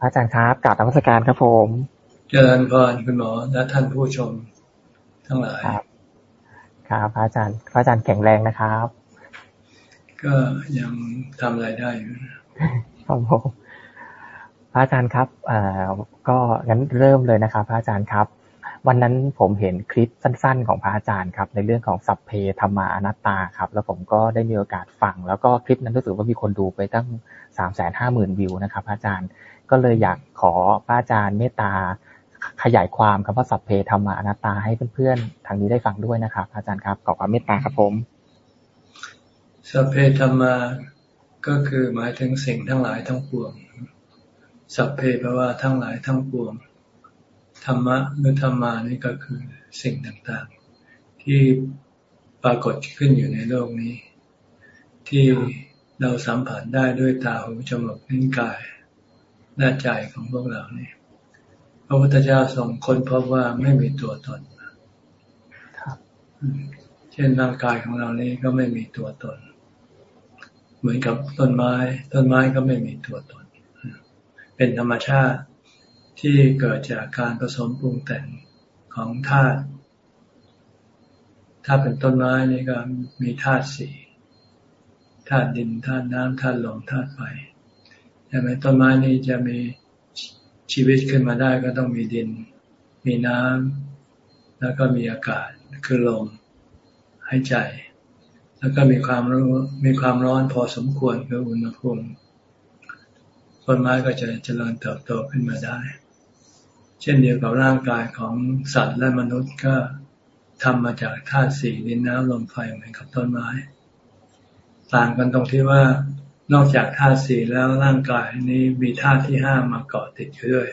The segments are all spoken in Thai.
พระอาจารย์ครับกราบธรรมสการครับผม เจริญพรคุณหมอและท่านผู้ชม ทั้งหลายครับครับพระอาจารย์พระอาจารย์แข็งแรงนะครับ ก็ยังทำอะไรได้อยู่ครับผมพระอาจารย์ครับเอ่อก็งั้นเริ่มเลยนะครับ พระอาจารย์ครับ วันนั้นผมเห็นคลิปสั้น ๆ ของพระอาจารย์ครับ ในเรื่องของสัพเพธรรมาอนัตตาครับ แล้วผมก็ได้มีโอกาสฟัง แล้วก็คลิปนั้นรู้สึกว่ามีคนดูไปตั้งสามแสนห้าหมื่นวิวนะครับ พระอาจารย์ ก็เลยอยากขอพระอาจารย์เมตตา ขยายความคำว่าสัพเพธรรมาอนัตตาให้เพื่อนๆ ทางนี้ได้ฟังด้วยนะครับ อาจารย์ครับขอความเมตตาครับผมสัพเพธรรมาก็คือหมายถึงสิ่งทั้งหลายทั้งปวง สัพเพแปลว่าทั้งหลายทั้งปวง ธรรมะหรือธรรมานี่ก็คือสิ่งต่างๆ ที่ปรากฏขึ้นอยู่ในโลกนี้ ที่เราสัมผัสได้ด้วยตาหูจมูกลิ้นกาย และใจของพวกเรานี่พระพุทธเจ้าทรงค้นพบว่าไม่มีตัวตนเช่นร่างกายของเรานี้ก็ไม่มีตัวตน เหมือนกับต้นไม้ ต้นไม้ก็ไม่มีตัวตน เป็นธรรมชาติที่เกิดจากการผสมปรุงแต่งของธาตุถ้าเป็นต้นไม้นี่ก็มีธาตุสี่ธาตุดินธาตุน้ำธาตุลมธาตุไฟ ใช่ไหมต้นไม้นี่จะมีชีวิตขึ้นมาได้ก็ต้องมีดิน มีน้ำแล้วก็มีอากาศคือลมหายใจ แล้วก็มีความรู้มีความร้อนพอสมควรคืออุณหภูมิต้นไม้ก็จะเจริญเติบโตขึ้นมาได้ เช่นเดียวกับร่างกายของสัตว์และมนุษย์ก็ทำมาจากธาตุสี่ดินน้ำลมไฟเหมือนกับต้นไม้ ต่างกันตรงที่ว่า นอกจากธาตุสี่แล้วร่างกายนี้มีธาตุที่ห้ามาเกาะติดอยู่ด้วย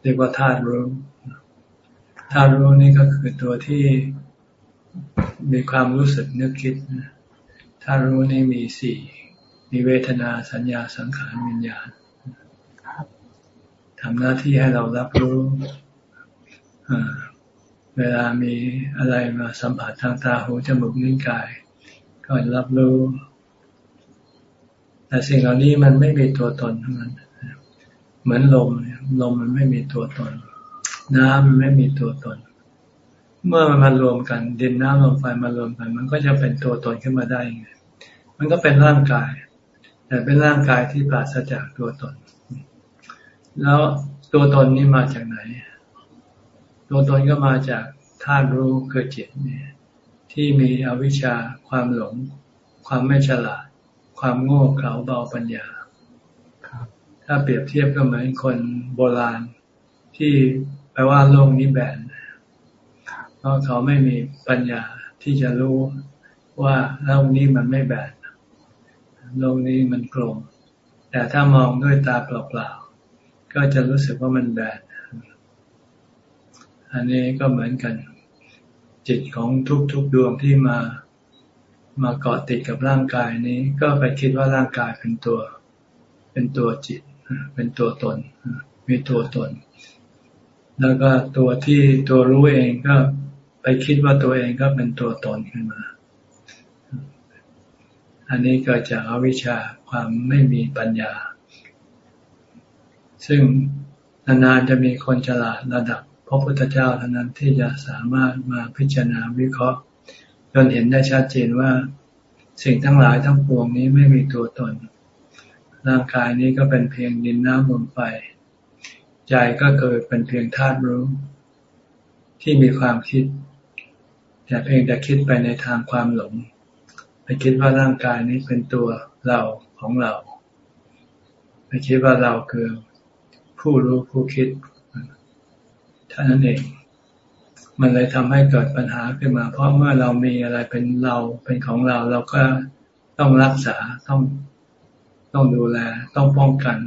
เรียกว่าธาตุรู้ธาตุรู้นี่ก็คือตัวที่มีความรู้สึกนึกคิดธาตุรู้นี่มีสี่มีเวทนาสัญญาสังขารวิญญาณทำหน้าที่ให้เรารับรู้เวลามีอะไรมาสัมผัสทางตาหูจมูกนิ้วกาย ก็รับรู้ แต่สิ่งเหล่านี้มันไม่มีตัวตนทั้งนั้น เหมือนลมลมมันไม่มีตัวตน น้ำมันไม่มีตัวตน เมื่อมันมารวมกัน ดินน้ำลมไฟมารวมกัน มันก็จะเป็นตัวตนขึ้นมาได้ไงมันก็เป็นร่างกาย แต่เป็นร่างกายที่ปราศจากตัวตน แล้วตัวตนนี้มาจากไหน ตัวตนก็มาจากธาตุรู้คือจิตเนี่ยที่มีอวิชชาความหลง ความไม่ฉลาด ความโง่เขลาเบาปัญญาถ้าเปรียบเทียบก็เหมือนคนโบราณที่แปลว่าโลกนี้แบนเพราะเขาไม่มีปัญญาที่จะรู้ว่าโลกนี้มันไม่แบนโลกนี้มันกลม แต่ถ้ามองด้วยตาเปล่าๆก็จะรู้สึกว่ามันแบนอันนี้ก็เหมือนกัน จิตของทุกๆดวงที่มา มาเกาะติดกับร่างกายนี้ ก็ไปคิดว่าร่างกายเป็นตัว เป็นตัวจิต เป็นตัวตน มีตัวตน แล้วก็ตัวที่ตัวรู้เองก็ไปคิดว่าตัวเองก็เป็นตัวตนขึ้นมา อันนี้เกิดจากอวิชชาความไม่มีปัญญา ซึ่งนานๆจะมีคนฉลาดระดับพระพุทธเจ้าเท่านั้นที่จะสามารถมาพิจารณาวิเคราะห์ จนเห็นได้ชัดเจนว่าสิ่งทั้งหลายทั้งปวงนี้ไม่มีตัวตน ร่างกายนี้ก็เป็นเพียงดินน้ำลมไฟ ใจก็เกิดเป็นเพียงธาตุรู้ ที่มีความคิด แต่เพียงแต่คิดไปในทางความหลง ไปคิดว่าร่างกายนี้เป็นตัวเราของเรา ไปคิดว่าเราคือผู้รู้ผู้คิดท่านั้นเอง มันเลยทำให้เกิดปัญหาขึ้นมา เพราะเมื่อเรามีอะไรเป็นเราเป็นของเราเราก็ต้องรักษาต้องต้องดูแล ต้องป้องกัน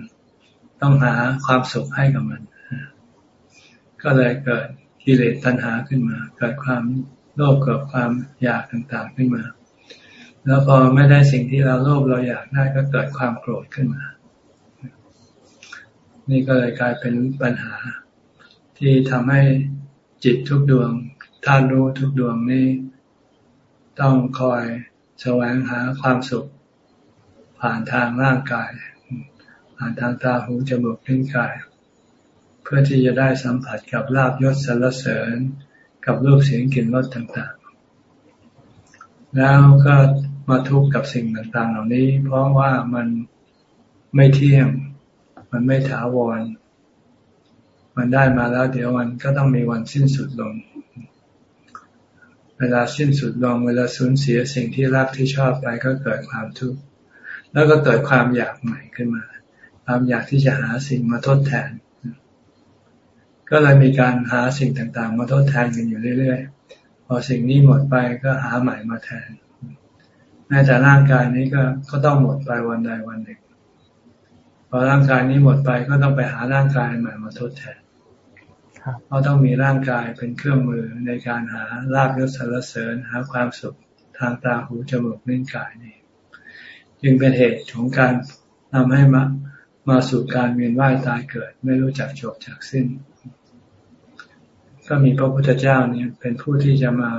ต้องหาความสุขให้กับมัน ก็เลยเกิดกิเลสตัณหาขึ้นมา เกิดความโลภเกิดความอยากต่างๆขึ้นมา แล้วพอไม่ได้สิ่งที่เราโลภเราอยากได้ก็เกิดความโกรธขึ้นมา นี่ก็เลยกลายเป็นปัญหาที่ทำให้ จิตทุกดวงท่านรู้ทุกดวงนี่ต้องคอยแสวงหาความสุข ผ่านทางร่างกายผผ่านทางตาหูจมูกลิ้นกาย เพื่อที่จะได้สัมผัสกับลาบยศสรรเสริญ กับรูปเสียงกลิ่นรสต่างๆ แล้วก็มาทุกข์กับสิ่งต่างๆ เหล่านี้ เพราะว่ามันไม่เที่ยง มันไม่ถาวร มันได้มาแล้ว เดี๋ยวมันก็ต้องมีวันสิ้นสุดลง เวลาสิ้นสุดลง เวลาสูญเสียสิ่งที่รักที่ชอบไปก็เกิดความทุกข์แล้วก็เกิดความอยากใหม่ขึ้นมา ความอยากที่จะหาสิ่งมาทดแทน ก็เลยมีการหาสิ่งต่างๆ มาทดแทนกันอยู่เรื่อยๆ พอสิ่งนี้หมดไปก็หาใหม่มาแทนแม้แต่ร่างกายนี้ก็ก็ต้องหมดไปวันใดวันหนึ่งพอร่างกายนี้หมดไปก็ต้องไปหาร่างกายใหม่มาทดแทน เพราะต้องมีร่างกายเป็นเครื่องมือในการหาลาบยศสารเสริญหาความสุขทางตาหูจมูกลิ้นกายนี่จึงเป็นเหตุของการทำให้มามาสู่การเวียนว่ายตายเกิด ไม่รู้จักจบจากสิ้น ก็มีพระพุทธเจ้าเนี่ยเป็นผู้ที่จะมา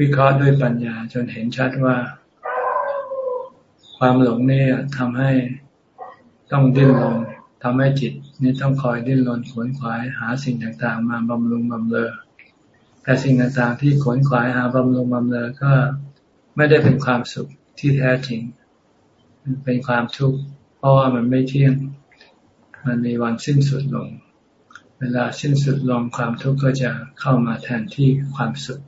วิเคราะห์ด้วยปัญญา จนเห็นชัดว่า ความหลงนี่ทำให้ต้องดิ้นรนทำให้จิต นี่ต้องคอยดิ้นรนขวนขวาย หาสิ่งต่างๆ มาบำรุงบำเรอแต่สิ่งต่างๆ ที่ขวนขวายหาบำรุงบำเรอก็ไม่ได้เป็นความสุขที่แท้จริง เป็นความทุกข์เพราะว่ามันไม่เที่ยง มันมีวันสิ้นสุดลง เวลาสิ้นสุดลงความทุกข์ก็จะเข้ามาแทนที่ความสุข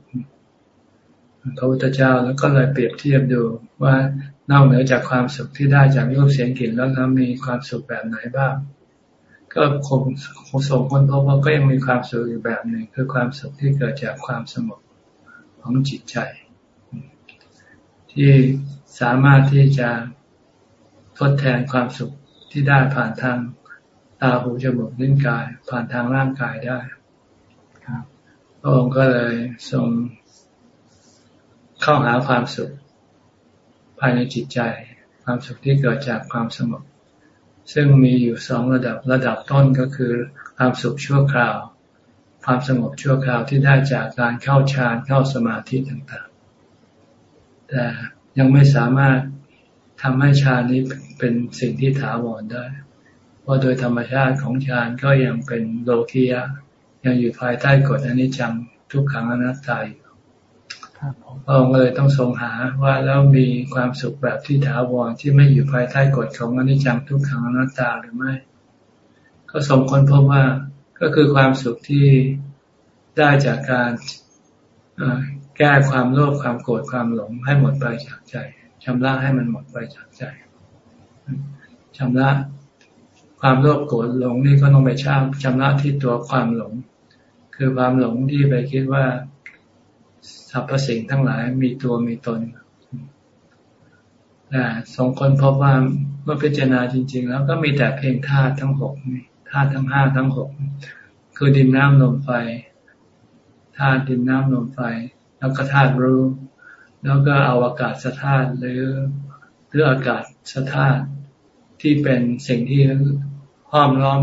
พระพุทธเจ้าแล้วก็เลยเปรียบเทียบดูว่านอกเหนือจากความสุขที่ได้จากรูปเสียงกลิ่นแล้วแล้วมีความสุขแบบไหนบ้าง ก็คงคงส่งคนพบว่าก็ยังมีความสุขอีกแบบหนึ่งคือความสุขที่เกิดจากความสงบของจิตใจ ที่สามารถที่จะทดแทนความสุขที่ได้ผ่านทางตาหูจมูกลิ้นกาย ผ่านทางร่างกายได้พระองค์ก็เลยทรงเข้าหาความสุขภายในจิตใจ ความสุขที่เกิดจากความสงบ ซึ่งมีอยู่สองระดับระดับต้นก็คือความสุขชั่วคราว ความสงบชั่วคราวที่ได้จากการเข้าฌานเข้าสมาธิต่างๆ แต่ยังไม่สามารถทำให้ฌานนี้เป็นสิ่งที่ถาวรได้ เพราะโดยธรรมชาติของฌานก็ยังเป็นโลกียะ ยังอยู่ภายใต้กฎอนิจจังทุกขังอนัตตาอยู่ พระองค์เลยต้องทรงหาว่าแล้วมีความสุขแบบที่ถาวรที่ไม่อยู่ภายใต้กฎของอนิจจังทุกขังอนัตตาหรือไม่ ก็สมคนพบว่าก็คือความสุขที่ได้จากการแก้ความโลภความโกรธความหลงให้หมดไปจากใจชำระให้มันหมดไปจากใจชำระความโลภโกรธหลงนี่ก็ต้องไปชำชำระที่ตัวความหลง คือความหลงที่ไปคิดว่า รรพสิ่งทั้งหลายมีตัวมีตนแต่สองคนพบว่าเมื่อพิจารณาจริง ๆ แล้วก็มีแต่เพียงธาตุทั้งหกธาตุทั้งห้าทั้งหกคือดินน้ำลมไฟธาตุดินน้ำลมไฟ แล้วก็ธาตุรู้ แล้วก็อวกาศสธาตุหรือหรืออากาศสธาตุที่เป็นสิ่งที่ห้อมล้อม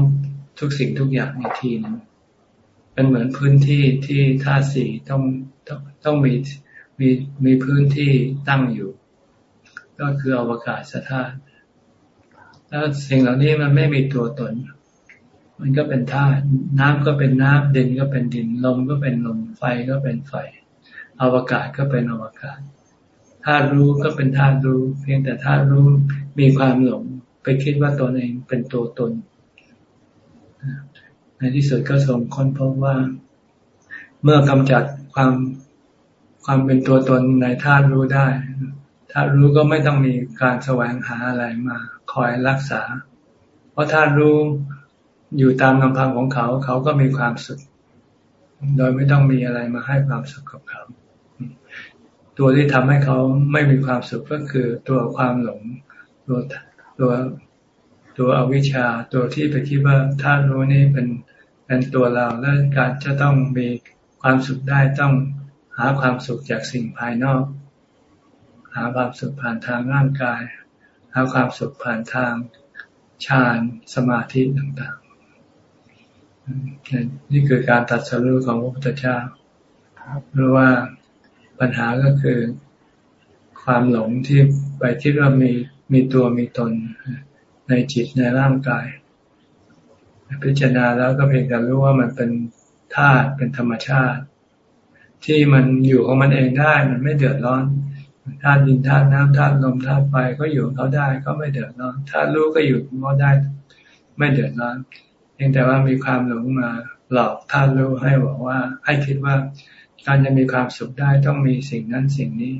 ทุกสิ่งทุกอย่างในทีนึงเป็นเหมือนพื้นที่ที่ธาตุสี่ต้อง ต้องต้องมีมีมีพื้นที่ตั้งอยู่ ก็คืออวกาศสถานแล้วสิ่งเหล่านี้มันไม่มีตัวตน มันก็เป็นธาตุน้ำก็เป็นน้ำดินก็เป็นดินลมก็เป็นลมไฟก็เป็นไฟ อวกาศก็เป็นอวกาศธาตุรู้ก็เป็นธาตุรู้ เพียงแต่ธาตุรู้มีความหลงไปคิดว่าตนเองเป็นตัวตน ในที่สุดก็ส่งค้นพบว่า เมื่อกำจัด ความความเป็นตัวตนในธาตุรู้ได้ธาตุรู้ก็ไม่ต้องมีการแสวงหาอะไรมาคอยรักษา เพราะธาตุรู้อยู่ตามลำพังของเขา เขาก็มีความสุข โดยไม่ต้องมีอะไรมาให้ความสุขกับเขา ตัวที่ทำให้เขาไม่มีความสุขก็คือตัวความหลง ตัวตัวตัวอวิชชา ตัวที่ไปคิดว่าธาตุรู้นี่เป็นเป็นตัวเราและการจะต้องมี ความสุขได้ต้องหาความสุขจากสิ่งภายนอก หาความสุขผ่านทางร่างกาย หาความสุขผ่านทางฌานสมาธิต่างๆ นี่คือการตัดสรุปของพระพุทธเจ้าหรือว่าปัญหาก็คือความหลงที่ไปคิดว่ามีมีตัวมีตนในในจิตในร่างกาย พิจารณาแล้วก็เพียงแต่รู้ว่ามันเป็น ธาตุเป็นธรรมชาติ ที่มันอยู่ของมันเองได้ มันไม่เดือดร้อนธาตุดินธาตุน้ำธาตุลมธาตุไฟก็อยู่เขาได้ก็ไม่เดือดร้อนธาตุรู้ก็อยู่เขาได้ ไม่เดือดร้อนเพียงแต่ว่ามีความหลงมาหลอกธาตุรู้ให้บอกว่า ให้คิดว่าการจะมีความสุขได้ต้องมีสิ่งนั้นสิ่งนี้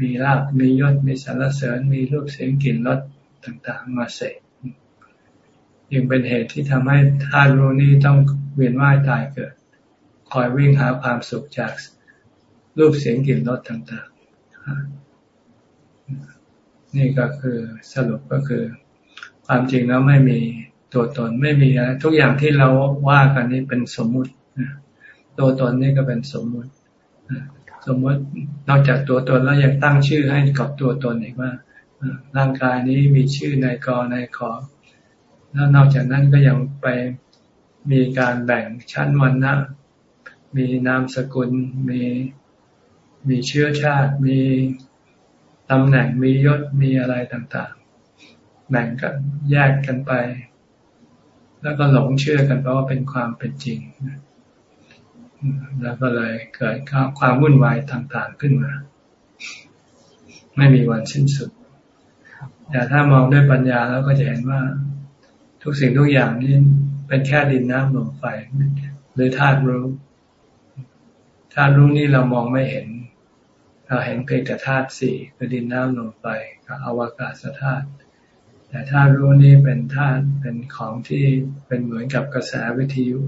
มีลาบมียศมีสารเสริญมีรูปเสียงกลิ่นรสต่างๆ มาเสก ยังเป็นเหตุที่ทำให้ธาตุรู้นี้ต้องเวียนว่ายตายเกิด คอยวิ่งหาความสุขจากรูปเสียงกลิ่นรสต่างๆ นี่ก็คือสรุปก็คือ ความจริงแล้วไม่มีตัวตนไม่มีอะไรทุกอย่างที่เราว่ากันนี้เป็นสมมุติตัวตนนี่ก็เป็นสมมุติสมมตินอกจากตัวตนแล้วยังตั้งชื่อให้กับตัวตนอีกว่าร่างกายนี้มีชื่อในกอในขอ แล้วนอกจากนั้นก็ยังไปมีการแบ่งชั้นวันนะมีนามสกุล มีมีเชื้อชาติ มีตำแหน่ง มียศ มีอะไรต่างๆ แบ่งกันแยกกันไป แล้วก็หลงเชื่อกันเพราะว่าเป็นความเป็นจริง แล้วก็เลยเกิดความวุ่นวายต่างๆขึ้นมา ไม่มีวันสิ้นสุดแต่ถ้ามองด้วยปัญญาแล้วก็จะเห็นว่า ทุกสิ่งทุกอย่างนี้เป็นแค่ดินน้ำลมไฟหรือธาตุรู้ธาตุรู้นี่เรามองไม่เห็น เราเห็นเพียงแต่ธาตุสี่คือดินน้ำลมไฟกับอวกาศธาตุแต่ธาตุรู้นี่เป็นธาตุเป็นของที่เป็นเหมือนกับกระแสวิทยุ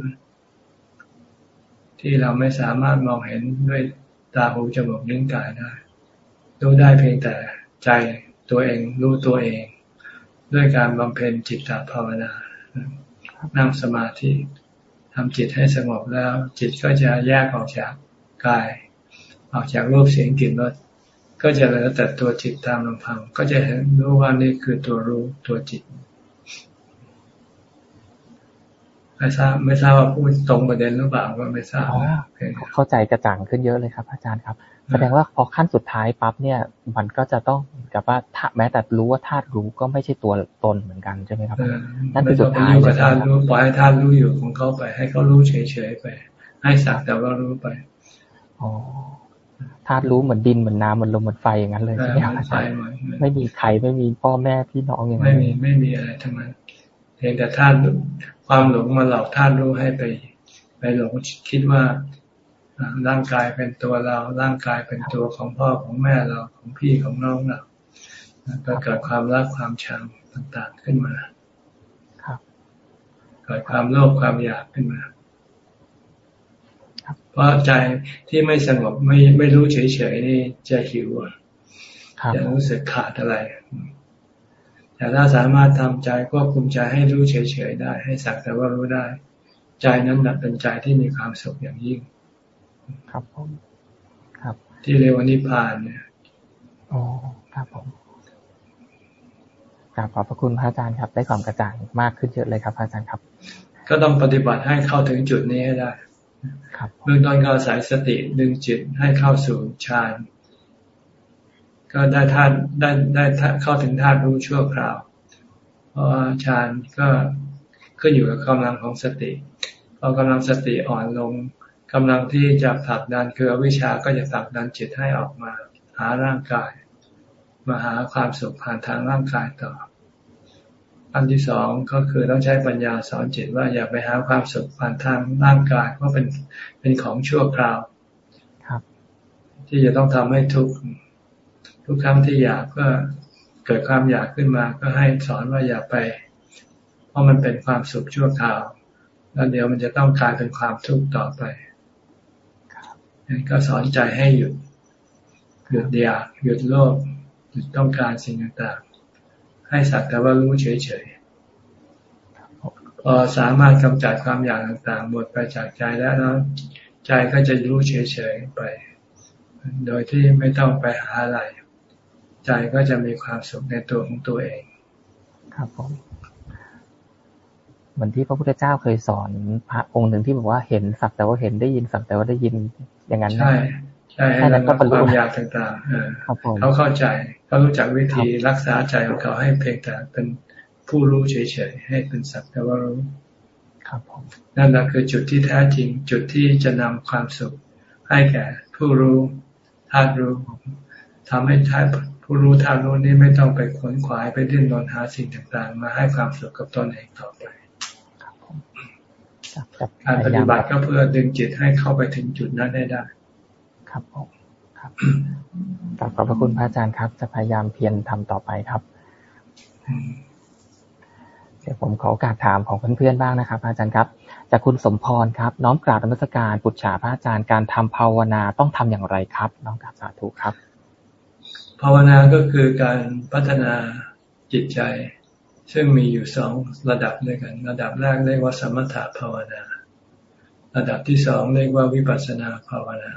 ที่เราไม่สามารถมองเห็นด้วยตาหูจมูกลิ้นกายได้รู้ได้เพียงแต่ใจตัวเองรู้ตัวเอง ด้วยการบำเพ็ญจิตตภาวนา นั่งสมาธิทำจิตให้สงบแล้ว จิตก็จะแยกออกจากกาย ออกจากรูปเสียงกลิ่นรสก็จะเหลือแต่ตัวจิตตามลำพัง ก็จะเห็นรู้ว่านี่คือตัวรู้ตัวจิต ไม่ทราบไม่ทราบว่าพูดตรงประเด็นหรือเปล่าก็ไม่ทราบเข้าใจกระจ่างขึ้นเยอะเลยครับ อาจารย์ครับ แสดงว่าพอขั้นสุดท้ายปั๊บเนี่ย มันก็จะต้องกับว่าแม้แต่รู้ว่าธาตุรู้ก็ไม่ใช่ตัวตนเหมือนกันใช่ไหมครับนั่นคือสุดท้ายกับธาตุรู้ปล่อยให้ธาตุรู้อยู่ของเขาไป ให้เขารู้เฉยๆไป ให้สักแต่ว่ารู้ไปอ๋อธาตุรู้เหมือนดินเหมือนน้ำเหมือนลมเหมือนไฟอย่างนั้นเลยใช่ไหมครับไม่มีใครไม่มีพ่อแม่พี่น้องอย่างนั้นไม่มีไม่มีอะไรทั้งนั้นเพียงแต่ธาตุ ความหลงมาหลอกธาตุรู้ให้ไป ไปหลงคิดว่าร่างกายเป็นตัวเรา ร่างกายเป็นตัวของพ่อของแม่เราของพี่ของน้องเราก็เกิดความรักความชังต่างๆขึ้นมาเกิดความโลภความอยากขึ้นมาเพราะใจที่ไม่สงบไม่ไม่รู้เฉยๆนี่จะหิวจะรู้สึกขาดอะไร แต่ถ้าสามารถทำใจควบคุมใจให้รู้เฉยๆได้ ให้สักแต่ว่ารู้ได้ ใจนั้นเป็นใจที่มีความสุขอย่างยิ่ง ครับผมครับ ที่เรียกว่านิพพานเนี่ยอ๋อครับผมกราบขอบพระคุณพระอาจารย์ครับได้ความกระจ่างมากขึ้นเยอะเลยครับพระอาจารย์ครับ ก็ต้องปฏิบัติให้เข้าถึงจุดนี้ให้ได้ ครับเบื้องต้นก็อาศัยสติดึงจิตให้เข้าสู่ฌาน ก็ได้ธาตุได้ได้เข้าถึงธาตุรู้ชั่วคราว เพราะฌานก็ขึ้นอยู่กับกำลังของสติพอกำลังสติอ่อนลงกำลังที่จะผลักดันคือวิชาก็จะผลักดันจิตให้ออกมา หาร่างกาย มาหาความสุขผ่านทางร่างกายต่ออันที่สองก็คือต้องใช้ปัญญาสอนจิตว่าอย่าไปหาความสุขผ่านทางร่างกายเพราะเป็นเป็นของชั่วคราว ครับ ที่จะต้องทำให้ทุกข์ ทุกครั้งที่อยากก็เกิดความอยากขึ้นมา ก็ให้สอนว่าอย่าไป เพราะมันเป็นความสุขชั่วคราว แล้วเดี๋ยวมันจะต้องกลายเป็นความทุกข์ต่อไปก็สอนใจให้หยุดหยุดอยากหยุดโลภหยุดต้องการสิ่งต่างๆ ให้สักแต่ว่ารู้เฉยๆพอสามารถกำจัดความอยากต่างๆหมดไปจากใจแล้วใจก็จะรู้เฉยๆไป โดยที่ไม่ต้องไปหาอะไร ใจก็จะมีความสุขในตัวของตัวเอง ครับผมเหมือนที่พระพุทธเจ้าเคยสอนพระองค์หนึ่งที่บอกว่าเห็นสักแต่ว่าเห็นได้ยินสักแต่ว่าได้ยินอย่างนั้นใช่ใช่ให้นั้นก็ความอยากต่างๆเขาเข้าใจเขารู้จักวิธีรักษาใจของเขาให้เพียงแต่เป็นผู้รู้เฉยๆให้เป็นสักแต่ว่ารู้ครับผมนั่นแหละคือจุดที่แท้จริง จุดที่จะนำความสุขให้แก่ผู้รู้ธาตุรู้ทำให้ธาตุ ผู้รู้ธาตุรู้นี้ไม่ต้องไปขวนขวายไปดิ้นรนหาสิ่งต่างๆ มาให้ความสุขกับตนเองต่อไปครับผมจะการปฏิบัติก็เพื่อดึงจิตให้เข้าไปถึงจุดนั้นได้ได้ ครับผมครับกราบขอบพระคุณพระอาจารย์ครับ จะพยายามเพียรทำต่อไปครับเดี๋ยวผมขอโอกาสถามของเพื่อนๆบ้างนะครับพระอาจารย์ครับ จากคุณสมพรครับ น้อมกราบนมัสการปุจฉาพระอาจารย์การทำภาวนาต้องทำอย่างไรครับ น้องกราบสาธุครับ ภาวนาก็คือการพัฒนาจิตใจ ซึ่งมีอยู่สองระดับด้วยกัน ระดับแรกเรียกว่าสมถะภาวนา ระดับที่สองเรียกว่าวิปัสสนาภาวนา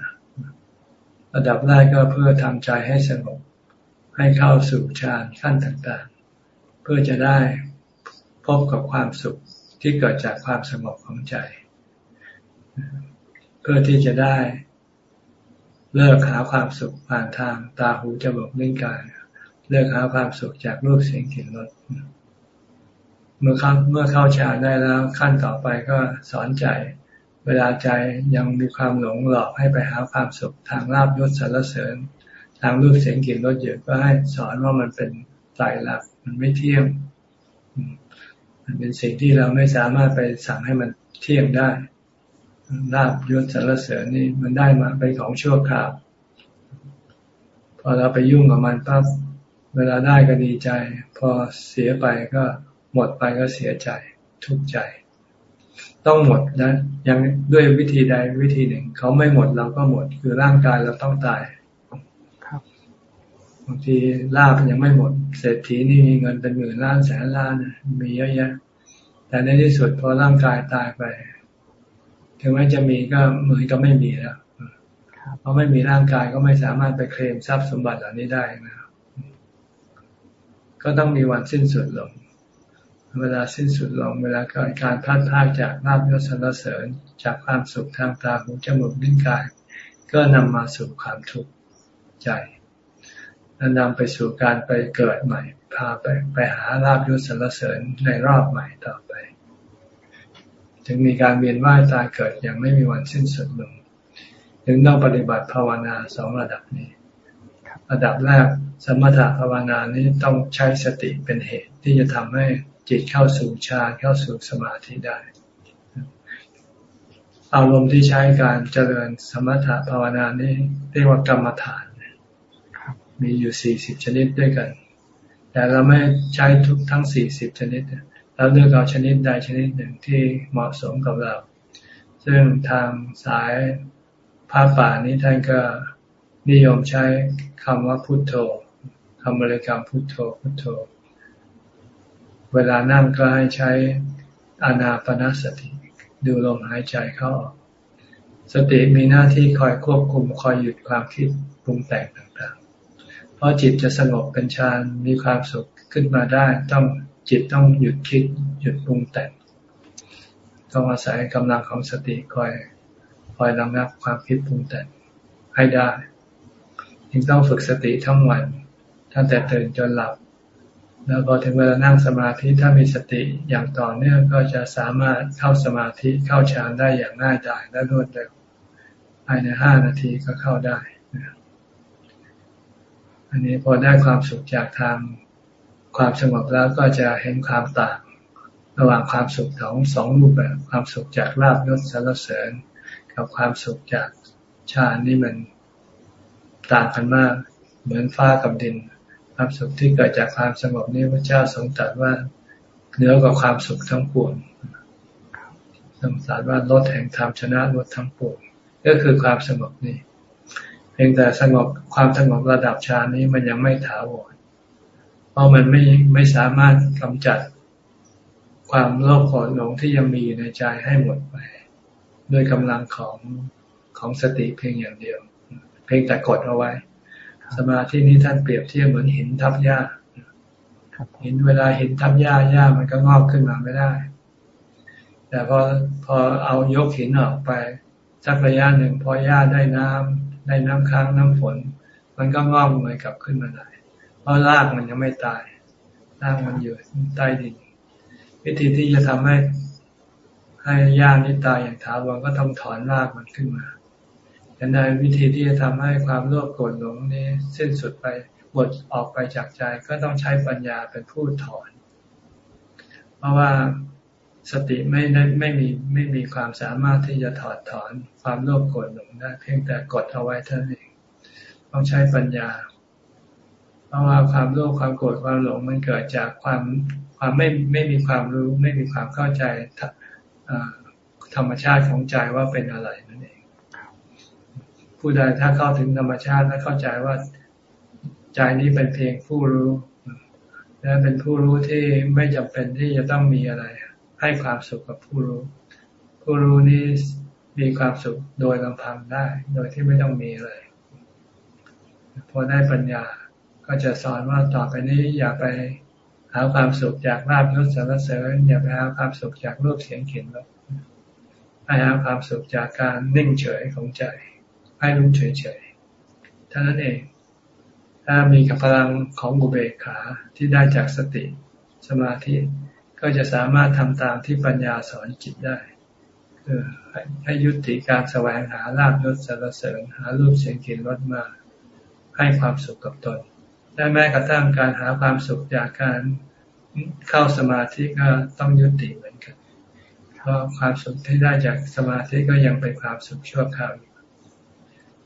ระดับแรกก็เพื่อทำใจให้สงบให้เข้าสู่ฌานขั้นต่างๆ เพื่อจะได้พบกับความสุขที่เกิดจากความสงบของใจ เพื่อที่จะได้ เลิกหาความสุขผ่านทางตาหูจมูกลิ้นกาย เลิกหาความสุขจากรูปเสียงกลิ่นรสเมื่อเข้าเมื่อเข้าฌานได้แล้วขั้นต่อไปก็สอนใจ เวลาใจยังมีความหลงหลอกให้ไปหาความสุขทางลาบยศสรรเสริญ ทางรูปเสียงกลิ่นรสเยอะก็ให้สอนว่ามันเป็นไตรลักษณ์มันไม่เที่ยง มันเป็นสิ่งที่เราไม่สามารถไปสั่งให้มันเที่ยงได้ ลาบยศสรรเสริญนี่มันได้มาเป็นของชั่วคราวพอเราไปยุ่งกับมันปั๊บเวลาได้ก็ดีใจ พอเสียไปก็หมดไปก็เสียใจ ทุกข์ใจ ต้องหมดนะยังด้วยวิธีใดวิธีหนึ่ง เขาไม่หมดเราก็หมด คือร่างกายเราต้องตายครับบางทีลาบยังไม่หมด เศรษฐีนี่มีเงินเป็นหมื่นล้านแสนล้านมีเยอะแยะแต่ในที่สุดพอร่างกายตายไป ถึงแม้จะมีก็เหมือนก็ไม่มีแล้วครับเพราะไม่มีร่างกายก็ไม่สามารถไปเคลมทรัพย์สมบัติเหล่านี้ได้นะครับก็ต้องมีวันสิ้นสุดลง เวลาสิ้นสุดลง เวลาเกิดการพลาดพลาดจากลาบยศสรรเสริญ จากความสุขทางตาหูจมูกลิ้นกาย ก็นำมาสู่ความทุกข์ใจและนำไปสู่การไปเกิดใหม่ พาไปไปหาลาบยศสรรเสริญในรอบใหม่ต่อไป จึงมีการเวียนว่ายตายเกิดอย่างไม่มีวันสิ้นสุดลงจึงต้องปฏิบัติภาวนาสองระดับนี้ ระดับแรกสมถะภาวนานี้ต้องใช้สติเป็นเหตุที่จะทำให้จิตเข้าสู่ฌานเข้าสู่สมาธิได้ อารมณ์ที่ใช้การเจริญสมถะภาวนานี้เรียกว่ากรรมฐาน มีอยู่สี่สิบชนิดด้วยกัน แต่เราไม่ใช้ทุกทั้งสี่สิบชนิด เราเลือกเอาชนิดใดชนิดหนึ่งที่เหมาะสมกับเรา ซึ่งทางสายพระป่านี้ท่านก็นิยมใช้คำว่าพุทโธคำบริกรรมพุทโธพุทโธ เวลานั่งก็ให้ใช้อานาปนาสติ ดูลมหายใจเข้าออกสติมีหน้าที่คอยควบคุมคอยหยุดความคิดปรุงแต่งต่างๆ เพราะจิตจะสงบเป็นฌานมีความสุขขึ้นมาได้ ต้อง จิตต้องหยุดคิด หยุดปรุงแต่งต้องอาศัยกำลังของสติคอยคอยระงับความคิดปรุงแต่งให้ได้จึงต้องฝึกสติทั้งวันตั้งแต่ตื่นจนหลับ แล้วพอถึงเวลานั่งสมาธิถ้ามีสติอย่างต่อเนื่องก็จะสามารถเข้าสมาธิเข้าฌานได้อย่างง่ายดายและรวดเร็วภายในห้านาทีก็เข้าได้ อันนี้พอได้ความสุขจากทาง ความสงบแล้วก็จะเห็นความต่าง ระหว่างความสุขของสองรูปแบบความสุขจากลาบยศสรรเสริญ กับความสุขจากฌานนี่มันต่างกันมาก เหมือนฟ้ากับดิน ความสุขที่เกิดจากความสงบนี้พระเจ้าทรงตรัสว่าเหนือกว่าความสุขทั้งปวงทรงตรัสว่าลดแห่งธรรมชนะลดทั้งปวงก็คือความสงบนี้ เพียงแต่สงบความสงบระดับฌานนี้มันยังไม่ถาวร เพราะมันไม่ไม่สามารถกำจัดความโลภโกรธหลงที่ยังมีอยู่ในใจให้หมดไป ด้วยกำลังของของสติเพียงอย่างเดียว เพียงแต่กดเอาไว้ สมาธินี้ท่านเปรียบเทียบเหมือนหินทับหญ้าหินเวลาหินทับหญ้าหญ้ามันก็งอกขึ้นมาไม่ได้ แต่พอพอเอายกหินออกไปสักระยะหนึ่งพอหญ้าได้น้ำได้น้ำค้างน้ำฝน มันก็งอกเหมือนกลับขึ้นมาได้ เพราะรากมันยังไม่ตายรากมันอยู่ใต้ดิน วิธีที่จะทำให้ให้หญ้านี้ตายอย่างถาวรก็ต้องถอนรากมันขึ้นมาดังนั้นวิธีที่จะทำให้ความโลภโกรธหลงนี้สิ้นสุดไปหมดออกไปจากใจก็ต้องใช้ปัญญาเป็นผู้ถอน เพราะว่าสติไม่ได้ไม่มีไม่มีความสามารถที่จะถอดถอนความโลภโกรธหลงได้เพียงแต่กดเอาไว้เท่านั้นเองต้องใช้ปัญญา เพราะว่าความโลภความโกรธความหลงมันเกิดจากความความไม่ไม่มีความรู้ ไม่มีความเข้าใจธรรมชาติของใจว่าเป็นอะไรนั่นเองผู้ใดถ้าเข้าถึงธรรมชาติและเข้าใจว่าใจนี้เป็นเพียงผู้รู้ และเป็นผู้รู้ที่ไม่จำเป็นที่จะต้องมีอะไร ให้ความสุขกับผู้รู้ ผู้รู้นี้มีความสุขโดยลำพังได้ โดยที่ไม่ต้องมีอะไรพอได้ปัญญา ก็จะสอนว่าต่อไปนี้อย่าไปหาความสุขจากลาบยศสารเสริญ อย่าไปหาความสุขจากรูปเสียงเขียนล้วให้หาความสุขจากการนิ่งเฉยของใจ ให้รู้เฉยเฉยท่านั้นเอง ถ้ามีกับพลังของบุเบกขาที่ได้จากสติสมาธิ ก็จะสามารถทำตามที่ปัญญาสอนจิตได้คือให้ยุติการแสวงหาลาบยศสารเสริญ หารูปเสียงกลิ่นรสมา ให้ความสุขกับตน และแม้กระทั่งการหาความสุขจากการเข้าสมาธิก็ต้องยุติเหมือนกัน เพราะความสุขที่ได้จากสมาธิก็ยังเป็นความสุขชั่วคราว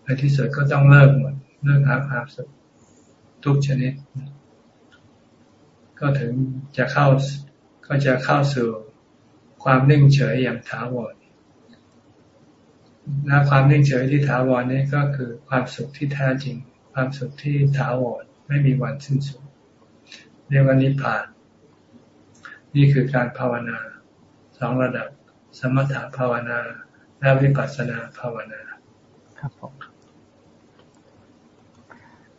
ในที่สุดก็ต้องเลิกหมดเลิกหาความสุขทุกชนิด ก็ถึงจะเข้าก็จะเข้าสู่ความนิ่งเฉยอย่างถาวรและความนิ่งเฉยที่ถาวรนี้ก็คือความสุขที่แท้จริง ความสุขที่ถาวร ไม่มีวันสิ้นสุด เรียกว่านิพพาน นี่คือการภาวนาสองระดับ สมถภาวนาและวิปัสสนาภาวนา ครับผม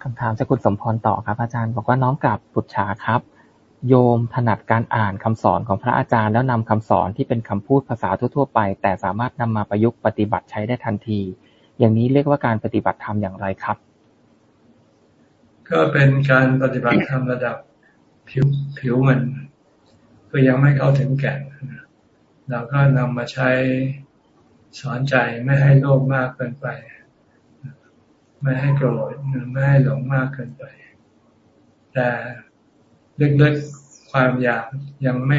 คำถามจากคุณสมพรต่อครับ อาจารย์ บอกว่าน้องกลับปุจฉาครับ โยมถนัดการอ่านคำสอนของพระอาจารย์แล้วนำคำสอนที่เป็นคำพูดภาษาทั่ว ๆ ไป แต่สามารถนำมาประยุกต์ปฏิบัติใช้ได้ทันที อย่างนี้เรียกว่าการปฏิบัติธรรมอย่างไรครับ ก็เป็นการปฏิบัติธรรมระดับผิวผิวมันคือยังไม่เข้าถึงแก่นเราก็นำมาใช้สอนใจไม่ให้โลภมากเกินไป ไม่ให้โกรธไม่ให้หลงมากเกินไป แต่ลึกๆความอยากยังไม่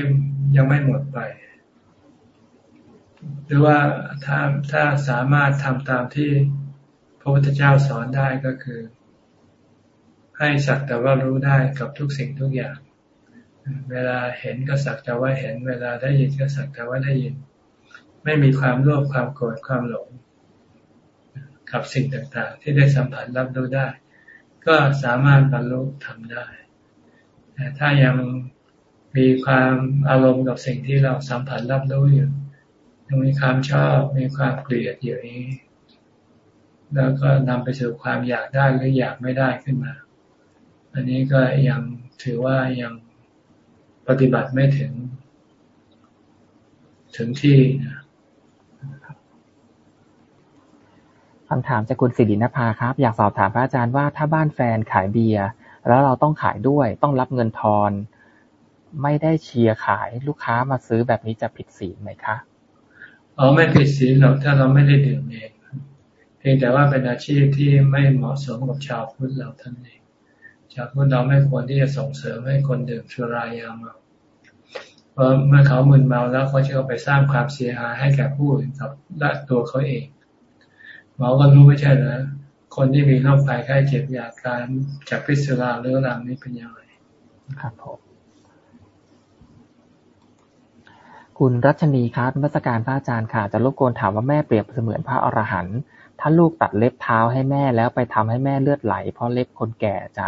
ยังไม่หมดไป หรือว่าถ้าถ้าสามารถทำตามที่พระพุทธเจ้าสอนได้ก็คือ ให้สักแต่ว่ารู้ได้กับทุกสิ่งทุกอย่าง เวลาเห็นก็สักแต่ว่าเห็น เวลาได้ยินก็สักแต่ว่าได้ยิน ไม่มีความโลภความโกรธความหลง กับสิ่งต่างๆ ที่ได้สัมผัสรับรู้ได้ ก็สามารถบรรลุทำได้แต่ถ้ายังมีความอารมณ์กับสิ่งที่เราสัมผัสรับรู้อยู่ยังมีความชอบมีความเกลียดอยู่นี้ แล้วก็นำไปสู่ความอยากได้หรืออยากไม่ได้ขึ้นมา อันนี้ก็ยังถือว่ายังปฏิบัติไม่ถึง ถึงที่นะคำถามจากคุณสิรินภาครับ อยากสอบถามพระอาจารย์ว่าถ้าบ้านแฟนขายเบียร์แล้วเราต้องขายด้วยต้องรับเงินทอน ไม่ได้เชียร์ขายลูกค้ามาซื้อแบบนี้จะผิดศีลไหมคะอ๋อไม่ผิดศีลหรอกถ้าเราไม่ได้ดื่มเองเพียงแต่ว่าเป็นอาชีพที่ไม่เหมาะสมกับชาวพุทธเราท่านเอง จากพวกเราไม่ควรที่จะส่งเสริมให้คนดื่มสุรายาเมาเพราะเมื่อเขามึนเมาแล้วเขาจะไปสร้างความเสียหายให้แก่ผู้อื่นกับและตัวเขาเองหมอก็รู้ไม่ใช่เหรอคนที่มีโรคภัยไข้เจ็บอยากการจากพิษสุราเรื้อรังนี้เป็นยังไงครับผมคุณรัชนีครับมัสการพระอาจารย์ค่ะ จะรบกวนถามว่าแม่เปรียบเสมือนพระอรหันต์ถ้าลูกตัดเล็บเท้าให้แม่แล้วไปทำให้แม่เลือดไหล เพราะเล็บคนแก่จะ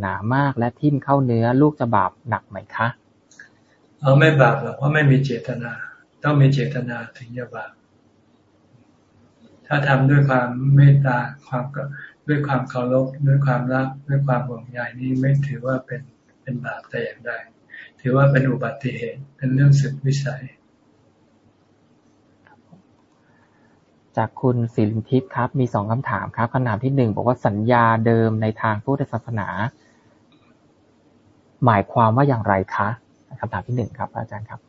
หนามากและทิ่มเข้าเนื้อลูกจะบาปหนักไหมคะเอาไม่บาปหรอกเพราไม่มีเจตนา ต้องมีเจตนาถึงจะบาปถ้าทำด้วยความเมตตาความด้วยความเคารพด้วยความรักด้วยความห่วงใยนี้ไม่ถือว่าเป็นเป็นบาปแต่อย่างใดถือว่าเป็นอุบัติเหตุเป็นเรื่องสึกวิสัย จากคุณศิลินทิพย์ครับ มีสองคำถามครับคำถามที่หนึ่งบอกว่าสัญญาเดิมในทางพุทธศาสนา หมายความว่าอย่างไรคะคำถามที่หนึ่งครับ อาจารย์ครับ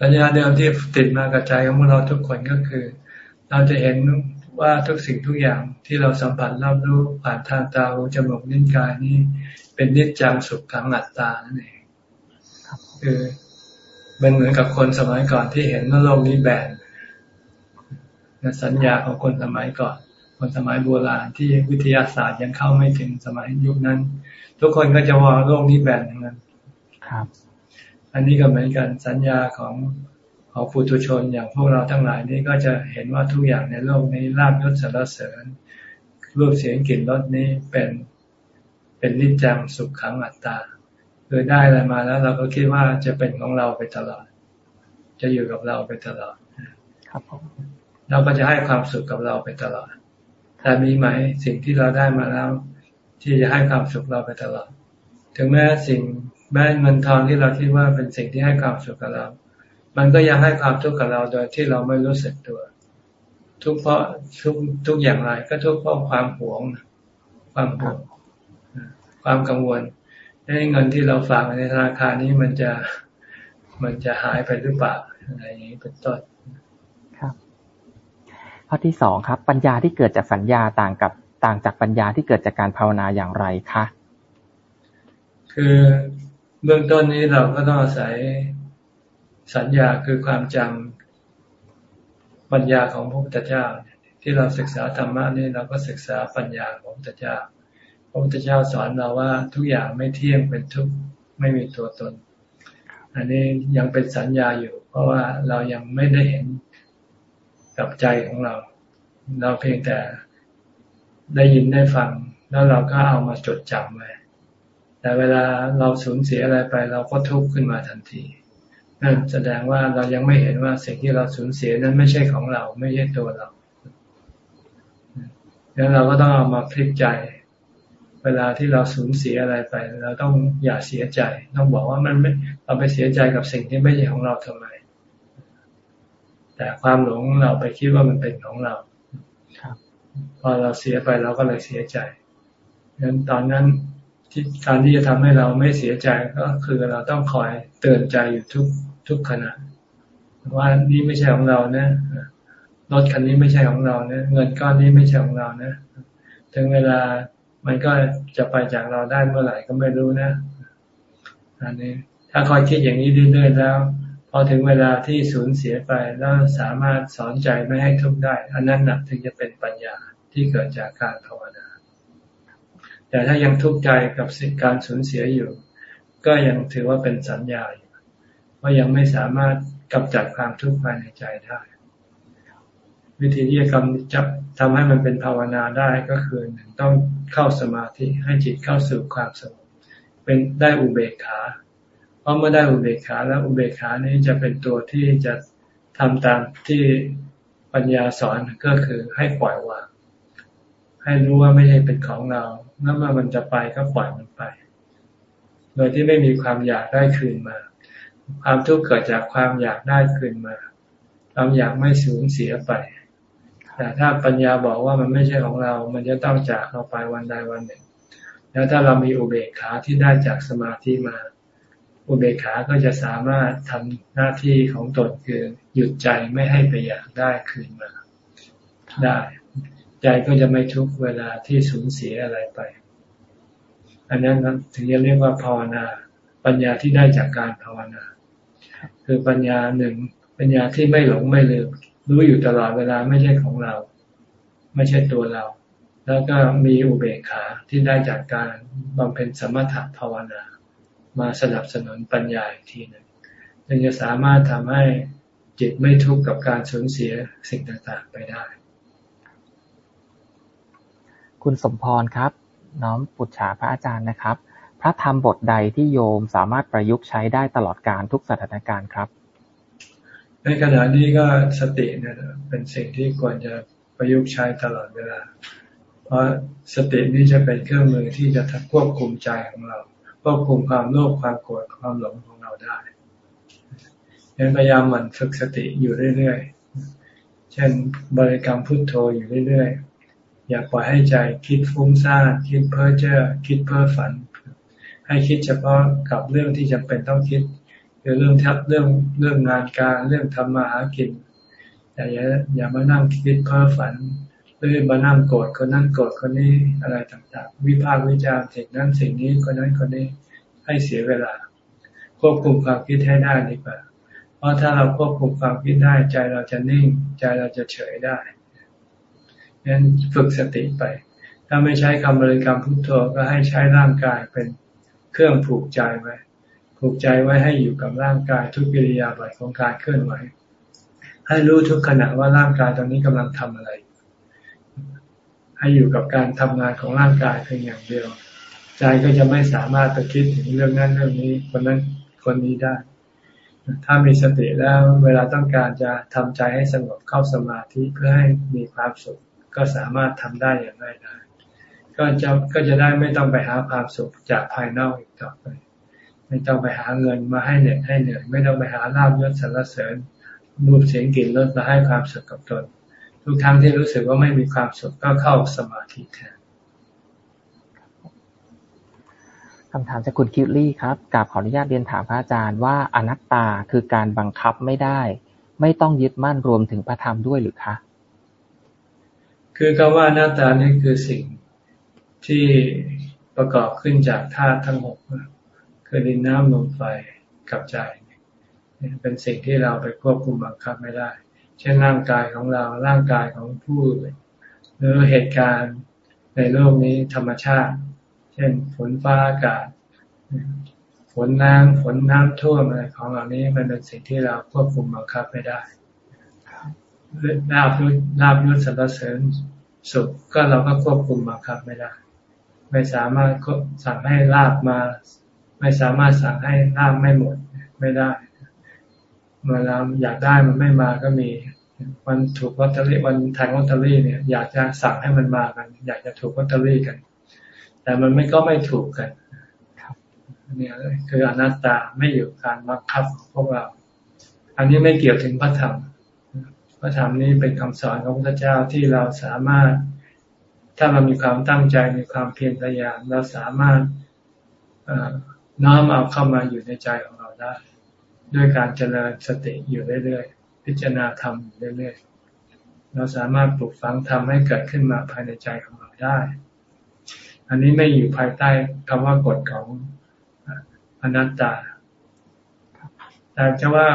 สัญญาเดิมที่ติดมากับใจของเราทุกคนก็คือ เราจะเห็นว่าทุกสิ่งทุกอย่างที่เราสัมผัสรับรู้ผ่านทางตาหูจมูกนิ้วกายนี้ เป็นนิจจังสุขขังอัตตานั่นเองคือเป็นเหมือนกับคนสมัยก่อนที่เห็นว่าโลกนี้แบน สัญญาของคนสมัยก่อน คนสมัยโบราณที่วิทยาศาสตร์ยังเข้าไม่ถึงสมัยยุคนั้น ทุกคนก็จะว่าโลกนี้แบนทั้งนั้นครับ อันนี้ก็เหมือนกันสัญญาของของปุถุชนอย่างพวกเราทั้งหลายนี้ก็จะเห็นว่าทุกอย่างในโลกนี้ลาบยศสารเสริญรูปเสียงกลิ่นรสนี้เป็นเป็นนิจจังสุขขังอัตตาคือได้อะไรมาแล้ว เราก็คิดว่าจะเป็นของเราไปตลอด จะอยู่กับเราไปตลอด ครับผม เราก็จะให้ความสุขกับเราไปตลอด แต่มีไหมสิ่งที่เราได้มาแล้ว ที่จะให้ความสุขเราไปตลอด ถึงแม้สิ่งแม้เงินทองที่เราคิดว่าเป็นสิ่งที่ให้ความสุขกับเรา มันก็ยังให้ความทุกข์กับเราโดยที่เราไม่รู้สึกตัว ทุกเพราะทุกทุกอย่างไรก็ทุกเพราะความหวง ความหวงความกังวลให้เงินที่เราฝากในธนาคารนี้มันจะมันจะหายไปหรือเปล่าอะไรอย่างนี้เป็นต้น ข้อที่สองครับ ปัญญาที่เกิดจากสัญญาต่างกับต่างจากปัญญาที่เกิดจากการภาวนาอย่างไรคะคือเบื้องต้นนี้เราก็ต้องอาศัยสัญญาคือความจำปัญญาของพระพุทธเจ้า ที่เราศึกษาธรรมะนี่เราก็ศึกษาปัญญาของพระพุทธเจ้าพระพุทธเจ้าสอนเราว่าทุกอย่างไม่เที่ยงเป็นทุกไม่มีตัวตน อันนี้ยังเป็นสัญญาอยู่ เพราะว่าเรายังไม่ได้เห็น กับใจของเรา เราเพียงแต่ได้ยินได้ฟัง แล้วเราก็เอามาจดจำไว้แต่เวลาเราสูญเสียอะไรไป เราก็ทุกข์ขึ้นมาทันทีนั่นแสดงว่าเรายังไม่เห็นว่าสิ่งที่เราสูญเสียนั้นไม่ใช่ของเรา ไม่ใช่ตัวเราดังนั้นเราก็ต้องเอามาพลิกใจ เวลาที่เราสูญเสียอะไรไป เราต้องอย่าเสียใจ ต้องบอกว่ามันไม่เราไปเสียใจกับสิ่งที่ไม่ใช่ของเราทำไม แต่ความหลงเราไปคิดว่ามันเป็นของเราพอเราเสียไปเราก็เลยเสียใจดังนั้นตอนนั้นที่การที่จะทำให้เราไม่เสียใจก็คือเราต้องคอยเตือนใจอยู่ทุกทุกขณะว่านี่ไม่ใช่ของเรานะรถคันนี้ไม่ใช่ของเรานะเงินก้อนนี้ไม่ใช่ของเรานะถึงเวลามันก็จะไปจากเราได้เมื่อไหร่ก็ไม่รู้นะอันนี้ถ้าคอยคิดอย่างนี้เรื่อยๆแล้ว พอถึงเวลาที่สูญเสียไปแล้วสามารถสอนใจไม่ให้ทุกข์ได้ อันนั้นนะถึงจะเป็นปัญญาที่เกิดจากการภาวนา แต่ถ้ายังทุกข์ใจกับสิ่งการสูญเสียอยู่ ก็ยังถือว่าเป็นสัญญาอยู่ว่ายังไม่สามารถกำจัดความทุกข์ภายในใจได้ วิธีที่จะกำจับทำให้มันเป็นภาวนาได้ก็คือหนึ่งต้องเข้าสมาธิให้จิตเข้าสู่ความสงบเป็นได้อุเบกขา ราะเมื่อได้อุเบกขาแล้วอุเบกขานี้จะเป็นตัวที่จะทำตามที่ปัญญาสอนก็คือให้ปล่อยวาง ให้รู้ว่าไม่ใช่เป็นของเราแล้วเมื่อมันจะไปก็ปล่อยมันไป โดยที่ไม่มีความอยากได้คืนมา ความทุกข์เกิดจากความอยากได้คืนมาความอยากไม่สูญเสียไป แต่ถ้าปัญญาบอกว่ามันไม่ใช่ของเรา มันจะต้องจากเราไปวันใดวันหนึ่ง แล้วถ้าเรามีอุเบกขาที่ได้จากสมาธิมา อุเบกขาก็จะสามารถทำหน้าที่ของตนคือหยุดใจไม่ให้ไปอยากได้คืนมาได้ ใจก็จะไม่ทุกเวลาที่สูญเสียอะไรไป อันนั้นถึงจะเรียกว่าภาวนา ปัญญาที่ได้จากการภาวนา คือปัญญาหนึ่งปัญญาที่ไม่หลงไม่ลืมรู้อยู่ตลอดเวลาไม่ใช่ของเรา ไม่ใช่ตัวเรา แล้วก็มีอุเบกขาที่ได้จากการบำเพ็ญสมถะภาวนา มาสนับสนุนปัญญาอีกทีหนึ่งจึงจะสามารถทำให้จิตไม่ทุกข์กับการสูญเสียสิ่งต่างๆไปได้ คุณสมพรครับ น้อมปุจฉาพระอาจารย์นะครับ พระธรรมบทใดที่โยมสามารถประยุกต์ใช้ได้ตลอดการทุกสถานการณ์ครับ ในขณะนี้ก็สติเนี่ยเป็นสิ่งที่ควรจะประยุกต์ใช้ตลอดเวลา เพราะสตินี้จะเป็นเครื่องมือที่จะควบคุมใจของเรา ควบคุมความโลภความโกรธความหลงของเราได้ยังพยายามมันฝึกสติอยู่เรื่อยๆ เช่นบริกรรมพุทโธอยู่เรื่อยๆ อย่าปล่อยให้ใจคิดฟุ้งซ่านคิดเพ้อเจ้อคิดเพ้อฝัน ให้คิดเฉพาะกับเรื่องที่จำเป็นต้องคิดคือเรื่องทับเรื่องเรื่องงานการเรื่องทำมาหากินแต่อย่าอย่ามานั่งคิดเพ้อฝัน หรือมานั่งโกรธคนนั้นโกรธคนนี้อะไรต่างๆ วิพากษ์วิจารณ์สิ่งนั้นสิ่งนี้คนนั้นคนนี้ให้เสียเวลา ควบคุมความคิดให้ได้ดีกว่า เพราะถ้าเราควบคุมความคิดได้ใจเราจะนิ่ง ใจเราจะเฉยได้นั้นฝึกสติไป ถ้าไม่ใช้คำบริกรรมพุทโธก็ให้ใช้ร่างกายเป็นเครื่องผูกใจไว้ผูกใจไว้ให้อยู่กับร่างกายทุกกิริยาบถของการเคลื่อนไหวให้รู้ทุกขณะว่าร่างกายตอนนี้กำลังทำอะไร ให้อยู่กับการทำงานของร่างกายเพียงอย่างเดียว ใจก็จะไม่สามารถไปคิดถึงเรื่องนั้นเรื่องนี้คนนั้นคนนี้ได้ ถ้ามีสติแล้วเวลาต้องการจะทำใจให้สงบเข้าสมาธิเพื่อให้มีความสุขก็สามารถทำได้อย่างง่ายดายก็จะก็จะได้ไม่ต้องไปหาความสุขจากภายนอกอีกต่อไป ไม่ต้องไปหาเงินมาให้เหน็ดให้เหนื่อยไม่ต้องไปหาลาบยศสรรเสริญรูปเสียงกลิ่นรสมาให้ความสุขกับตน ทุกครั้งที่รู้สึกว่าไม่มีความสุขก็เข้าสมาธิแทนคำถามจากคุณคิวลี่ครับกราบขออนุญาตเรียนถามพระอาจารย์ว่าอนัตตาคือการบังคับไม่ได้ ไม่ต้องยึดมั่นรวมถึงพระธรรมด้วยหรือคะ คือคำว่าอนัตตานี่คือสิ่งที่ประกอบขึ้นจากธาตุทั้งหกคือดินน้ำลมไฟกับใจ เป็นสิ่งที่เราไปควบคุมบังคับไม่ได้ เช่นร่างกายของเราร่างกายของผู้หรือเหตุการณ์ในโลกนี้ธรรมชาติ เช่นฝนฟ้าอากาศ ฝนน้ำฝนน้ำท่วมอะไรของเหล่านี้มันเป็นสิ่งที่เราควบคุมบังคับไม่ได้ลาบยุลาบยุสรรเสริญสุขก็เราก็ควบคุมบังคับไม่ได้ ไม่สามารถสั่งให้ลาบมา ไม่สามารถสั่งให้ลาบไม่หมดไม่ได้เวลาอยากได้มันไม่มาก็มี วันถูกลอตเตอรี่วันแทงลอตเตอรี่เนี่ย อยากจะสั่งให้มันมากัน อยากจะถูกลอตเตอรี่กัน แต่มันไม่ก็ไม่ถูกกันเนี่ยคืออนัตตาไม่อยู่การบังคับของพวกเรา อันนี้ไม่เกี่ยวถึงพระธรรมพระธรรมนี้เป็นคำสอนของพระเจ้าที่เราสามารถ ถ้าเรามีความตั้งใจมีความเพียรพยายามเราสามารถน้อมเอาเข้ามาอยู่ในใจของเราได้ ด้วยการเจริญสติอยู่เรื่อยๆ พิจารณาธรรมเรื่อยๆ เราสามารถปลูกฝังธรรมให้เกิดขึ้นมาภายในใจของเราได้ อันนี้ไม่อยู่ภายใต้คำว่ากฎของอนัตตา แต่จะว่า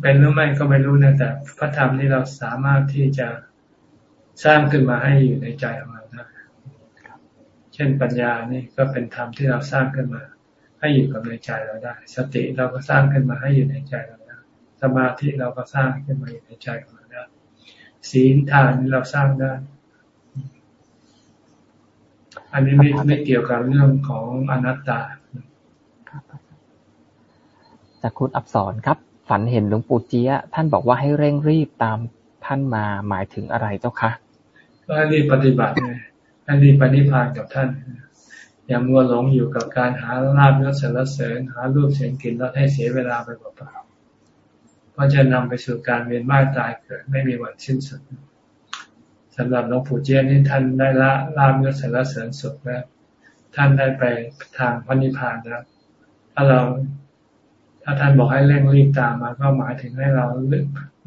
เป็นหรือไม่ก็ไม่รู้นะแต่พระธรรมนี่เราสามารถที่จะสร้างขึ้นมาให้อยู่ในใจของเราได้เช่นปัญญานี่ก็เป็นธรรมที่เราสร้างขึ้นมา ให้อยู่กับในใจเราได้ สติเราก็สร้างขึ้นมาให้อยู่ในใจเรา สมาธิเราก็สร้างขึ้นมาอยู่ในใจของเราได้ศีลทานเราสร้างได้ อันนี้ไม่ไม่เกี่ยวกับเรื่องของอนัตตาจากคุณอับสรครับ ฝันเห็นหลวงปู่เจี๊ยท่านบอกว่าให้เร่งรีบตามท่านมาหมายถึงอะไรเจ้าคะก็ให้รีบปฏิบัติไงให้รีบปฏิพานกับท่านอย่ามัวหลงอยู่กับการหาลาบยศสรรเสริญหารูปเสียงกลิ่นแล้วให้เสียเวลาไปเปล่าๆ เพราะจะนำไปสู่การเวียนว่ายตายเกิด ไม่มีวันสิ้นสุดสำหรับหลวงปู่เจียนนี่ท่านได้ละลาบยศสรรเสริญสุดแล้วท่านได้ไปทางพระนิพพานแล้วถ้าเราถ้าท่านบอกให้เร่งรีบตามมาก็หมายถึงให้เรา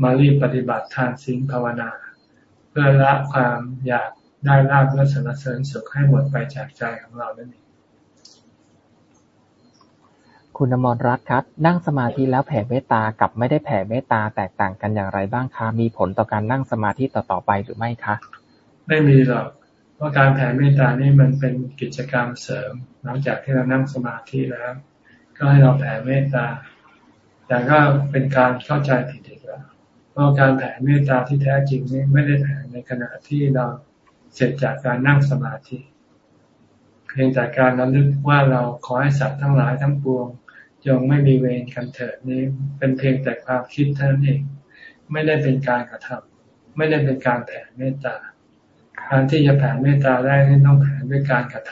มารีบปฏิบัติทานศีลภาวนา เพื่อละความอยากได้ลาบและสรรเสริญสุขให้หมดไปจากใจของเรานั่นเอง คุณอมรรัตน์ครับ นั่งสมาธิแล้วแผ่เมตตา กับไม่ได้แผ่เมตตาแตกต่างกันอย่างไรบ้างคะ มีผลต่อการนั่งสมาธิต่อๆไปหรือไม่คะ ไม่มีหรอก เพราะการแผ่เมตตานี่มันเป็นกิจกรรมเสริม หลังจากที่เรานั่งสมาธิแล้ว ก็ให้เราแผ่เมตตา แต่ก็เป็นการเข้าใจผิดอีกแล้วเพราะการแผ่เมตตาที่แท้จริงนี่ไม่ได้แผ่ในขณะที่เราเสร็จจากการนั่งสมาธิ เพียงแต่การระลึกว่าเราขอให้สัตว์ทั้งหลายทั้งปวง จงไม่มีเวรกันเถิดนี้ เป็นเพียงแต่ความคิดเท่านั้นเอง ไม่ได้เป็นการกระทำไม่ได้เป็นการแผ่เมตตาการที่จะแผ่เมตตาได้ต้องแผ่ด้วยการกระท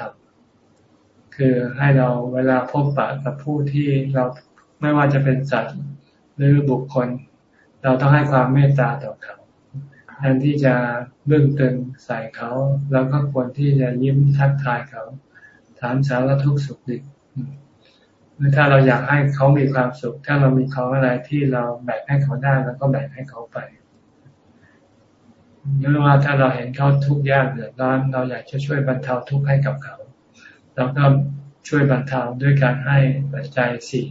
ำคือให้เราเวลาพบปะกับผู้ที่เราไม่ว่าจะเป็นสัตว์หรือบุคคล เราต้องให้ความเมตตาต่อเขาแทนที่จะเบื้องตึงใส่เขา แล้วก็ควรที่จะยิ้มทักทายเขา ถามสารทุกข์สุขดิบ รือถ้าเราอยากให้เขามีความสุข ถ้าเรามีของอะไรที่เราแบ่งให้เขาได้เราก็แบ่งให้เขาไปหรือว่าถ้าเราเห็นเขาทุกข์ยากเดือดร้อนเราอยากจะช่วยบรรเทาทุกข์ให้กับเขาเราก็ช่วยบรรเทาด้วยการให้ปัจจัยสี่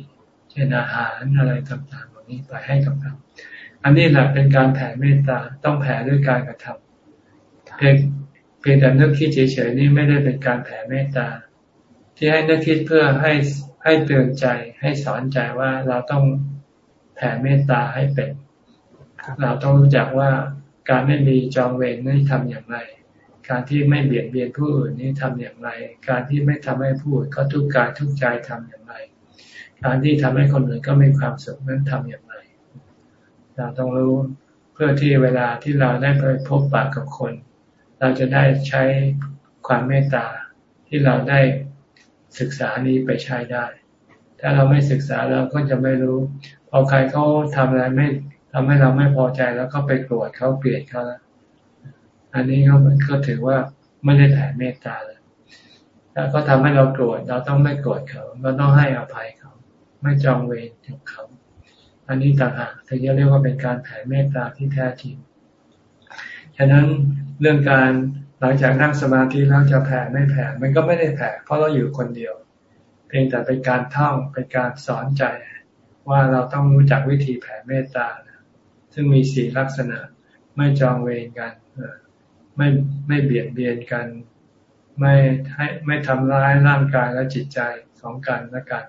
เช่นอาหารอะไรต่างๆเหล่านี้ไปให้กับเขาอันนี้แหละเป็นการแผ่เมตตาต้องแผ่ด้วยการกระทำเพียงเพียงแต่นึกคิดเฉยๆนี่ไม่ได้เป็นการแผ่เมตตา ที่ให้นึกคิดเพื่อให้ ให้เตือนใจให้สอนใจว่าเราต้องแผ่เมตตาให้เป็น เราต้องรู้จักว่าการไม่มีจองเวรนี่ทำอย่างไร การที่ไม่เบียดเบียนผู้อื่นนี่ทำอย่างไร การที่ไม่ทำให้ผู้อื่นเขาทุกข์กายทุกข์ใจทำอย่างไร การที่ทำให้คนอื่นก็มีความสุขนั้นทำอย่างไร เราต้องรู้เพื่อที่เวลาที่เราได้ไปพบปะกับคน เราจะได้ใช้ความเมตตาที่เราได้ ศึกษานี้ไปใช้ได้ ถ้าเราไม่ศึกษาเราก็จะไม่รู้ พอใครเขาทำอะไรไม่ทำให้เราไม่พอใจแล้วก็ไปโกรธเขาเกลียดเขาแล้วอันนี้ก็ก็ถือว่าไม่ได้แผ่เมตตาเลยถ้าก็ทำให้เราโกรธเราต้องไม่โกรธเขาเราต้องให้อภัยเขา ไม่จองเวรกับเขา อันนี้ต่างหากถึงจะเรียกว่าเป็นการแผ่เมตตาที่แท้จริง ฉะนั้นเรื่องการ หลังจากนั่งสมาธิแล้วจะแผ่ไม่แผ่มันก็ไม่ได้แผ่เพราะเราอยู่คนเดียว เพียงแต่เป็นการท่องเป็นการสอนใจ ว่าเราต้องรู้จักวิธีแผ่เมตตาซึ่งมีสี่ลักษณะ ไม่จองเวรกันไม่ไม่เบียดเบียนกัน ไม่ให้ไม่ทำร้ายร่างกายและจิตใจของกันและกัน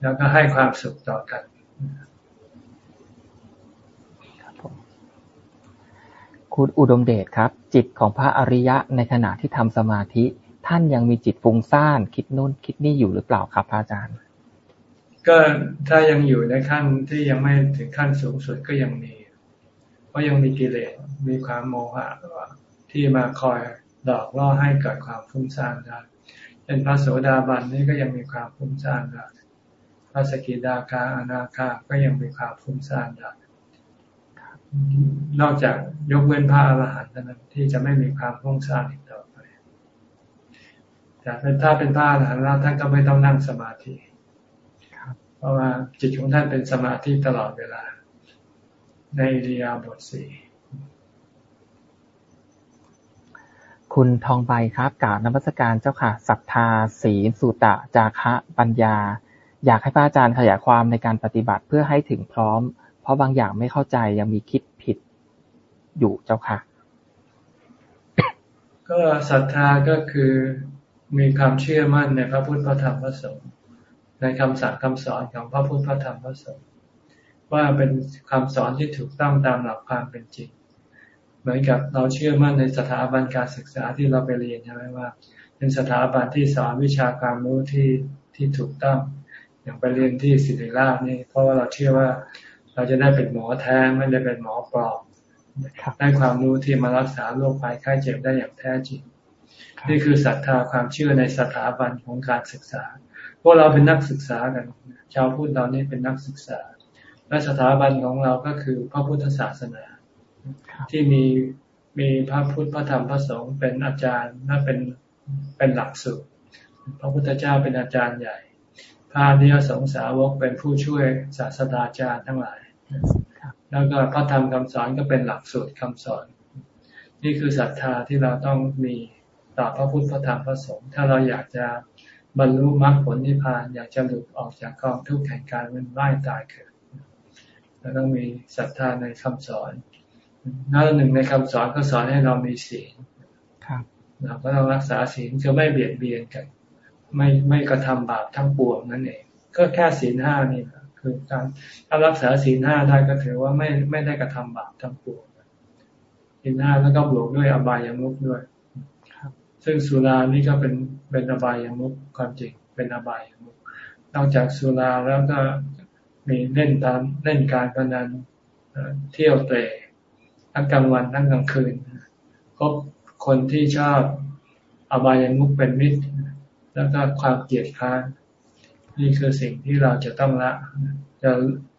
แล้วก็ให้ความสุขต่อกัน คุณอุดมเดชครับ จิตของพระอริยะในขณะที่ทำสมาธิ ท่านยังมีจิตฟุ้งซ่านคิดนู่นคิดนี่อยู่หรือเปล่าครับพระอาจารย์ ก็ถ้ายังอยู่ในขั้นที่ยังไม่ถึงขั้นสูงสุดก็ยังมี เพราะยังมีกิเลสมีความโมหะที่มาคอยหลอกล่อให้เกิดความฟุ้งซ่านได้เป็นพระโสดาบันนี่ก็ยังมีความฟุ้งซ่านได้พระสกิดาคาอนาคาก็ยังมีความฟุ้งซ่านได้ นอกจากยกเว้นพระอรหันต์นั้นที่จะไม่มีความพุ่งสร้างอีกต่อไปแต่เป็นถ้าเป็นพระอรหันต์แล้วท่านก็ไม่ต้องนั่งสมาธิเพราะว่าจิตของท่านเป็นสมาธิตลอดเวลา ในเรียบทสี่คุณทองใบครับกล่าวนมัสการเจ้าค่ะศรัทธาศีลสุตะ จาคะปัญญา อยากให้พระอาจารย์ขยายความในการปฏิบัติเพื่อให้ถึงพร้อม เพราะบางอย่างไม่เข้าใจยังมีคิดผิดอยู่เจ้าค่ะ ก็ศรัทธาก็คือมีความเชื่อมั่นในพระพุทธพระธรรมพระสงฆ์ในคำสั่งคำสอนของพระพุทธพระธรรมพระสงฆ์ว่าเป็นคำสอนที่ถูกต้องตามหลักความเป็นจริง เหมือนกับเราเชื่อมั่นในสถาบันการศึกษาที่เราไปเรียนใช่ไหมว่า เป็นสถาบันที่สอนวิชาความรู้ที่ที่ถูกต้อง อย่างไปเรียนที่ศิริราชนี่เพราะว่าเราเชื่อว่า เราจะได้เป็นหมอแท้ไม่ได้เป็นหมอปลอมได้ความรู้ที่มารักษาโรคภัยไข้เจ็บได้อย่างแท้จริง นี่คือศรัทธาความเชื่อในสถาบันของการศึกษา พวกเราเป็นนักศึกษากัน ชาวพุทธเรานี่เป็นนักศึกษา และสถาบันของเราก็คือพระพุทธศาสนา ที่มีมีพระพุทธพระธรรมพระสงฆ์เป็นอาจารย์น่าเป็นเป็นหลักสูตรพระพุทธเจ้าเป็นอาจารย์ใหญ่ พระนิยสงสาวกเป็นผู้ช่วยศาสตราจารย์ทั้งหลาย แล้วก็พระธรรมคำสอนก็เป็นหลักสูตรคำสอน นี่คือศรัทธาที่เราต้องมีต่อพระพุทธพระธรรมพระสงฆ์ถ้าเราอยากจะบรรลุมรรคผลนิพพานอยากจะหลุดออกจากกองทุกข์แห่งการเวียนว่ายตายเกิดเราต้องมีศรัทธาในคำสอนนั่นหนึ่งในคำสอนก็สอนให้เรามีศีลเราก็ต้องรักษาศีลจะไม่เบียดเบียนกัน ไม่ไม่กระทำบาปทั้งปวงนั่นเอง ก็แค่ศีลห้านี่คือการถ้ารักษาศีลห้าได้ก็ถือว่าไม่ไม่ได้กระทำบาปทั้งปวงศีลห้าแล้วก็บวกด้วยอบายามุกด้วยซึ่งสุรานี่ก็เป็นเป็นอบายามุกความจริงเป็นอบายามุกนอกจากสุราแล้วก็มีเล่นตามเล่นการพนันเที่ยวเตะทั้งกลางวันทั้งกลางคืนพบคนที่ชอบอบายามุกเป็นมิตร แล้วก็ความเกลียดค้านนี่คือสิ่งที่เราจะต้องละ จะ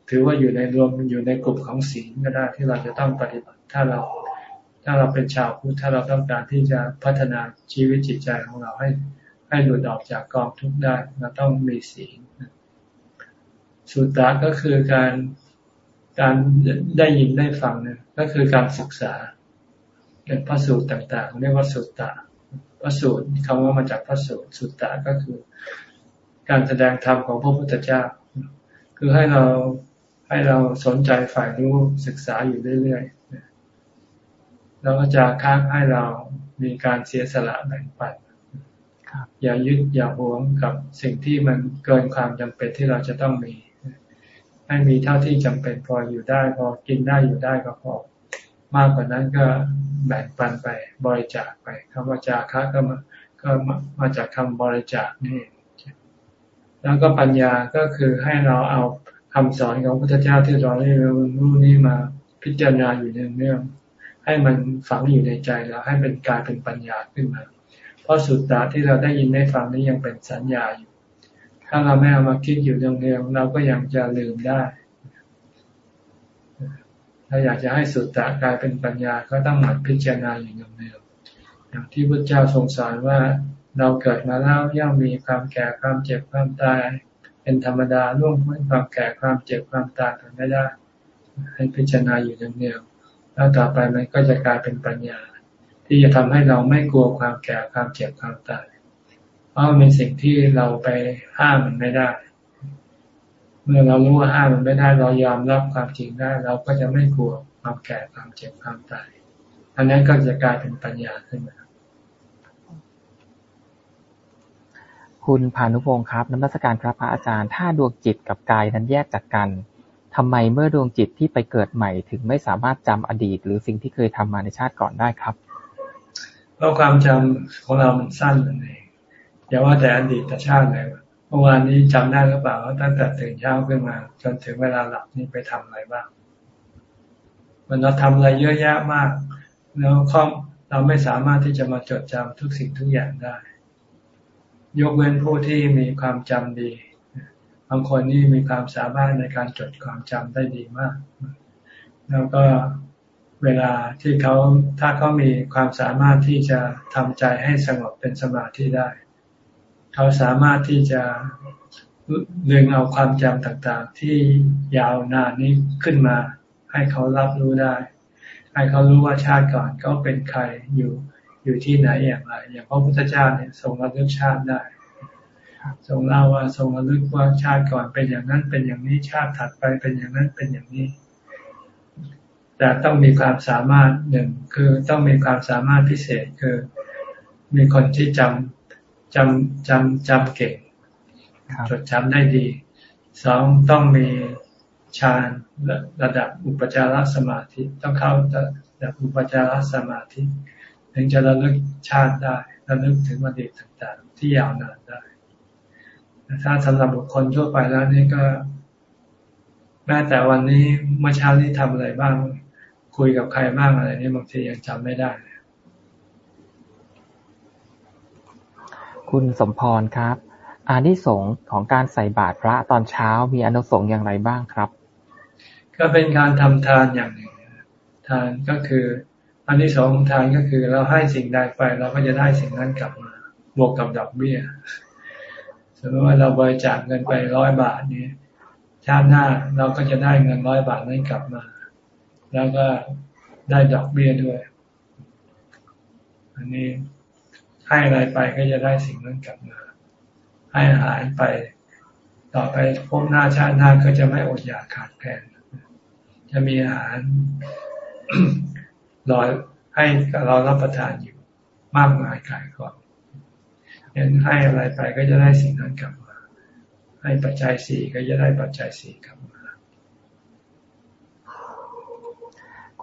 ถือว่าอยู่ในรวมอยู่ในกลุ่มของศีลก็ได้ที่เราจะต้องปฏิบัติ ถ้าเรา ถ้าเราเป็นชาวพุทธถ้าเราต้องการที่จะพัฒนาชีวิตจิตใจของเราให้ ให้หลุดออกจากกองทุกข์ได้เราต้องมีศีลสุตตะก็คือการการได้ยินได้ฟังเนี่ยก็คือการศึกษาเป็นพระสูตรต่างๆเรียกว่าสุตตะ พระสูตรคำว่ามาจากพระสูตรสุตตะก็คือ การแสดงธรรมของพระพุทธเจ้า คือให้เราให้เราสนใจฝ่ายรู้ศึกษาอยู่เรื่อยๆแล้วก็จะค้างให้เรามีการเสียสละแบ่งปันอย่ายึดอย่าหวงกับสิ่งที่มันเกินความจำเป็นที่เราจะต้องมี ให้มีเท่าที่จำเป็นพออยู่ได้ พอกินได้อยู่ได้ก็พอ มากกว่านั้นก็แบ่งปันไปบริจาคไปคำว่าจาคะก็มาก็มาจากคำบริจาคนี่ แล้วก็ปัญญาก็คือให้เราเอาคำสอนของพระพุทธเจ้าที่เราได้รู้นี่มาพิจารณาอยู่เนื่องๆให้มันฝังอยู่ในใจแล้วให้เป็นกลายเป็นปัญญาขึ้นมา เพราะสุดตาที่เราได้ยินได้ฟังนี้ยังเป็นสัญญาอยู่ ถ้าเราไม่เอามาคิดอยู่เนืองๆเราก็ยังจะลืมได้ ถ้าอยากจะให้สุดตากลายเป็นปัญญาก็ต้องหมั่นพิจารณาอย่างเนืองๆอย่างที่พระเจ้าทรงสอนว่าเราเกิดมาแล้วย่อมมีความแก่ความเจ็บความตาย เป็นธรรมดาล่วงพ้นความแก่ความเจ็บความตายไปไม่ได้ ให้พิจารณาอยู่เนืองๆแล้วต่อไปมันก็จะกลายเป็นปัญญา ที่จะทำให้เราไม่กลัวความแก่ความเจ็บความตายเพราะมันเป็นสิ่งที่เราไปห้ามมันไม่ได้ เมื่อเรารู้ว่าห้ามมันไม่ได้เรายอมรับความจริงได้ เราก็จะไม่กลัวความแก่ความเจ็บความตาย อันนั้นก็จะกลายเป็นปัญญาขึ้นมาคุณพานุพงศ์ครับนักสการครับพระอาจารย์ ถ้าดวงจิตกับกายนั้นแยกจากกันทำไมเมื่อดวงจิตที่ไปเกิดใหม่ถึงไม่สามารถจำอดีต หรือสิ่งที่เคยทำมาในชาติก่อนได้ครับ เพราะความจำของเรามันสั้นนั่นเองอย่าว่าแต่อดีตชาติเลย เมื่อวานนี้จำได้หรือเปล่าว่าตั้งแต่ตื่นเช้าขึ้นมา จนถึงเวลาหลับนี่ไปทำอะไรบ้าง มันเราทำอะไรเยอะแยะมาก แล้วข้อเราไม่สามารถที่จะมาจดจำทุกสิ่งทุกอย่างได้ ยกเว้นผู้ที่มีความจำดีบางคนนี่มีความสามารถในการจดความจำได้ดีมาก แล้วก็เวลาที่เขาถ้าเขามีความสามารถที่จะทำใจให้สงบเป็นสมาธิได้ เขาสามารถที่จะดึงเอาความจำต่างๆ ที่ยาวนานนี้ขึ้นมา ให้เขารับรู้ได้ ให้เขารู้ว่าชาติก่อนเขาเป็นใครอยู่อยู่ที่ไหนอย่างไร อย่างพระพุทธเจ้าเนี่ยทรงระลึกชาติได้ทรงเล่าว่าทรงระลึกว่าชาติก่อนเป็นอย่างนั้นเป็นอย่างนี้ชาติถัดไปเป็นอย่างนั้นเป็นอย่างนี้ แต่ต้องมีความสามารถหนึ่งคือต้องมีความสามารถพิเศษคือ มีคนที่จำ จำจำจำเก่งจดจำได้ดีสองต้องมีฌานระดับอุปจารสมาธิต้องเข้าระดับอุปจารสมาธิถึงจะระลึกชาติได้ระลึกถึงอดีตต่างๆ ที่ยาวนานได้ถ้าสำหรับบุคคลทั่วไปแล้วนี่ก็ แม้แต่วันนี้เมื่อเช้านี้ทำอะไรบ้าง คุยกับใครบ้างอะไรนี่บางทียังจำไม่ได้ คุณสมพรครับ อานิสงส์ของการใส่บาตรพระตอนเช้ามีอนุสงส์อย่างไรบ้างครับ ก็เป็นการทำทานอย่างหนึ่ง ทานก็คืออานิสงส์ของทานก็คือเราให้สิ่งใดไปเราก็จะได้สิ่งนั้นกลับมา บวกกับดอกเบี้ยสมมติว่าเราบริจาคเงินไปร้อยบาทนี้ชาติหน้าเราก็จะได้เงินร้อยบาทนั้นกลับมา แล้วก็ได้ดอกเบี้ยด้วย อันนี้ ให้อะไรไปก็จะได้สิ่งนั้นกลับมา ให้อาหารไป ต่อไปพบหน้าชาติหน้าก็จะไม่อดอยากขาดแคลนจะมีอาหารรอให้เรารับประทานอยู่มากมายกายก่อนเห็นให้อะไรไปก็จะได้สิ่งนั้นกลับมา ให้ปัจจัยสี่ก็จะได้ปัจจัยสี่กลับมา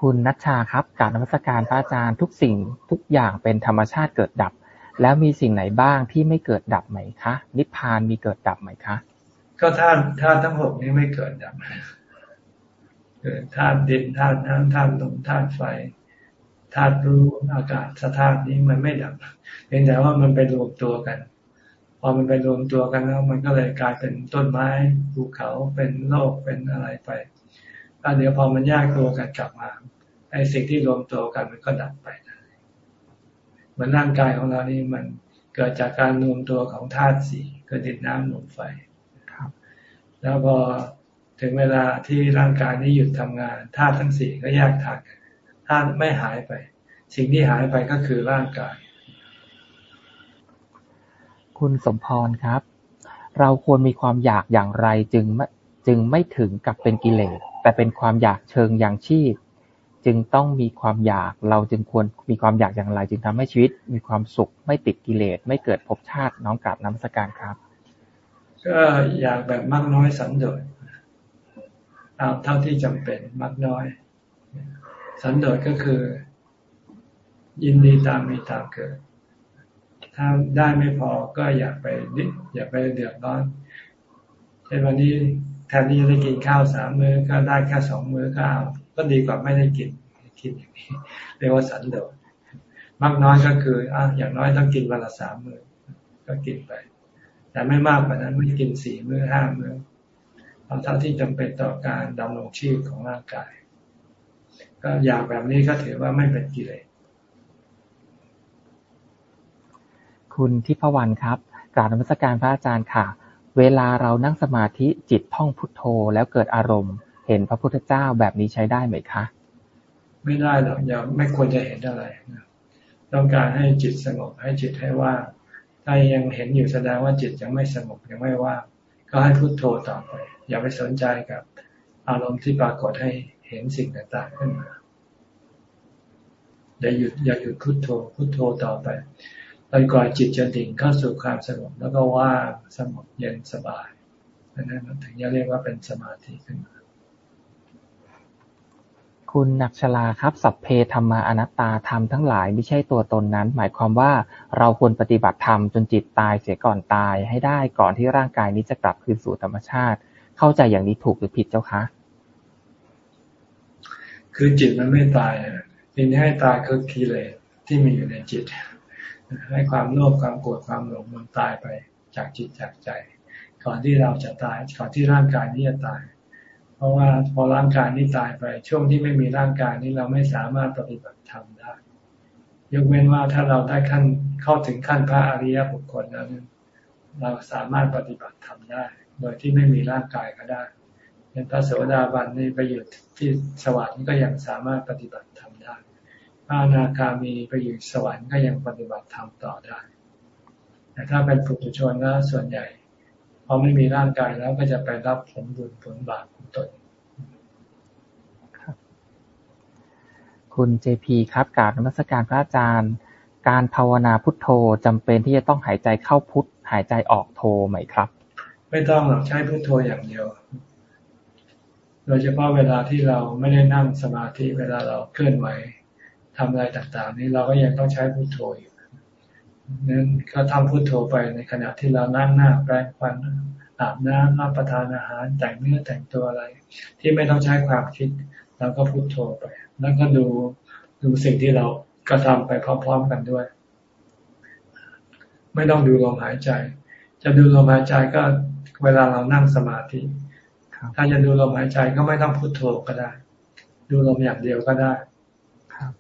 คุณนัชชาครับกาบนมัสการพระอาจารย์ทุกสิ่งทุกอย่างเป็นธรรมชาติเกิดดับ แล้วมีสิ่งไหนบ้างที่ไม่เกิดดับไหมคะ นิพพานมีเกิดดับไหมคะ ก็ธาตุธาตุทั้งหกนี้ไม่เกิดดับเกิดธาตุดินธาตุน้ำธาตุลมธาตุไฟธาตุรู้อากาศสธาตุนี้มันไม่ดับเพียงแต่ว่ามันไปรวมตัวกัน พอมันไปรวมตัวกันแล้ว มันก็เลยกลายเป็นต้นไม้ภูเขาเป็นโลกเป็นอะไรไปแล้วเดี๋ยวพอมันแยกตัวกันกลับมาไอ้สิ่งที่รวมตัวกันมันก็ดับไป เหมือนร่างกายของเรานี่มันเกิดจากการรวมตัวของธาตุสี่คือดินน้ำลมไฟครับ แล้วพอถึงเวลาที่ร่างกายนี้หยุดทำงานธาตุทั้งสี่ก็แยกทางธาตุไม่หายไป สิ่งที่หายไปก็คือร่างกาย คุณสมพรครับ เราควรมีความอยากอย่างไรจึงจึงไม่ถึงกับเป็นกิเลสแต่เป็นความอยากเชิงอย่างชีพ จึงต้องมีความอยาก เราจึงควรมีความอยากอย่างไร จึงทำให้ชีวิตมีความสุข ไม่ติดกิเลส ไม่เกิดภพชาติน้องกราบน้ำสการครับ ก็อยากแบบมากน้อยสันโดษเอาเท่าที่จำเป็นมากน้อย สันโดษก็คือ ยินดีตามมีตามเกิด ถ้าได้ไม่พอก็อยากไปนิอยากไปเดือดร้อนเช่นวันนี้แทนที่จะได้กินข้าวสามมื้อก็ได้แค่สองมื้อก็เอา ก็ดีกว่าไม่ได้กินกินอย่างนี้เรียกว่าสันโดษมากน้อยก็คืออะอย่างน้อยต้องกินวันละสามมื้อก็กินไป แต่ไม่มากกว่านั้นไม่กินสี่มื้อห้ามื้อเอาเท่าที่จำเป็นต่อการดำรงชีพของร่างกาย ก็อยากแบบนี้ก็ถือว่าไม่เป็นกิเลสคุณทิพวรรณครับกราบนมัสการพระอาจารย์ค่ะ เวลาเรานั่งสมาธิจิตท่องพุทโธแล้วเกิดอารมณ์ เห็นพระพุทธเจ้าแบบนี้ใช้ได้ไหมคะ ไม่ได้หรอกอย่าไม่ควรจะเห็นอะไรต้องการให้จิตสงบให้จิตให้ว่าถ้ายังเห็นอยู่แสดงว่าจิตยังไม่สงบยังไม่ว่างก็ให้พุทโธต่อไป อย่าไปสนใจกับอารมณ์ที่ปรากฏให้เห็นสิ่งต่างๆขึ้นมาอย่าหยุดอย่าหยุดพุทโธพุทโธต่อไปจนกว่าจิตจะดิ่งเข้าสู่ความสงบแล้วก็ว่างสงบเย็นสบายนั้นถึงจะเรียกว่าเป็นสมาธิขึ้นมา คุณนักชลาครับ สัพเพธรรมาอนัตตา ธรรมทั้งหลายไม่ใช่ตัวตนนั้น หมายความว่าเราควรปฏิบัติธรรมจนจิตตายเสียก่อนตายให้ได้ก่อนที่ร่างกายนี้จะกลับคืนสู่ธรรมชาติ เข้าใจอย่างนี้ถูกหรือผิดเจ้าคะ คือจิตมันไม่ตายสิ่งที่ให้ตายคือกิเลสที่มีอยู่ในจิต ให้ความโลภความโกรธความหลงมันตายไปจากจิตจากใจ ก่อนที่เราจะตายก่อนที่ร่างกายนี้จะตาย เพราะว่าพอร่างกายนี้ตายไป ช่วงที่ไม่มีร่างกายนี้เราไม่สามารถปฏิบัติธรรมได้ ยกเว้นว่าถ้าเราได้ขั้นเข้าถึงขั้นพระอริยบุคคลนั้น เราสามารถปฏิบัติธรรมได้ โดยที่ไม่มีร่างกายก็ได้เป็นพระโสดาบันนี่ไปอยู่ที่สวรรค์ก็ยังสามารถปฏิบัติธรรมได้พระอนาคามีไปอยู่สวรรค์ก็ยังปฏิบัติธรรมต่อได้ แต่ถ้าเป็นปุถุชนนะส่วนใหญ่พอไม่มีร่างกายแล้วก็จะไปรับผลบุญผลบาป ตนคุณเจพีครับกราบนมัสการพระอาจารย์ การภาวนาพุทโธจำเป็นที่จะต้องหายใจเข้าพุทหายใจออกโธไหมครับ ไม่ต้องหรอกใช้พุทโธอย่างเดียว โดยเฉพาะเวลาที่เราไม่ได้นั่งสมาธิเวลาเราเคลื่อนไหวทำอะไรต่างๆ นี้เราก็ยังต้องใช้พุโทโธอยู่นั้นก็ทำพุโทโธไปในขณะที่เรานั่งหน้าแปรงฟัน อาบน้ำรับประทานอาหารแต่งเนื้อแต่งตัวอะไร ที่ไม่ต้องใช้ความคิดเราก็พุโทโธไป แล้วก็ดูดูสิ่งที่เรากระทาไปพร้อมๆกันด้วย ไม่ต้องดูลมหายใจ จะดูลมหายใจก็เวลาเรานั่งสมาธิถ้าจะดูลมหายใจก็ไม่ต้องพุโทโธก็ได้ ดูลมอย่างเดียวก็ได้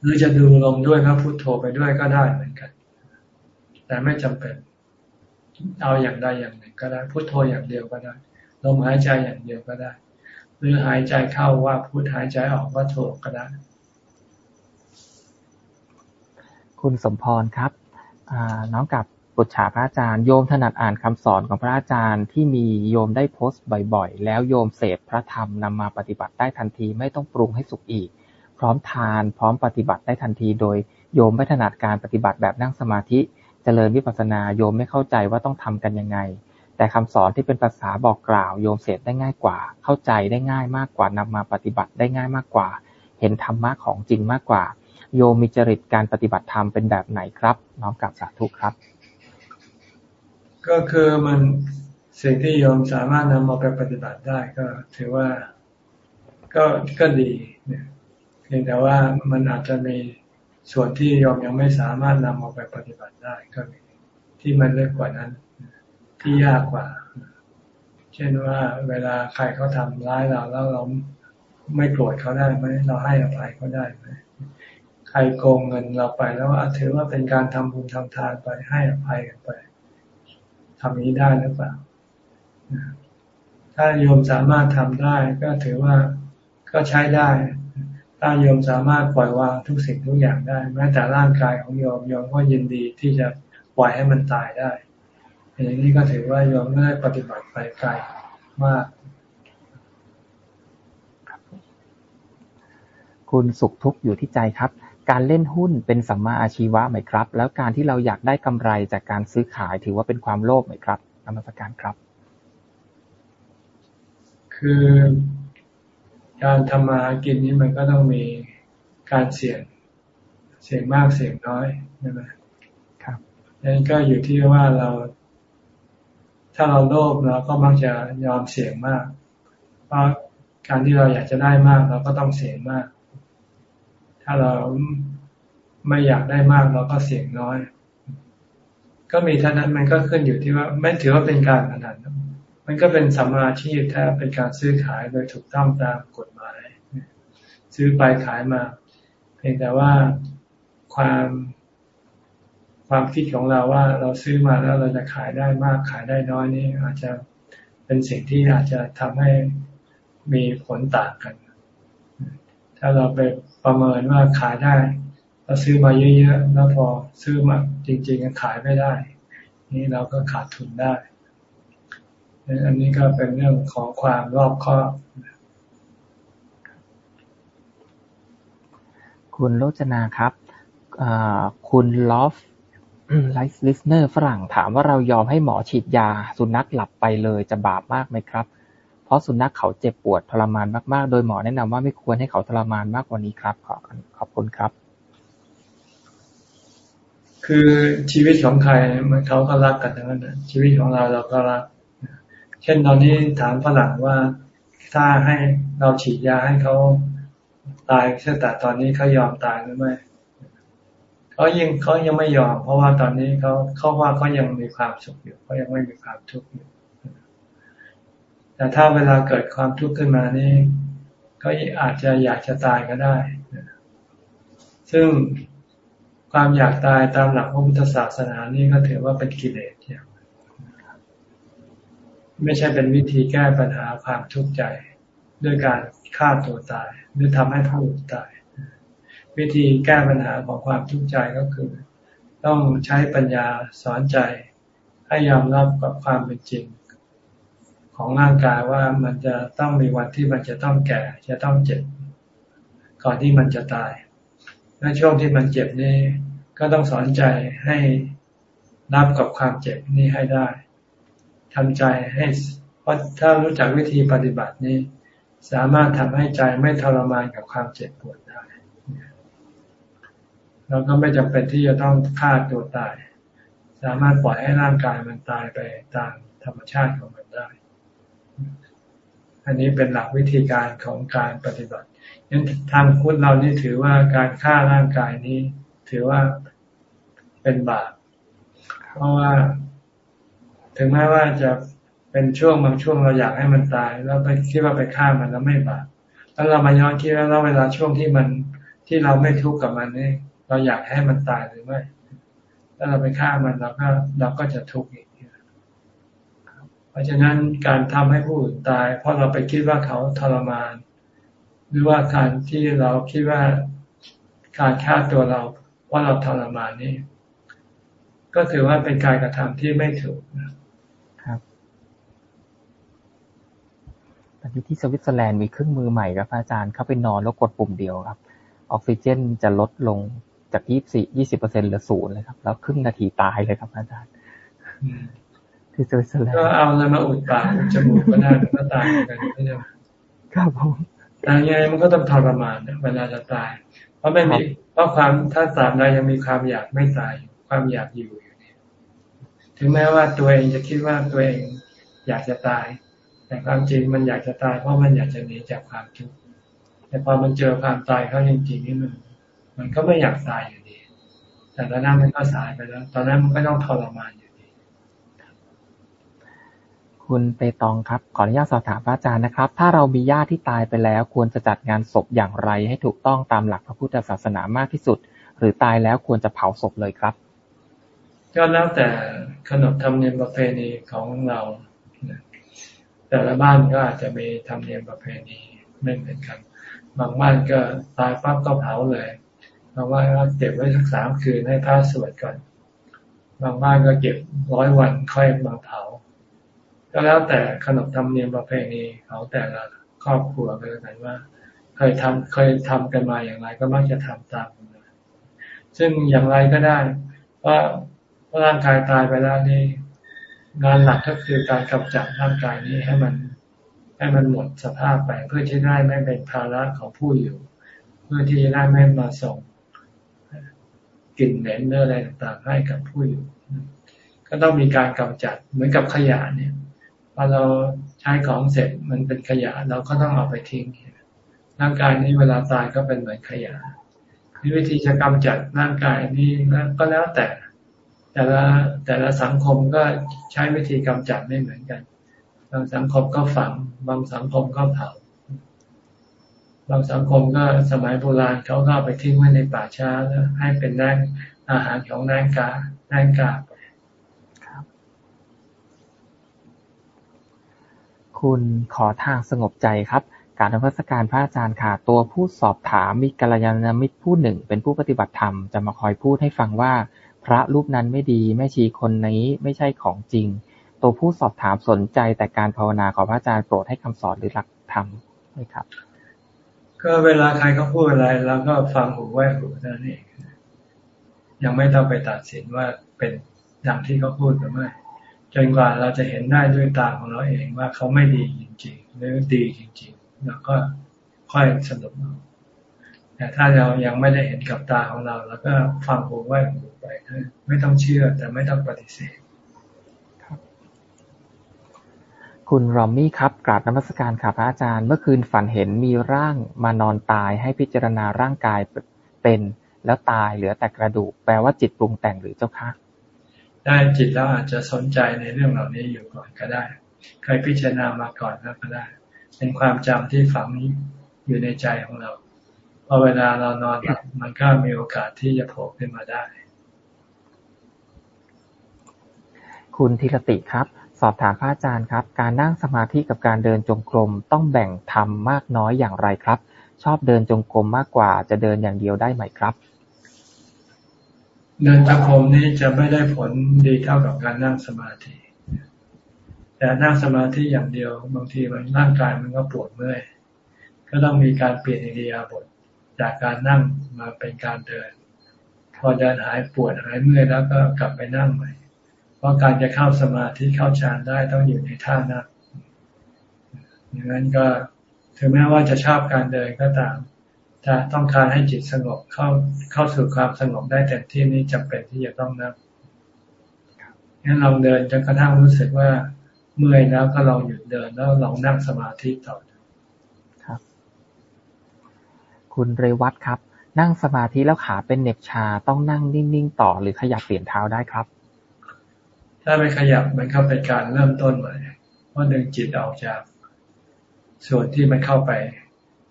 หรือจะดูลมด้วยครับพุโทโธไปด้วยก็ได้เหมือนกัน แต่ไม่จำเป็น เอาอย่างใดอย่างหนึ่งก็ได้พุทโธอย่างเดียวก็ได้ลมหายใจอย่างเดียวก็ได้ หรือหายใจเข้าว่าพุทหายใจออกว่าโธก็ได้ คุณสมพรครับน้องกับปุจฉาพระอาจารย์โยมถนัดอ่านคำสอนของพระอาจารย์ที่มีโยมได้โพสต์บ่อยๆ แล้วโยมเสพพระธรรมนำมาปฏิบัติได้ทันทีไม่ต้องปรุงให้สุขอีก พร้อมทานพร้อมปฏิบัติได้ทันที โดยโยมไม่ถนัดการปฏิบัติแบบนั่งสมาธิ จเจริญวิปัสสนาโยมไม่เข้าใจว่าต้องทำกันยังไง แต่คำสอนที่เป็นภาษาบอกกล่าวโยมเสร็จได้ง่ายกว่า เข้าใจได้ง่ายมากกว่านำมาปฏิบัติได้ง่ายมากกว่า เห็นธรรมะของจริงมากกว่า โยมมีจริตการปฏิบัติธรรมเป็นแบบไหนครับ น้องกับสาธุครับ ก็คือมันสิ่งที่โยมสามารถนำมาไปปฏิบัติได้ก็ถือว่าก็ก็ดีเนี่ยเพียงแต่ว่ามันอาจจะมี ส่วนที่ยอมยังไม่สามารถนำเอาไปปฏิบัติได้ก็มีที่มันเล็กกว่านั้น ที่ยากกว่า เช่นว่าเวลาใครเขาทำร้ายเราแล้วเราไม่โกรธเขาได้ไหมเราให้อภัยเขาได้ไหมใครโกงเงินเราไปแล้วถือว่าเป็นการทำบุญทำทานไปให้อภัยกันไปทำนี้ได้หรือเปล่า ถ้าโยมสามารถทำได้ก็ถือว่าก็ใช้ได้ ถ้าโยมสามารถปล่อยวางทุกสิ่งทุกอย่างได้ แม้แต่ร่างกายของโยมโยมก็ยินดีที่จะปล่อยให้มันตายได้ อย่างนี้ก็ถือว่าโยมได้ปฏิบัติไปไกลมาก คุณสุขทุกข์อยู่ที่ใจครับ การเล่นหุ้นเป็นสัมมาอาชีวะไหมครับ แล้วการที่เราอยากได้กำไรจากการซื้อขายถือว่าเป็นความโลภไหมครับนมัสการครับ คือ การทำมากินนี้มันก็ต้องมีการเสี่ยง เสี่ยงมากเสี่ยงน้อยใช่ไหมครับนั่นก็อยู่ที่ว่าเรา ถ้าเราโลภเราก็มักจะยอมเสี่ยงมาก เพราะการที่เราอยากจะได้มากเราก็ต้องเสี่ยงมาก ถ้าเราไม่อยากได้มากเราก็เสี่ยงน้อย ก็มีเท่านั้นมันก็ขึ้นอยู่ที่ว่าไม่ถือว่าเป็นการพนัน มันก็เป็นสัมมาชีพถ้าเป็นการซื้อขายโดยถูกต้องตามกฎหมาย ซื้อไปขายมา เพียงแต่ว่าความความคิดของเราว่าเราซื้อมาแล้วเราจะขายได้มากขายได้น้อยนี่อาจจะเป็นสิ่งที่อาจจะทำให้มีผลต่างกัน ถ้าเราไปประเมินว่าขายได้เราซื้อมาเยอะๆแล้วพอซื้อมาจริงๆขายไม่ได้ นี่เราก็ขาดทุนได้ อันนี้ก็เป็นเรื่องของความรอบคอบคุณโรจนาครับคุณ Love Life Listener ฝากถามว่าเรายอมให้หมอฉีดยา สุนัขหลับไปเลยจะบาปมากไหมครับ เพราะสุนัขเขาเจ็บปวดทรมานมาก ๆ โดยหมอแนะนำว่าไม่ควรให้เขาทรมานมากกว่านี้ครับ ขอขอบคุณครับ คือชีวิตของใครมันเขาก็รักกันทั้งนั้นชีวิตของเราเราก็รัก เช่นตอนนี้ถามฝรั่งว่าถ้าให้เราฉีดยาให้เขาตายเช่แต่ตอนนี้เขายอมตายหรือไม่เขายังเขายังไม่ยอม เพราะว่าตอนนี้เขาเขาว่าเขายังมีความสุขอยู่เขายังไม่มีความทุกข์อยู่แต่ถ้าเวลาเกิดความทุกข์ขึ้นมานี่ก็อาจจะอยากจะตายก็ได้ ซึ่งความอยากตายตามหลักพระพุทธศาสนานี่ก็ถือว่าเป็นกิเลสอย่าง ไม่ใช่เป็นวิธีแก้ปัญหาความทุกข์ใจ ด้วยการฆ่าตัวตาย หรือทำให้ผู้อื่นตาย วิธีแก้ปัญหาของความทุกข์ใจก็คือ ต้องใช้ปัญญาสอนใจ ให้ยอมรับกับความเป็นจริง ของร่างกายว่ามันจะต้องมีวันที่มันจะต้องแก่ จะต้องเจ็บ ก่อนที่มันจะตายในช่วงที่มันเจ็บนี่ก็ต้องสอนใจให้รับกับความเจ็บนี้ให้ได้ ทำใจให้เพราะถ้ารู้จักวิธีปฏิบัตินี้ สามารถทำให้ใจไม่ทรมานกับความเจ็บปวดได้เราก็ไม่จำเป็นที่จะต้องฆ่าตัวตาย สามารถปล่อยให้ร่างกายมันตายไปตามธรรมชาติของมันได้ อันนี้เป็นหลักวิธีการของการปฏิบัติยังทางพุทธเรานี่ถือว่าการฆ่าร่างกายนี้ ถือว่าเป็นบาป เพราะว่า ถึงแม้ว่าจะเป็นช่วงบางช่วงเราอยากให้มันตาย แล้วไปคิดว่าไปฆ่ามันแล้วไม่บาปแล้วเรามาย้อนคิดว่าเวลาช่วงที่มันที่เราไม่ทุกข์กับมันนี่เราอยากให้มันตายหรือไม่ถ้าเราไปฆ่ามันเราก็เราก็จะทุกข์อีกเพราะฉะนั้นการทำให้ผู้อื่นตาย เพราะเราไปคิดว่าเขาทรมาน หรือว่าการที่เราคิดว่าการฆ่าตัวเราว่าเราทรมานนี่ก็ถือว่าเป็นการกระทำที่ไม่ถูกครั ตอนนี้ที่สวิตเซอร์แลนด์มีเครื่องมือใหม่ครับอาจารย์ เข้าไปนอนแล้วกดปุ่มเดียวครับ ออกซิเจนจะลดลงจากยี่สี่ยี่สิบเปอร์เซ็นเหลือศูนย์เลยครับ แล้วครึ่งนาทีตายเลยครับอาจารย์ ที่สวิตเซอร์แลนด์ก็เอาอะไรมาอุดปากอุดจมูกก็ได้ก็ตายกันไม่ใช่ครับผมแต่ยังไงมันก็ต้องทรมานเวลาจะตาย เพราะไม่มีเพราะความถ้าตามใดยังมีความอยากไม่ตายความอยากอยู่อยู่นี่ถึงแม้ว่าตัวเองจะคิดว่าตัวเองอยากจะตาย แต่ความจริงมันอยากจะตายเพราะมันอยากจะหนีจากความทุกข์แต่พอมันเจอความตายเขาจริงๆนี่มัน มันก็ไม่อยากตายอยู่ดี แต่ตอนนั้นมันก็สายไปแล้ว ตอนนั้นมันก็ต้องทรมานอยู่ดี คุณเปตองครับ ขออนุญาตสอบถามพระอาจารย์นะครับ ถ้าเรามีญาติที่ตายไปแล้ว ควรจะจัดงานศพอย่างไร ให้ถูกต้องตามหลักพระพุทธศาสนามากที่สุด หรือตายแล้วควรจะเผาศพเลยครับก็แล้วแต่ขนบธรรมเนียมประเพณีของเรา แต่ละบ้านก็อาจจะมีธรรมเนียมประเพณีไม่เหมือนกันบางบ้านก็ตายปั๊บก็เผาเลยบางบ้านก็เก็บไว้สักสามคืนให้พระสวดก่อน บางบ้านก็เก็บร้อยวันค่อยมาเผา ก็แล้วแต่ขนบธรรมเนียมประเพณีเขาแต่ละครอบครัวก็แล้วกันว่า เคยทำเคยทำกันมาอย่างไรก็มักจะทำตามซึ่งอย่างไรก็ได้ว่าร่างกายตายไปแล้วนี่ งานหลักก็คือการกำจัดร่างกายนี้ให้มัน ให้มันหมดสภาพไป เพื่อที่ได้ไม่เป็นภาระของผู้อยู่ เพื่อที่จะได้ไม่มาส่งกลิ่นเหม็นเนื้ออะไรต่างๆให้กับผู้อยู่ ก็ต้องมีการกำจัดเหมือนกับขยะเนี่ยพอเราใช้ของเสร็จมันเป็นขยะเราก็ต้องเอาไปทิ้งร่างกายนี้เวลาตายก็เป็นเหมือนขยะวิธีจะกำจัดร่างกายนี้ก็แล้วแต่ แต่ละแต่ละสังคมก็ใช้วิธีกำจัดไม่เหมือนกันบางสังคมก็ฝังบางสังคมก็เผาบางสังคมก็สมัยโบราณเขาก็ไปทิ้งไว้ในป่าช้าแล้วให้เป็นแรงอาหารของแรงกาแรงกาไปคุณขอทางสงบใจครับ การนมัสการพระอาจารย์ค่ะ ตัวผู้สอบถามมีกัลยาณมิตรผู้หนึ่ง เป็นผู้ปฏิบัติธรรมจะมาคอยพูดให้ฟังว่า พระรูปนั้นไม่ดี แม่ชีคนนี้ไม่ใช่ของจริง ตัวผู้สอบถามสนใจแต่การภาวนาขอพระอาจารย์โปรดให้คำสอนหรือหลักธรรมด้วยครับ ก็เวลาใครเขาพูดอะไรเราก็ฟังหูไว้หูนั่นเองยังไม่ต้องไปตัดสินว่าเป็นอย่างที่เขาพูดหรือไม่จนกว่าเราจะเห็นได้ด้วยตาของเราเองว่าเขาไม่ดีจริงๆหรือดีจริงๆเราก็ค่อยสนุกแต่ถ้าเรายังไม่ได้เห็นกับตาของเรา แล้วก็ฟังหูไว้หู ไปไม่ต้องเชื่อแต่ไม่ต้องปฏิเสธคุณรอมมี่ครับกราบนมัสการค่ะพระอาจารย์ เมื่อคืนฝันเห็นมีร่างมานอนตายให้พิจารณาร่างกายเป็นแล้วตายเหลือแต่กระดูก แปลว่าจิตปรุงแต่งหรือเจ้าคะได้จิตแล้วอาจจะสนใจในเรื่องเหล่านี้อยู่ก่อนก็ได้เคยพิจารณามาก่อนแล้วก็ได้ เป็นความจำที่ฝังอยู่ในใจของเราพอเวลาเรานอนหลับมันก็มีโอกาสที่จะโผล่ขึ้นมาได้ คุณธีรติครับ สอบถามพระอาจารย์ครับ การนั่งสมาธิกับการเดินจงกรมต้องแบ่งทำมากน้อยอย่างไรครับ ชอบเดินจงกรมมากกว่าจะเดินอย่างเดียวได้ไหมครับ เดินจงกรมนี้จะไม่ได้ผลดีเท่ากับการนั่งสมาธิ แต่นั่งสมาธิอย่างเดียว บางทีมันร่างกายมันก็ปวดเมื่อยก็ต้องมีการเปลี่ยนอิริยาบถจากการนั่งมาเป็นการเดิน พอเดินหายปวดหายเมื่อยแล้วก็กลับไปนั่งใหม่ เพราะการจะเข้าสมาธิเข้าฌานได้ต้องอยู่ในท่านั่งอย่างนั้นก็ถึงแม้ว่าจะชอบการเดินก็ตามถ้าต้องการให้จิตสงบเข้าเข้าสู่ความสงบได้เต็มที่นี้จำเป็นที่จะต้องนั่งงั้นลองเดินจนกระทั่งรู้สึกว่าเมื่อยแล้วก็ลองหยุดเดินแล้วลองนั่งสมาธิต่อคุณเรวัตครับ นั่งสมาธิแล้วขาเป็นเน็บชาต้องนั่งนิ่งๆต่อหรือขยับเปลี่ยนเท้าได้ครับ ถ้าไม่ขยับมันก็เป็นการเริ่มต้นใหม่เพราะดึงจิตออกจากส่วนที่มันเข้าไป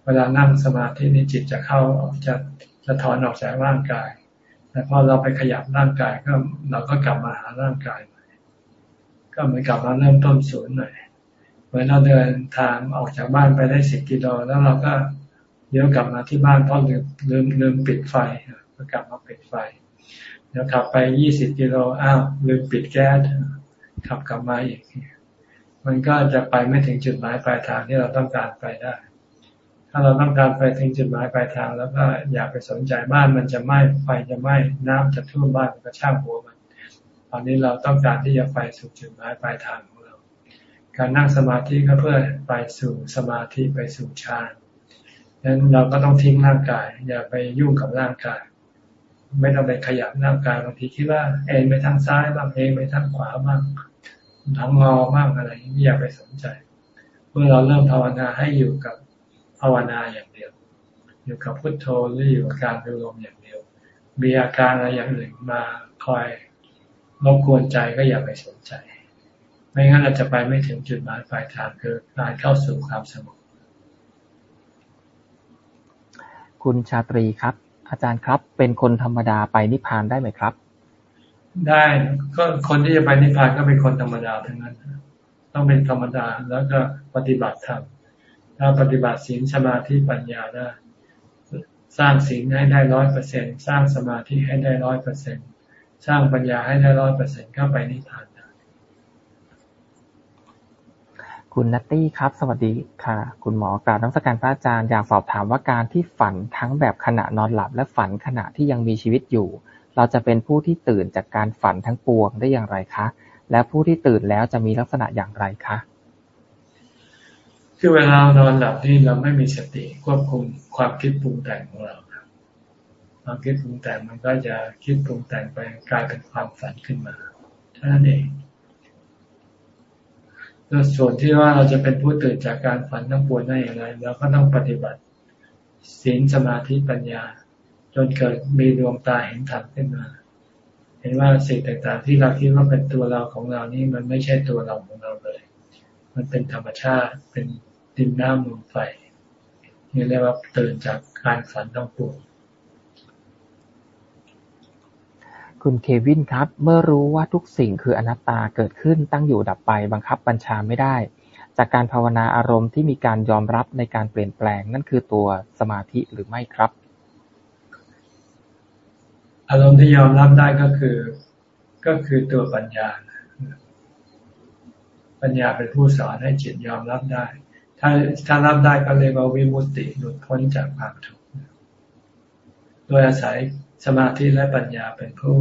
เวลานั่งสมาธินี่จิตจะเข้าออกจะจะถอนออกจากร่างกาย แต่พอเราไปขยับร่างกายก็เราก็กลับมาหาร่างกายใหม่ก็เหมือนกลับมาเริ่มต้นศูนย์หน่อยเหมือนเราเดินทางออกจากบ้านไปได้สิบกิโลแล้วเราก็เดี๋ยวกลับมาที่บ้านเพราะลืมลืมลืมปิดไฟก็กลับมาปิดไฟ เดี๋ยวขับไปยี่สิบกิโลอ้าวลืมปิดแก๊สขับกลับมาอีก มันก็จะไปไม่ถึงจุดหมายปลายทางที่เราต้องการไปได้ ถ้าเราต้องการไปถึงจุดหมายปลายทาง แล้วก็อย่าไปสนใจบ้านมันจะไหม้ไฟจะไหม้น้ำจะท่วมบ้านก็ช่างหัวมัน ตอนนี้เราต้องการที่จะไปสู่จุดหมายปลายทางของเรา การนั่งสมาธิก็เพื่อไปสู่สมาธิไปสู่ฌานนั้นเราก็ต้องทิ้งร่างกาย อย่าไปยุ่งกับร่างกาย ไม่ต้องไปขยับร่างกายบางทีคิดว่าเอ็นไปทางซ้ายบ้างเอ็นไปทางขวาบ้างหลังงอบ้างอะไรนี่อย่าไปสนใจ เมื่อเราเริ่มภาวนาให้อยู่กับภาวนาอย่างเดียว อยู่กับพุทโธหรืออยู่กับการดูลมอย่างเดียว มีอาการอะไรอย่างอื่นมาคอยรบกวนใจก็อย่าไปสนใจ ไม่งั้นเราจะไปไม่ถึงจุดหมายปลายทางคือการเข้าสู่ความสงบคุณชาตรีครับ อาจารย์ครับ เป็นคนธรรมดาไปนิพพานได้ไหมครับ ได้ก็คนที่จะไปนิพพานก็เป็นคนธรรมดาทั้งนั้น ต้องเป็นธรรมดาแล้วก็ปฏิบัติธรรมถ้าปฏิบัติศีลสมาธิปัญญาได้สร้างศีลให้ได้ร้อยเปอร์เซ็นสร้างสมาธิให้ได้ร้อยเปอร์เซ็นสร้างปัญญาให้ได้ร้อยเปอร์เซ็นเข้าไปนิพพานได้ คุณนัตตี้ครับ สวัสดีค่ะ คุณหมอกราบน้ำสการพระอาจารย์ อยากสอบถามว่าการที่ฝันทั้งแบบขณะนอนหลับ และฝันขณะที่ยังมีชีวิตอยู่ เราจะเป็นผู้ที่ตื่นจากการฝันทั้งปวงได้อย่างไรคะ และผู้ที่ตื่นแล้วจะมีลักษณะอย่างไรคะ คือเวลาเรานอนหลับนี่เราไม่มีสติควบคุมความคิดปรุงแต่งของเราความคิดปรุงแต่งมันก็จะคิดปรุงแต่งไปกลายเป็นความฝันขึ้นมาเท่านั้นเอง แล้วส่วนที่ว่าเราจะเป็นผู้ตื่นจากการฝันทั้งปวงได้อย่างไรเราก็ต้องปฏิบัติศีลสมาธิปัญญา จนเกิดมีดวงตาเห็นธรรมขึ้นมา เห็นว่าสิ่งต่างๆ ที่เราคิดว่าเป็นตัวเราของเรานี่มันไม่ใช่ตัวเราของเราเลย มันเป็นธรรมชาติเป็นดินน้ำลมไฟนี่เรียกว่าตื่นจากการฝันทั้งปวง คุณเควินครับ เมื่อรู้ว่าทุกสิ่งคืออนัตตา เกิดขึ้น ตั้งอยู่ ดับไป บังคับบัญชาไม่ได้ จากการภาวนาอารมณ์ที่มีการยอมรับในการเปลี่ยนแปลง นั่นคือตัวสมาธิหรือไม่ครับ อารมณ์ที่ยอมรับได้ก็คือ ก็คือตัวปัญญา ปัญญาเป็นผู้สอนให้จิตยอมรับได้ ถ้าถ้ารับได้ก็เรียกว่าวิมุตติหลุดพ้นจากความทุกข์ โดยอาศัย สมาธิและปัญญาเป็นผู้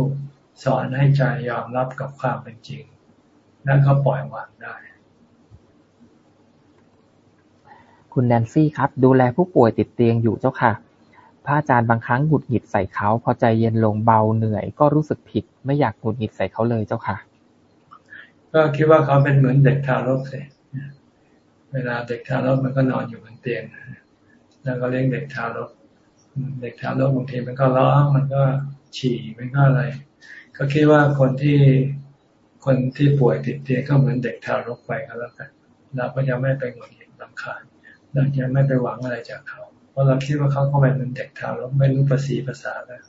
สอนให้ใจยอมรับกับความเป็นจริง แล้วก็ปล่อยวางได้ คุณแนนซี่ครับ ดูแลผู้ป่วยติดเตียงอยู่เจ้าค่ะพระอาจารย์บางครั้งหงุดหงิดใส่เขา พอใจเย็นลงเบาเหนื่อย ก็รู้สึกผิด ไม่อยากหงุดหงิดใส่เขาเลยเจ้าค่ะ ก็คิดว่าเขาเป็นเหมือนเด็กทารกเลยเวลาเด็กทารกมันก็นอนอยู่บนเตียง แล้วก็เลี้ยงเด็กทารก เด็กทารกบางทีมันก็ร้องมันก็ฉี่มันก็อะไร ก็คิดว่าคนที่คนที่ป่วยติดเตียงก็เหมือนเด็กทารกไปก็แล้วกันเราก็ยังไม่ไปหงุดหงิดลำคาญเราจะไม่ไปหวังอะไรจากเขา เพราะเราคิดว่าเขาก็เป็นเด็กทารกไม่รู้ภาษีภาษาแล้ว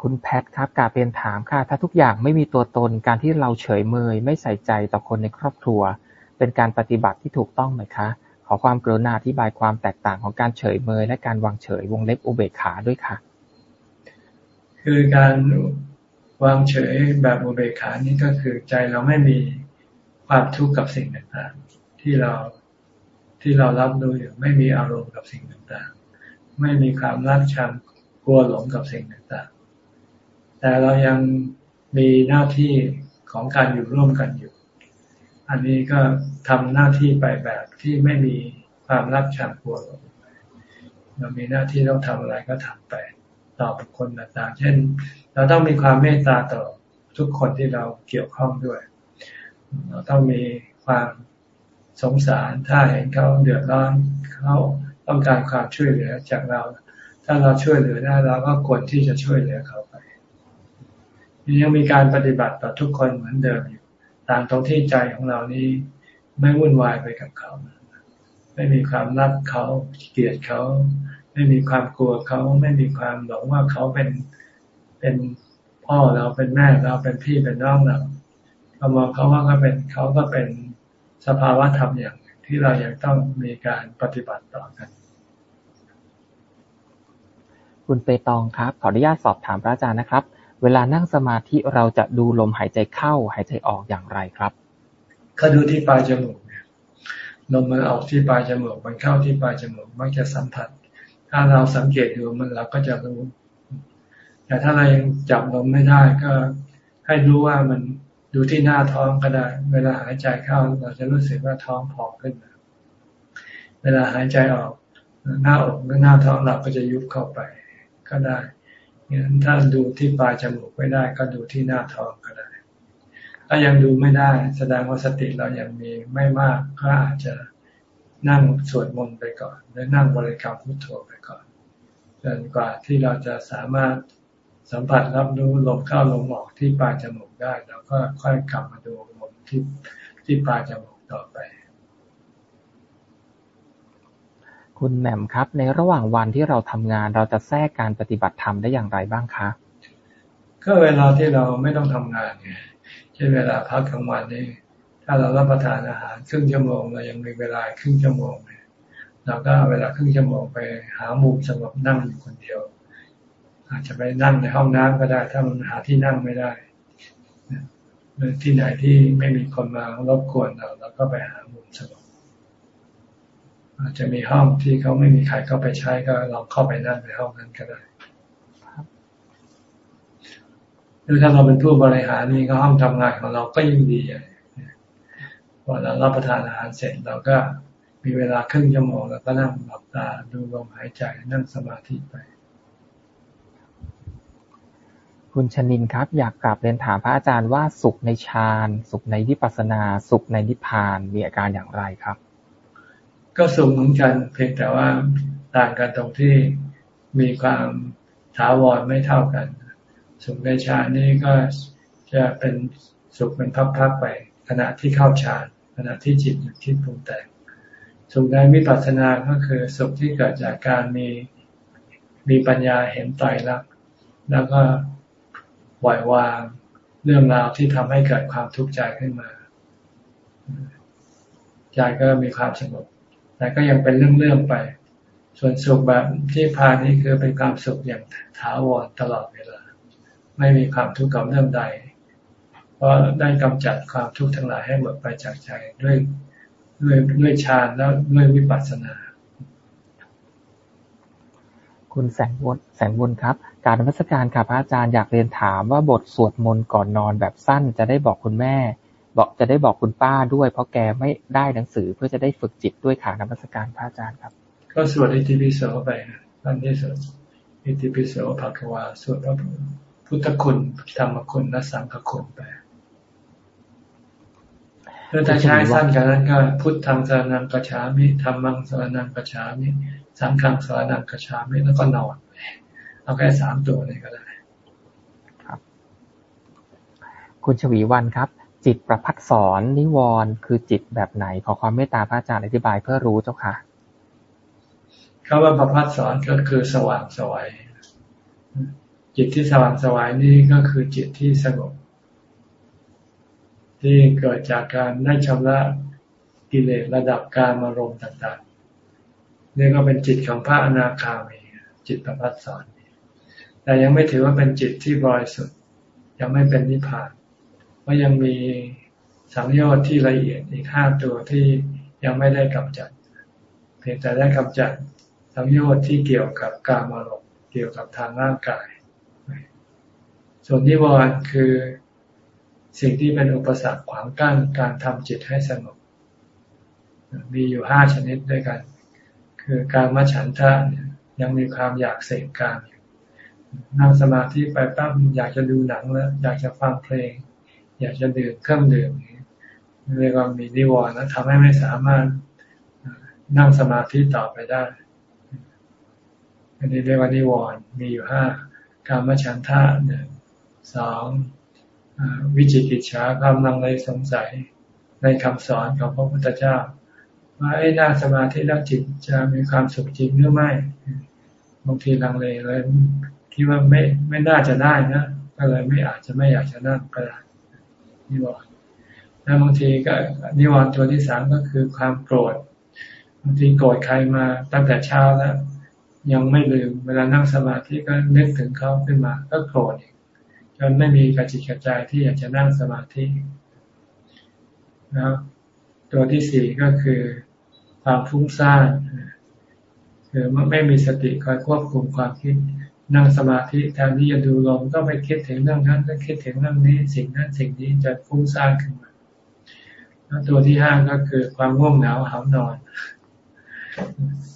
คุณแพทครับกาเป็นถามค่ะ ถ้าทุกอย่างไม่มีตัวตนการที่เราเฉยเมย ไม่ใส่ใจต่อคนในครอบครัว เป็นการปฏิบัติที่ถูกต้องไหมคะ อความกรุณาอธิบายความแตกต่างของการเฉยเมยและการวางเฉย วงเล็บอุเบกขาด้วยค่ะ คือการวางเฉยแบบอุเบกขานี่ก็คือใจเราไม่มีความทุกข์กับสิ่งต่างๆ ที่เราที่เรารับรู้อยู่ไม่มีอารมณ์กับสิ่งต่างๆ ไม่มีความรักชังกลัวหลงกับสิ่งต่างแต่เรายังมีหน้าที่ของการอยู่ร่วมกันอยู่ อันนี้ก็ ทำหน้าที่ไปแบบที่ไม่มีความรักชังกลัวเรามีหน้าที่ต้องทำอะไรก็ทำไปต่อบุคคลต่างๆเช่น เราต้องมีความเมตตาต่อทุกคนที่เราเกี่ยวข้องด้วย เราต้องมีความสงสารถ้าเห็นเขาเดือดร้อนเขาต้องการความช่วยเหลือจากเรา ถ้าเราช่วยเหลือได้เราก็ควรที่จะช่วยเหลือเขาไปยังมีการปฏิบัติต่อทุกคนเหมือนเดิมอยู่ต่างตรงที่ใจของเรานี้ ไม่วุ่นวายไปกับเขา ไม่มีความรักเขาเกลียดเขา ไม่มีความกลัวเขาไม่มีความหลงว่าเขาเป็นเป็นพ่อเราเป็นแม่เราเป็นพี่เป็นน้องเราเรามองเขาว่าก็เป็นเขาก็เป็นสภาวะธรรมอย่างที่เรายังต้องมีการปฏิบัติต่อกัน คุณเปตองครับ ขออนุญาตสอบถามพระอาจารย์นะครับ เวลานั่งสมาธิเราจะดูลมหายใจเข้าหายใจออกอย่างไรครับ ก็ดูที่ปลายจมูกเนี่ยลมมันออกที่ปลายจมูกมันเข้าที่ปลายจมูกมักจะสัมผัส ถ้าเราสังเกตดูมันเราก็จะรู้ แต่ถ้าเรายังจับลมไม่ได้ก็ให้รู้ว่ามันดูที่หน้าท้องก็ได้ เวลาหายใจเข้า เราจะรู้สึกว่าท้องพองขึ้นเวลาหายใจออกหน้าอกหรือหน้าท้องเราก็จะยุบเข้าไปก็ได้งั้นถ้าดูที่ปลายจมูกไม่ได้ ก็ดูที่หน้าท้อง ถ้ายังดูไม่ได้ แสดงว่าสติเรายังมีไม่มากก็อาจจะนั่งสวดมนต์ไปก่อน หรือนั่งบริกรรมพุทโธไปก่อนจนกว่าที่เราจะสามารถสัมผัสรับรู้ลมเข้าลมออกที่ปลายจมูกได้เราก็ค่อยกลับมาดูลมที่ที่ปลายจมูกต่อไป คุณแหม่มครับ ในระหว่างวันที่เราทำงานเราจะแทรกการปฏิบัติธรรมได้อย่างไรบ้างคะ ก็เวลาที่เราไม่ต้องทำงานไง เช่นเวลาพักกลางวันนี่ถ้าเรารับประทานอาหารครึ่งชั่วโมงเรายังมีเวลาครึ่งชั่วโมงเราก็เวลาครึ่งชั่วโมงไปหามุมสงบนั่งอยู่คนเดียว อาจจะไปนั่งในห้องน้ำก็ได้ ถ้ามันหาที่นั่งไม่ได้ที่ไหนที่ไม่มีคนมารบกวนเราเราก็ไปหามุมสงบอาจจะมีห้องที่เขาไม่มีใครเข้าไปใช้ก็เราเข้าไปนั่งในห้องนั้นก็ได้ หรือถ้าเราเป็นผู้บริหารนี่ก็ห้องทำงานของเราก็ยิ่งดีพอเรารับประทานอาหารเสร็จเราก็มีเวลาครึ่งชั่วโมงแล้วก็นั่งหลับตาดูลมหายใจนั่งสมาธิไป คุณชนินครับ อยากกลับเรียนถามพระอาจารย์ว่าสุขในฌานสุขในวิปัสสนา สุขในนิพพานมีอาการอย่างไรครับ ก็สุขเหมือนกันเพียงแต่ว่าต่างกันตรงที่มีความถาวรไม่เท่ากัน สุขในฌานนี่ก็จะเป็นสุขเป็นพักๆไป ขณะที่เข้าฌานขณะที่จิตหยุดคิดปรุงแต่งสุขในวิปัสสนาก็คือสุขที่เกิดจากการมีมีปัญญาเห็นไตรลักษณ์แล้วก็ปล่อยวางเรื่องราวที่ทำให้เกิดความทุกข์ใจขึ้นมาใจก็มีความสงบแต่ก็ยังเป็นเรื่องๆไป ส่วนสุขแบบที่พานี้คือเป็นความสุขอย่างถาวรตลอดเวลา ไม่มีความทุกข์กับเรื่องใด เพราะได้กำจัดความทุกข์ทั้งหลายให้หมดไปจากใจด้วยด้วยด้วยฌานแล้วด้วยวิปัสสนา คุณแสงวนแสงวนครับ การนมัสการค่ะพระอาจารย์อยากเรียนถามว่าบทสวดมนต์ก่อนนอนแบบสั้นจะได้บอกคุณแม่ บอกจะได้บอกคุณป้าด้วย เพราะแกไม่ได้หนังสือเพื่อจะได้ฝึกจิตด้วยค่ะนมัสการพระอาจารย์ครับ ก็สวดอิติปิโสไปนั่นที่สุดอิติปิโสภควาสวดพระ พุทธคุณ ธรรมคุณและสังฆคุณไปถ้าจะใช้สั้นกันนั้นก็ พุทธังสารนังกระฉามิธรรมังสารนังกระฉามิสังฆังสารนังกระฉามิแล้วก็นอนเอาแค่สามตัวนี้ก็ได้ครับ คุณชวีวันครับ จิตประพัดสอนนิวรณ์คือจิตแบบไหนขอความเมตตาพระอาจารย์อธิบายเพื่อรู้เจ้าค่ะคำว่าประพัดสอนก็คือสว่างสวัย จิตที่สว่างสวัยนี่ก็คือจิตที่สงบ ที่เกิดจากการได้ชำระกิเลสระดับการมารมต่างๆนี่ก็เป็นจิตของพระอนาคามีจิตประพัดสอนแต่ยังไม่ถือว่าเป็นจิตที่บริสุทธิ์ยังไม่เป็นนิพพานเพราะยังมีสังโยชน์ที่ละเอียดอีกห้าตัวที่ยังไม่ได้กำจัด เพียงแต่ได้กำจัดสังโยชน์ที่เกี่ยวกับการมารมเกี่ยวกับทางร่างกาย ส่วนนิวรณ์คือสิ่งที่เป็นอุปสรรคขวางกั้นการทำจิตให้สงบ มีอยู่ห้าชนิดด้วยกัน คือการมาฉันทะยังมีความอยากเสพการนั่งสมาธิไปปั๊บอยากจะดูหนังแล้ว อยากจะฟังเพลง อยากจะดื่มเครื่องดื่มเรียกว่ามีนิวรณ์นะทำให้ไม่สามารถนั่งสมาธิต่อไปได้ อันนี้เรียกว่านิวรณ์มีอยู่ห้าการมาฉันทะหนึ่ง สองวิจิกิจฉาความลังเลสงสัยในคำสอนของพระพุทธเจ้า ว่าไอ้นั่งสมาธิแล้วจิตจะมีความสุขจริงหรือไม่บางทีลังเลเลยคิดว่าไม่ไม่น่าจะได้นะก็เลยไม่อาจจะไม่อยากจะนั่งก็ได้นิวรณ์แล้วบางทีก็นิวรณ์ตัวที่สามก็คือความโกรธบางทีโกรธใครมาตั้งแต่เช้าแล้วยังไม่ลืมเวลานั่งสมาธิก็นึกถึงเขาขึ้นมา ก็โกรธอีก นไม่มีกระจิตกระใจที่อยากจะนั่งสมาธิแล้วตัวที่สี่ก็คือความฟุ้งซ่านคือไม่มีสติคอยควบคุมความคิดนั่งสมาธิแทนที่จะดูลมก็ไปคิดถึงเรื่องนั้นก็คิดถึงเรื่องนี้ สิ่งนั้นสิ่งนี้จะฟุ้งซ่านขึ้นมาแล้วตัวที่ห้าก็คือความง่วงเหงาหามนอน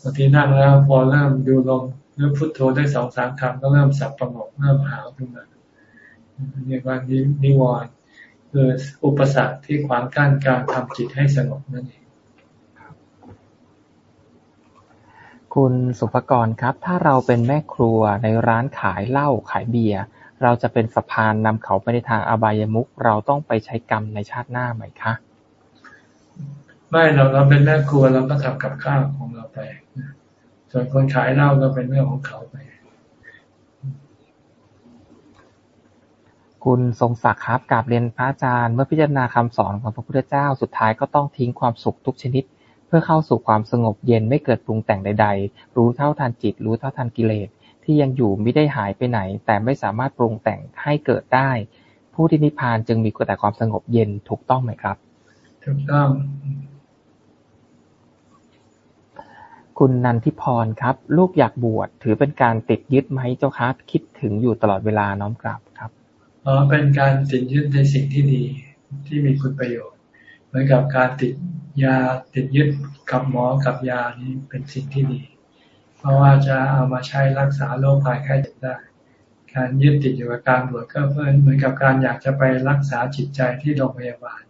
บางทีนั่งแล้วพอเริ่มดูลมหรือพุทโธได้สองสามคำก็เริ่มสับประงกเริ่มหาวขึ้นมา เรียกว่านิวรณ์คืออุปสรรคที่ขวางกั้นการทำจิตให้สงบนั่นเองคุณสุภกรครับ ถ้าเราเป็นแม่ครัวในร้านขายเหล้าขายเบียร์เราจะเป็นสะพานนำเขาไปในทางอบายมุขเราต้องไปใช้กรรมในชาติหน้าไหมคะไม่เราเราเป็นแม่ครัวเราก็ทำกับข้าวของเราไปส่วนคนขายเหล้าก็เป็นเรื่องของเขาไป คคุณทรงศักดิ์ครับ กราบเรียนพระอาจารย์ เมื่อพิจารณาคำสอนของพระพุทธเจ้า สุดท้ายก็ต้องทิ้งความสุขทุกชนิด เพื่อเข้าสู่ความสงบเย็นไม่เกิดปรุงแต่งใด ๆ รู้เท่าทันจิต รู้เท่าทันกิเลส ที่ยังอยู่ไม่ได้หายไปไหน แต่ไม่สามารถปรุงแต่งให้เกิดได้ ผู้ที่นิพพานจึงมีแต่ความสงบเย็นถูกต้องไหมครับ ถูกต้องคุณนันทิพรครับ ลูกอยากบวชถือเป็นการติดยึดไหมเจ้าคะคิดถึงอยู่ตลอดเวลาน้อมกราบครับ อ๋อเป็นการติดยึดในสิ่งที่ดีที่มีคุณประโยชน์ เหมือนกับการติดยาติดยึดกับหมอกับยานี้เป็นสิ่งที่ดี เพราะว่าจะเอามาใช้รักษาโรคภัยไข้เจ็บได้ การยึดติดอยู่กับการบวชก็เพื่อเหมือนกับการอยากจะไปรักษาจิตใจที่โรงพยาบาล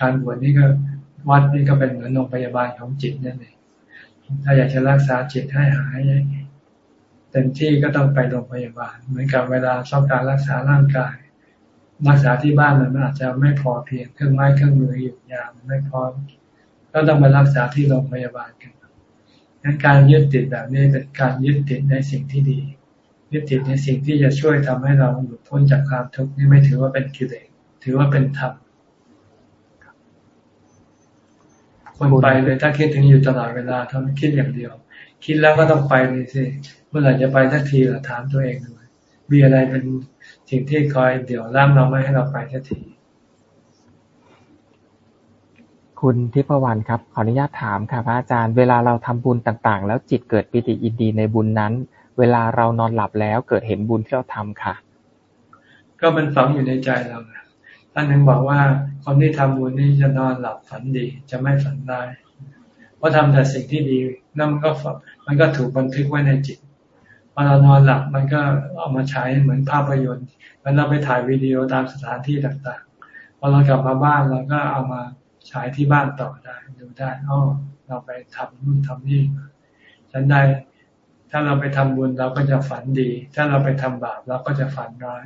การบวชนี่ก็วัดนี่ก็เป็นเหมือนโรงพยาบาลของจิตนั่นเองถ้าอยากจะรักษาจิตให้หาย เต็มที่ก็ต้องไปโรงพยาบาล เหมือนกับเวลาชอบการรักษาร่างกาย รักษาที่บ้านมันอาจจะไม่พอเพียงเครื่องไม้เครื่องมืออยู่ยามไม่พร้อมก็ต้องมารักษาที่โรงพยาบาลกันงั้นการยึดติดแบบนี้เป็นการยึดติดในสิ่งที่ดี ยึดติดในสิ่งที่จะช่วยทำให้เราหลุดพ้นจากความทุกข์นี่ไม่ถือว่าเป็นกิเลสถือว่าเป็นธรรมคนไปเลยถ้าคิดถึงอยู่ตลอดเวลาทำคิดอย่างเดียว คิดแล้วก็ต้องไปเลยสิ เมื่อไหร่จะไปสักทีล่ะถามตัวเองดูมีอะไรเป็นสิ่งที่คอยเดี๋ยวล่ามเราไม่ให้เราไปสักที คุณทิพวรรณครับ ขออนุญาตถามค่ะพระอาจารย์เวลาเราทำบุญต่างๆ แล้วจิตเกิดปิติอินดีในบุญนั้น เวลาเรานอนหลับแล้วเกิดเห็นบุญที่เราทำค่ะ ก็มันฝังอยู่ในใจเราท่านหนึ่งบอกว่าคนที่ทำบุญนี่จะนอนหลับฝันดีจะไม่ฝันได้เพราะทำแต่สิ่งที่ดีนั่นมันก็มันก็ถูกบันทึกไว้ในจิต พอเรานอนหลับมันก็เอามาใช้เหมือนภาพยนตร์มันเราไปถ่ายวิดีโอตามสถานที่ต่างๆ พอเรากลับมาบ้านเราก็เอามาฉายที่บ้านต่อได้ดูได้อ๋อเราไปทำนู่นทำนี่ฉันได้ถ้าเราไปทำบุญเราก็จะฝันดี ถ้าเราไปทำบาปเราก็จะฝันร้าย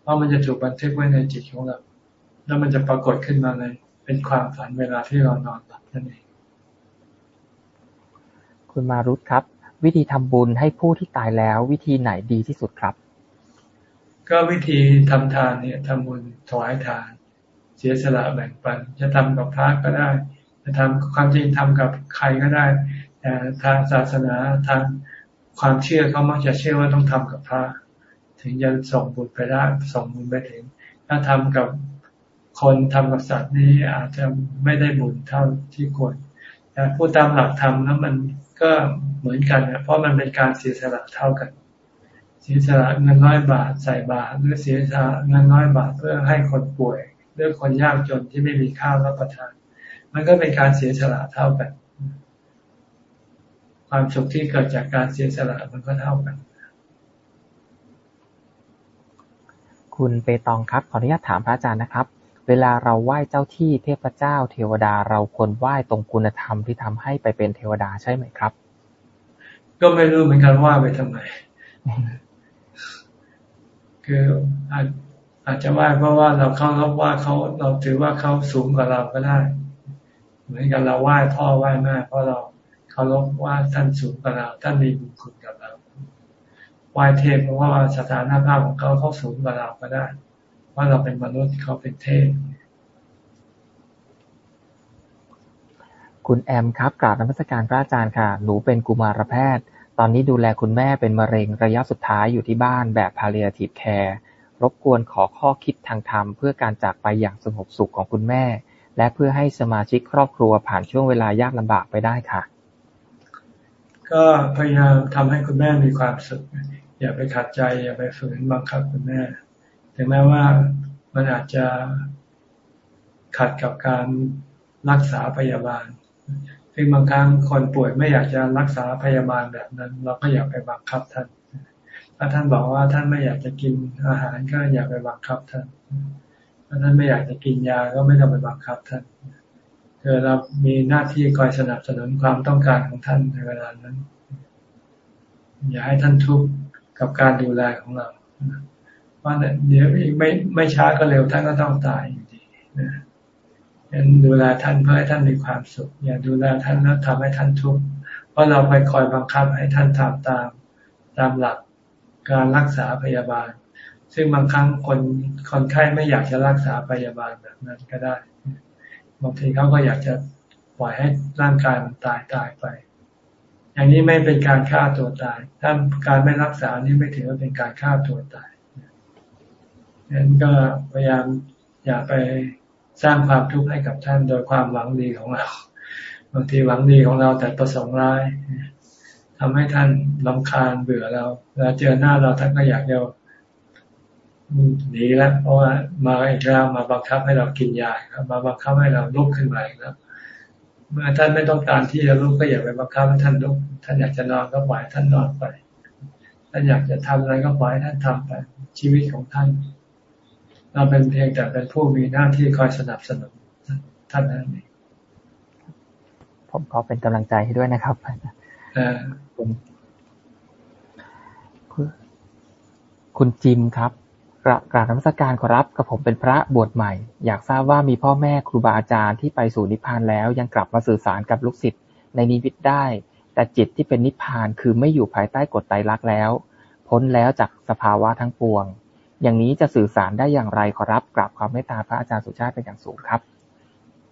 เพราะมันจะถูกบันทึกไว้ในจิตของเรา แล้วมันจะปรากฏขึ้นมาในเป็นความฝันเวลาที่เรานอนหลับนั่นเอง คุณมารุตครับ วิธีทำบุญให้ผู้ที่ตายแล้ววิธีไหนดีที่สุดครับ ก็วิธีทำทานเนี่ยทำบุญถวายทาน เสียสละแบ่งปัน จะทำกับพระก็ได้ จะทำความจริงทำกับใครก็ได้แต่ทางศาสนาทางความเชื่อเขามักจะเชื่อว่าต้องทำกับพระ ถึงจะส่งบุญไปได้ส่งบุญไปถึง ถ้าทำกับคนทำกับสัตว์นี้อาจจะไม่ได้บุญเท่าที่ควรแต่ผู้ตามหลักธรรมนั้นมันก็ เหมือนกันนะเพราะมันเป็นการเสียสละเท่ากัน เสียสละเงินน้อยบาทใส่บาทหรือเสียสละเงินน้อยบาทเพื่อให้คนป่วยหรือคนยากจนที่ไม่มีข้าวรับประทาน มันก็เป็นการเสียสละเท่ากัน ความสุขที่เกิดจากการเสียสละมันก็เท่ากัน คุณเปตองครับขออนุญาตถามพระอาจารย์นะครับเวลาเราไหว้เจ้าที่เทพเจ้า เทวดาเราควรไหว้ตรงคุณธรรมที่ทำให้ไปเป็นเทวดาใช่ไหมครับ ก็ไม่รู้เหมือนกันว่าไปทำไม คืออาจอาจจะไหว้เพราะว่าเราเขารับว่าเขาเราถือว่าเขาสูงกว่าเราก็ได้ เหมือนกันเราไหว้พ่อไหว้แม่เพราะเราเขารบว่าท่านสูงกว่าเราท่านมีบุญคุณกับเราไหว้เทพเพราะว่าสถานภาพของเขาเขาสูงกว่าเราก็ได้ ว่าเราเป็นมนุษย์เขาเป็นเทพคุณแอมครับกราบนมัสการพระอาจารย์ค่ะ หนูเป็นกุมารแพทย์ ตอนนี้ดูแลคุณแม่เป็นมะเร็งระยะสุดท้ายอยู่ที่บ้านแบบ palliative care รบกวนขอข้อคิดทางธรรมเพื่อการจากไปอย่างสงบสุขของคุณแม่ และเพื่อให้สมาชิกครอบครัวผ่านช่วงเวลายากลำบากไปได้ค่ะ ก็พยายามทำให้คุณแม่มีความสุข อย่าไปขัดใจ อย่าไปฝืนบังคับคุณแม่ ถึงแม้ว่ามันอาจจะขัดกับการรักษาพยาบาล ซึ่งบางครั้งคนป่วยไม่อยากจะรักษาพยาบาลแบบนั้น เราก็อย่าไปบังคับท่าน ถ้าท่านบอกว่าท่านไม่อยากจะกินอาหารก็อย่าไปบังคับท่าน ถ้าท่านไม่อยากจะกินยาก็ไม่ต้องไปบังคับท่านคือเรามีหน้าที่คอยสนับสนุนความต้องการของท่านในเวลานั้น อย่าให้ท่านทุกข์กับการดูแลของเราว่าเดี๋ยวไม่ไม่ช้าก็เร็วท่านก็ต้องตายอยู่ดีนะ ยันดูแลท่านเพื่อให้ท่านมีความสุข อย่าดูแลท่านแล้วทำให้ท่านทุกข์เพราะเราไปคอยบังคับให้ท่านทำตามตามหลักการรักษาพยาบาล ซึ่งบางครั้งคนคนไข้ไม่อยากจะรักษาพยาบาลแบบนั้นก็ได้บางทีเขาก็อยากจะปล่อยให้ร่างกายมันตายตายไป อย่างนี้ไม่เป็นการฆ่าตัวตาย ถ้าการไม่รักษานี่ไม่ถือว่าเป็นการฆ่าตัวตายนั้นก็พยายามอย่าไป สร้างความทุกข์ให้กับท่านโดยความหวังดีของเรา บางทีหวังดีของเราแต่ประสงค์ร้ายทำให้ท่านลำคาญเบื่อเราเวลาเจอหน้าเราท่านก็อยากจะหนีแล้วเพราะว่ามาอีกแล้วมาบังคับให้เรากินยาครับ มาบังคับให้เราลุกขึ้นมาอีกแล้วเมื่อท่านไม่ต้องการที่จะลุกก็อย่าไปบังคับให้ท่านลุก ท่านอยากจะนอนก็ปล่อยท่านนอนไป ท่านอยากจะทำอะไรก็ปล่อยท่านทำไปชีวิตของท่าน เราเป็นเพียงแต่เป็นผู้มีหน้าที่คอยสนับสนุนท่านนั้นเองผมขอเป็นกำลังใจให้ด้วยนะครับคุณจิมครับกระกราบนมัสการขอรับกับผมเป็นพระบวชใหม่ อยากทราบว่ามีพ่อแม่ครูบาอาจารย์ที่ไปสู่นิพพานแล้ว ยังกลับมาสื่อสารกับลูกศิษย์ในนิวิตได้ แต่จิตที่เป็นนิพพานคือไม่อยู่ภายใต้กฎไตรลักษณ์แล้ว พ้นแล้วจากสภาวะทั้งปวง อย่างนี้จะสื่อสารได้อย่างไรขอรับกราบความเมตตาพระอาจารย์สุชาติเป็นอย่างสูงครับ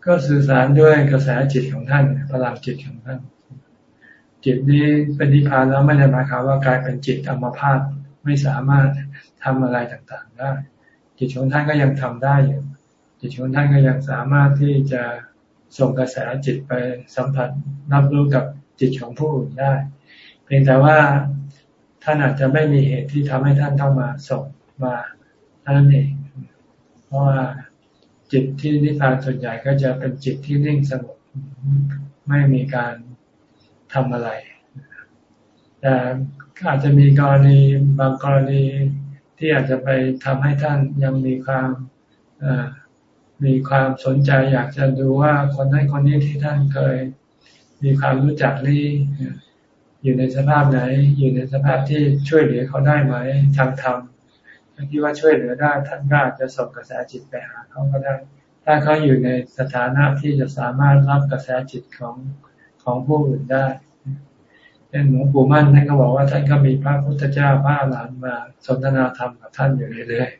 ก็สื่อสารด้วยกระแสจิตของท่านพลังจิตของท่าน จิตนี้เป็นนิพพานแล้วไม่ได้หมายความว่ากลายเป็นจิตอัมพาตไม่สามารถทำอะไรต่างๆได้ จิตของท่านก็ยังทำได้อยู่จิตของท่านก็ยังสามารถที่จะส่งกระแสจิตไปสัมผัสรับรู้กับจิตของผู้อื่นได้ เพียงแต่ว่าท่านอาจจะไม่มีเหตุที่ทำให้ท่านต้องมาส่ง มาท่านเอง เพราะว่าจิตที่นิพพานส่วนใหญ่ก็จะเป็นจิตที่นิ่งสงบไม่มีการทำอะไร แต่อาจจะมีกรณีบางกรณีที่อาจจะไปทำให้ท่านยังมีความมีความสนใจอยากจะดูว่าคนนั้นคนนี้ที่ท่านเคย มีความรู้จักนี่อยู่ในสภาพไหน อยู่ในสภาพที่ช่วยเหลือเขาได้ไหมทางธรรม ที่ว่าช่วยเหลือได้ท่านก็อาจจะส่งกระแสจิตไปหาเขาก็ได้ ถ้าเขาอยู่ในสถานะที่จะสามารถรับกระแสจิตของของผู้อื่นได้เช่นหลวงปู่มั่นท่านก็บอกว่าท่านก็มีพระพุทธเจ้าพระหลานมาสนทนาธรรมกับท่านอยู่เรื่อย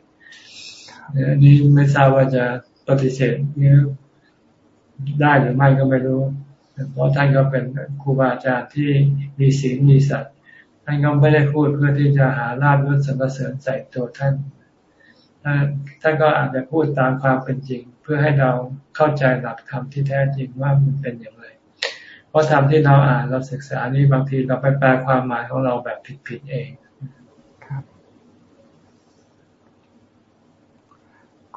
ๆอันนี้ไม่ทราบว่าจะปฏิเสธนี้ได้หรือไม่ก็ไม่รู้ เพราะท่านก็เป็นครูบาอาจารย์ที่มีศีลมีสัตว์ ท่านก็ไม่ได้พูดเพื่อที่จะหาลาบยศสรรเสริญใส่ตัวท่านท่านก็อาจจะพูดตามความเป็นจริง เพื่อให้เราเข้าใจหลักธรรมที่แท้จริงว่ามันเป็นอย่างไร เพราะธรรมที่เราอ่านเราศึกษานี้บางทีเราไปแปลความหมายของเราแบบผิดๆเองครับ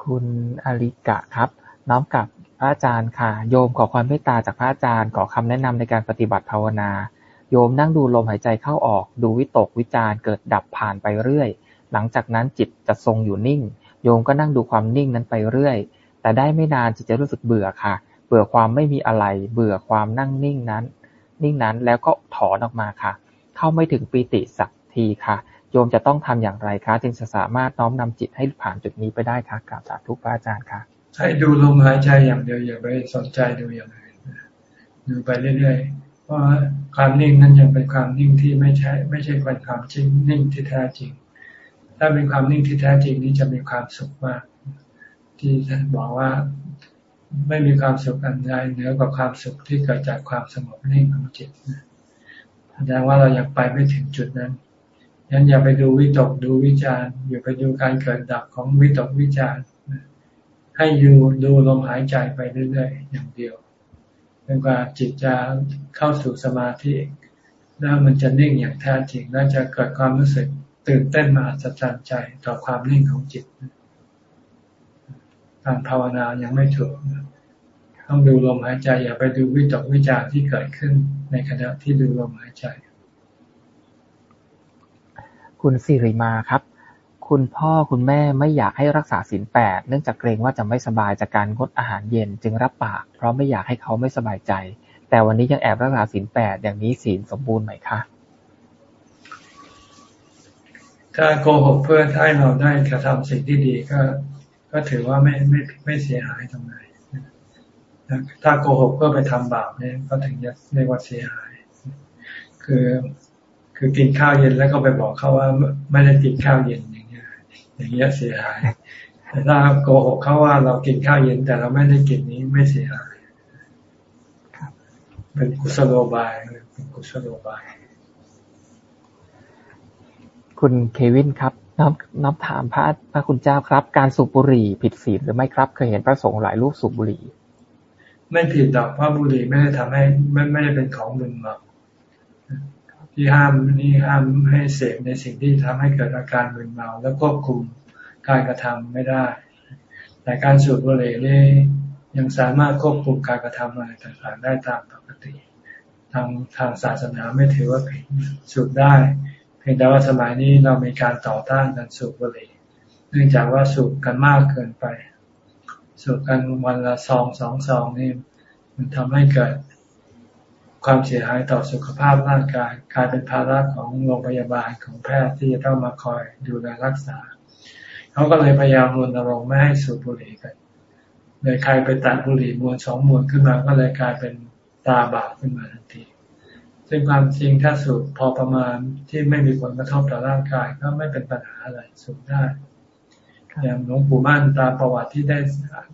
คุณอริกะครับ น้อมกับพระอาจารย์ค่ะ โยมขอความเมตตาจากพระอาจารย์ขอคำแนะนำในการปฏิบัติภาวนา โยมนั่งดูลมหายใจเข้าออก ดูวิตกวิจารเกิดดับผ่านไปเรื่อย หลังจากนั้นจิตจะทรงอยู่นิ่ง โยมก็นั่งดูความนิ่งนั้นไปเรื่อย แต่ได้ไม่นานจิตจะรู้สึกเบื่อค่ะ เบื่อความไม่มีอะไร เบื่อความนั่งนิ่งนั้น นิ่งนั้นแล้วก็ถอนออกมาค่ะ เข้าไม่ถึงปีติสักทีค่ะ โยมจะต้องทำอย่างไรคะ จึงจะสามารถน้อมนำจิตให้ผ่านจุดนี้ไปได้คะกราบสาธุพระอาจารย์ค่ะ ให้ดูลมหายใจอย่างเดียวอย่าไปสนใจดูอย่างอื่นดูไปเรื่อยๆ เพราะความนิ่งนั้นยังเป็นความนิ่งที่ไม่ใช่ ไม่ใช่เป็นความจริงนิ่งที่แท้จริง ถ้าเป็นความนิ่งที่แท้จริงนี้จะมีความสุขมาก ที่ท่านบอกว่าไม่มีความสุขอันใดเหนือกว่าความสุขที่เกิดจากความสงบนิ่งของจิตแสดงว่าเรายังไปไม่ถึงจุดนั้นยันอย่าไปดูวิตกดูวิจารอย่าไปดูการเกิดดับของวิตกวิจารให้อยู่ดูลมหายใจไปเรื่อยๆอย่างเดียว เป็นกว่าจิตจะเข้าสู่สมาธิแล้วมันจะนิ่งอย่างแท้จริงน่าจะเกิดความรู้สึกตื่นเต้นมาอัศจรรย์ใจต่อความนิ่งของจิต การภาวนายังไม่ถูกต้องดูลมหายใจอย่าไปดูวิตกวิจารที่เกิดขึ้นในขณะที่ดูลมหายใจ คุณสิริมาครับ คุณพ่อคุณแม่ไม่อยากให้รักษาศีลแปด เนื่องจากเกรงว่าจะไม่สบายจากการงดอาหารเย็นจึงรับปาก เพราะไม่อยากให้เขาไม่สบายใจ แต่วันนี้ยังแอบรักษาศีลแปดอย่างนี้ศีลสมบูรณ์ไหมคะ ถ้าโกหกเพื่อให้เราได้กระทำสิ่งที่ดีก็ ก็ถือว่าไม่ไม่ไม่เสียหายตรงไหนถ้าโกหกเพื่อไปทำบาปเนี่ยก็ถึงจะเรียกว่าเสียหาย คือคือกินข้าวเย็นแล้วก็ไปบอกเขาว่าไม่ได้กินข้าวเย็นเอย่างเงี้ยเสียหาย แต่ถ้าโกหกเขาว่าเรากินข้าวเย็นแต่เราไม่ได้กินนี้ไม่เสียหายเป็นกุศโลบายเป็นกุศโลบาย คุณเควินครับน้อมน้อมถามพระพระคุณเจ้าครับ การสูบบุหรี่ผิดศีลหรือไม่ครับ เคยเห็นพระสงฆ์หลายรูปสูบบุหรี่ ไม่ผิดดอกเพราะบุหรี่ไม่ได้ทำให้ไม่ไม่ได้เป็นของมึนเมา ที่ห้ามนี่ห้ามให้เสพในสิ่งที่ทำให้เกิดอาการมึนเมาแล้วควบคุมการกระทำไม่ได้ แต่การสูบบุหรี่นี่ยังสามารถควบคุมการกระทำอะไรต่างๆได้ตามปกติ ทางทางศาสนาไม่ถือว่าผิดสูบได้ เพียงแต่ว่าสมัยนี้เรามีการต่อต้านการสูบบุหรี่ เนื่องจากว่าสูบกันมากเกินไป สูบกันวันละซองสองซองนี่มันทำให้เกิด ความเสียหายต่อสุขภาพร่างกายกลายเป็นภาระของโรงพยาบาลของแพทย์ที่จะต้องมาคอยดูแลรักษา เขาก็เลยพยายามรณรงค์ไม่ให้สูบบุหรี่กันเลยใครไปตัดบุหรี่มวลสองมวลขึ้นมาก็เลยกลายเป็นตาบาปขึ้นมาทันทีซึ่งความจริงถ้าสูบพอประมาณที่ไม่มีผลกระทบต่อร่างกายก็ไม่เป็นปัญหาอะไรสูบได้อย่างหลวงปู่มั่นตามประวัติที่ได้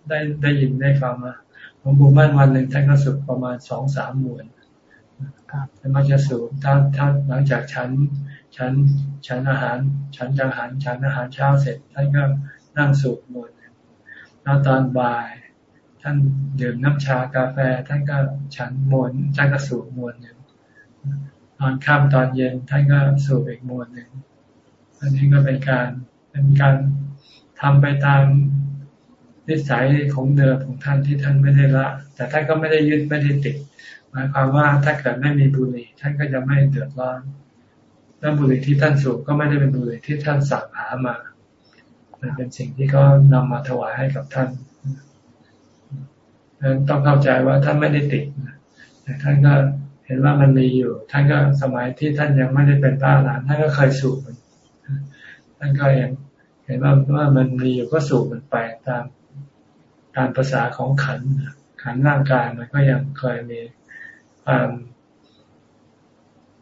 ได้ได้ยินได้ฟังมาหลวงปู่มั่นวันหนึ่งท่านก็สูบประมาณสองสามมวล ครับมักจะสูบถ้าถ้าหลังจากฉันฉันฉันอาหาร ฉันจังหันฉันอาหารเช้าเสร็จท่านก็นั่งสูบมวลแล้วตอนบ่าย ท่านดื่มน้ำชากาแฟ ท่านก็ฉันมวลท่านก็สูบมวลหนึ่งตอนค่ำตอนเย็นท่านก็สูบอีกมวลหนึ่งอันนี้ก็เป็นการเป็นการทำไปตามนิสัยของเดิมของท่านที่ท่านไม่ได้ละ แต่ท่านก็ไม่ได้ยึดไม่ได้ติด หมายความว่าถ้าเกิดไม่มีบุหรี่ท่านก็จะไม่เดือดร้อนและบุหรี่ที่ท่านสูบก็ไม่ได้เป็นบุหรี่ที่ท่านสั่งหามามันเป็นสิ่งที่เขานำมาถวายให้กับท่านนั้นต้องเข้าใจว่าท่านไม่ได้ติดแต่ท่านก็เห็นว่ามันมีอยู่ ท่านก็สมัยที่ท่านยังไม่ได้เป็นพระอรหันต์ท่านก็เคยสูบมันท่านก็ยังเห็นว่าว่ามันมีอยู่ก็สูบมันไปตามการภาษาของขันขันร่างกายมันก็ยังเคยมี ความ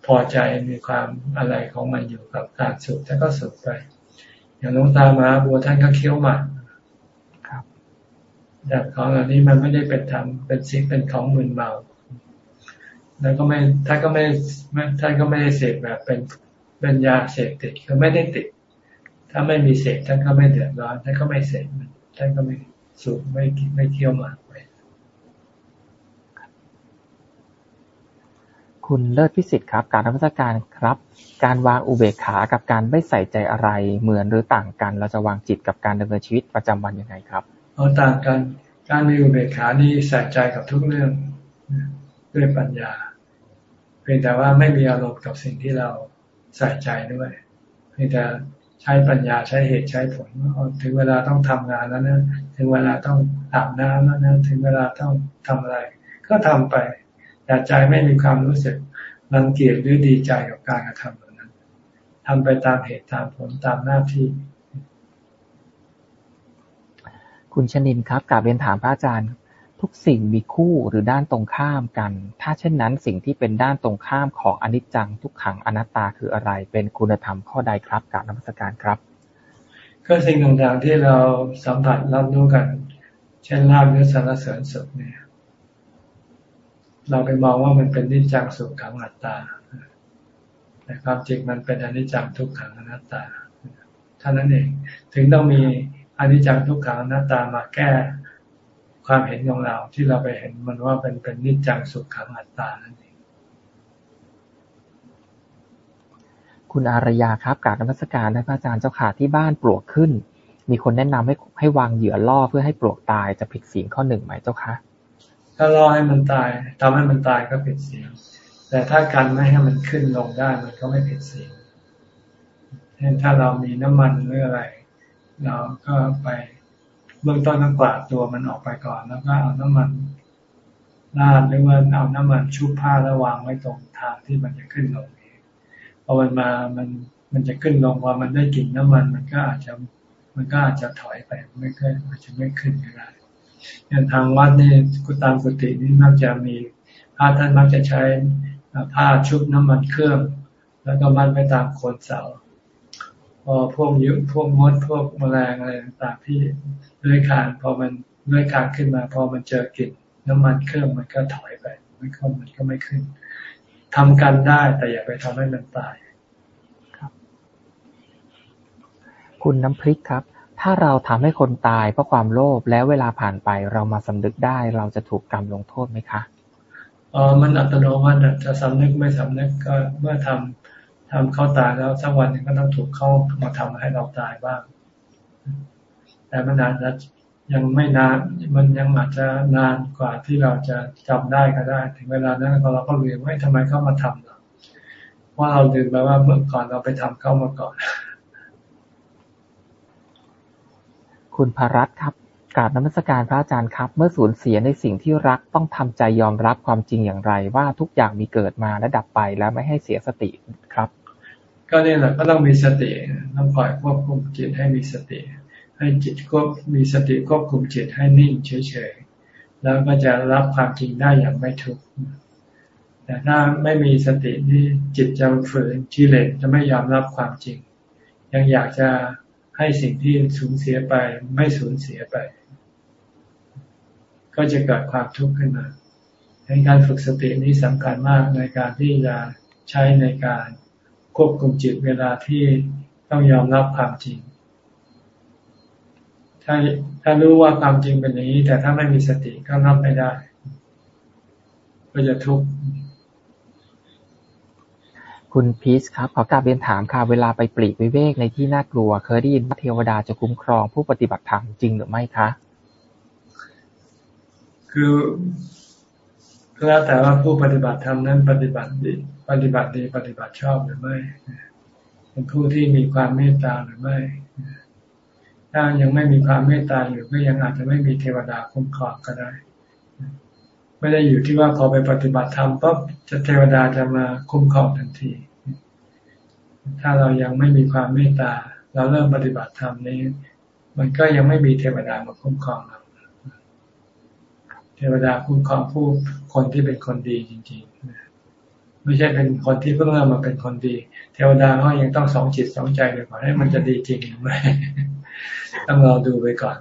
พอใจมีความอะไรของมันอยู่กับการสูบท่านก็สูบไป อย่างน้องตามาบัวท่านก็เคี้ยวหมากครับแต่ของเหล่านี้มันไม่ได้เป็นธรรมเป็นสิ่งเป็นของมึนเมา แล้วก็ไม่ท่านก็ไม่ท่านก็ไม่ได้เสพแบบเป็นเป็นยาเสพติดคือไม่ได้ติด ถ้าไม่มีเสพท่านก็ไม่เดือดร้อนท่านก็ไม่เสพท่านก็ไม่สูบไม่ไม่เคี้ยวหมากไป คุณเลิศพิสิทธิ์ครับการรัชการครับ การวางอุเบกขากับการไม่ใส่ใจอะไรเหมือนหรือต่างกัน เราจะวางจิตกับการดำเนินชีวิตประจำวันยังไงครับเอาต่างกัน การมีอุเบกขานี่ใส่ใจกับทุกเรื่องด้วยปัญญา เพียงแต่ว่าไม่มีอารมณ์กับสิ่งที่เราใส่ใจด้วย เพียงแต่ใช้ปัญญาใช้เหตุใช้ผลถึงเวลาต้องทำงานแล้วนะ ถึงเวลาต้องอาบน้ำแล้วนะ ถึงเวลาต้องทำอะไร ก็ทำไป แต่ใจไม่มีความรู้สึกรังเกียจหรือดีใจกับการกระทำเหล่านั้นทำไปตามเหตุตามผลตามหน้าที่ คุณชนินครับกลับเรียนถามพระอาจารย์ ทุกสิ่งมีคู่หรือด้านตรงข้ามกัน ถ้าเช่นนั้นสิ่งที่เป็นด้านตรงข้ามของอนิจจังทุกขังอนัตตาคืออะไร เป็นคุณธรรมข้อใดครับกับนักการครับก็สิ่งต่างๆที่เราสัมผัสรับรู้กัน เช่นลาบยศสารเสริญสุขเนี่ย เราไปมองว่ามันเป็นนิจจังสุขขังอัตตาแต่ความจริงมันเป็นอนิจจังทุกขังอนัตตาท่านั้นเอง ถึงต้องมีอนิจจังทุกขังอนัตตามาแก้ความเห็นของเราที่เราไปเห็นมันว่าเป็นเป็นนิจจังสุขขังอัตตานั่นเอง คุณอารยาครับการนมัสการพระอาจารย์เจ้าขาที่บ้านปลวกขึ้น มีคนแนะนำให้ให้วางเหยื่อล่อเพื่อให้ปลวกตายจะผิดศีลข้อหนึ่งไหมเจ้าคะ ถ้ารอให้มันตายทำให้มันตายก็ผิดศีลแต่ถ้าการไม่ให้มันขึ้นลงได้มันก็ไม่ผิดศีลเช่นถ้าเรามีน้ำมันหรืออะไร เราก็ไปเบื้องต้นก็กวาดตัวมันออกไปก่อน แล้วก็เอาน้ำมันราดหรือว่าเอาน้ำมันชุบผ้าแล้ววางไว้ตรงทางที่มันจะขึ้นลงพอมันมามันมันจะขึ้นลงพอมันได้กลิ่นน้ำมัน มันก็อาจจะมันก็อาจจะถอยไปไม่เคยอาจจะไม่ขึ้นก็ได้ อย่างทางวัดนี่กุตามกุฏินี่มักจะมีพระท่านมักจะใช้ผ้าชุบน้ำมันเครื่อง แล้วก็มัดไว้ตามโคนเสาพอพวกยุพวกมดพวกแมลงอะไรต่างๆที่เลื้อยคานพอมันเลื้อยคานขึ้นมา พอมันเจอกลิ่นน้ำมันเครื่องมันก็ถอยไปมันก็มันก็ไม่ขึ้นทำกันได้ แต่อย่าไปทำให้มันตายครับ คุณน้ำพริกครับ ถ้าเราทำให้คนตายเพราะความโลภ แล้วเวลาผ่านไปเรามาสำนึกได้ เราจะถูกกรรมลงโทษไหมคะอ๋อมันอัตโนมัติจะสำนึกไม่สำนึกก็เมื่อทำทำเขาตายแล้วสักวันหนึ่งก็ต้องถูกเข้ามาทำให้เราตายบ้าง แต่มันอาจจะยังไม่นาน มันยังอาจจะนานกว่าที่เราจะจำได้ก็ได้ ถึงเวลานั้นเราก็ลืมว่าทำไมเข้ามาทำเราเพราะเราลืมไปว่าเมื่อก่อนเราไปทำเข้ามาก่อน คุณภรัตครับ กราบนมัสการพระอาจารย์ครับ เมื่อสูญเสียในสิ่งที่รักต้องทำใจยอมรับความจริงอย่างไร ว่าทุกอย่างมีเกิดมาและดับไปแล้วไม่ให้เสียสติครับ ก็เนี่ยแหละก็ต้องมีสติต้องคอยควบคุมจิตให้มีสติ ให้จิตควบมีสติควบคุมจิตให้นิ่งเฉยๆแล้วก็จะรับความจริงได้อย่างไม่ทุกข์แต่ถ้าไม่มีสตินี่จิตจะฝืนกิเลสจะไม่ยอมรับความจริง ยังอยากจะ ให้สิ่งที่สูญเสียไปไม่สูญเสียไป ก็จะเกิดความทุกข์ขึ้นมาในการฝึกสตินี้สำคัญมากในการที่จะใช้ในการควบคุมจิตเวลาที่ต้องยอมรับความจริง ถ้าถ้ารู้ว่าความจริงเป็นอย่างนี้ แต่ถ้าไม่มีสติก็รับไม่ได้ ก็จะทุกข์ คุณพีชครับ ขอกราบเรียนถามค่ะ เวลาไปปลีกวิเวกในที่น่ากลัว เคยได้ยินว่าเทวดาจะคุ้มครองผู้ปฏิบัติธรรมจริงหรือไม่คะ คือแล้วแต่ว่าผู้ปฏิบัติธรรมนั้นปฏิบัติดีปฏิบัติดีปฏิบัติชอบหรือไม่ เป็นผู้ที่มีความเมตตาหรือไม่ ถ้ายังไม่มีความเมตตาอยู่ก็ยังอาจจะไม่มีเทวดาคุ้มครองก็ได้ ไม่ได้อยู่ที่ว่าพอไปปฏิบัติธรรมปั๊บจะเทวดาจะมาคุ้มครองทันที ถ้าเรายังไม่มีความเมตตา เราเริ่มปฏิบัติธรรมนี้ มันก็ยังไม่มีเทวดามาคุ้มครองเราเทวดาคุ้มครองผู้คนที่เป็นคนดีจริงๆไม่ใช่เป็นคนที่เพิ่งเริ่มมาเป็นคนดี เทวดาเขายังต้องสองจิตสองใจเลยก่อนให้มันจะดีจริงหรือไม่ต้องรอดูไปก่อน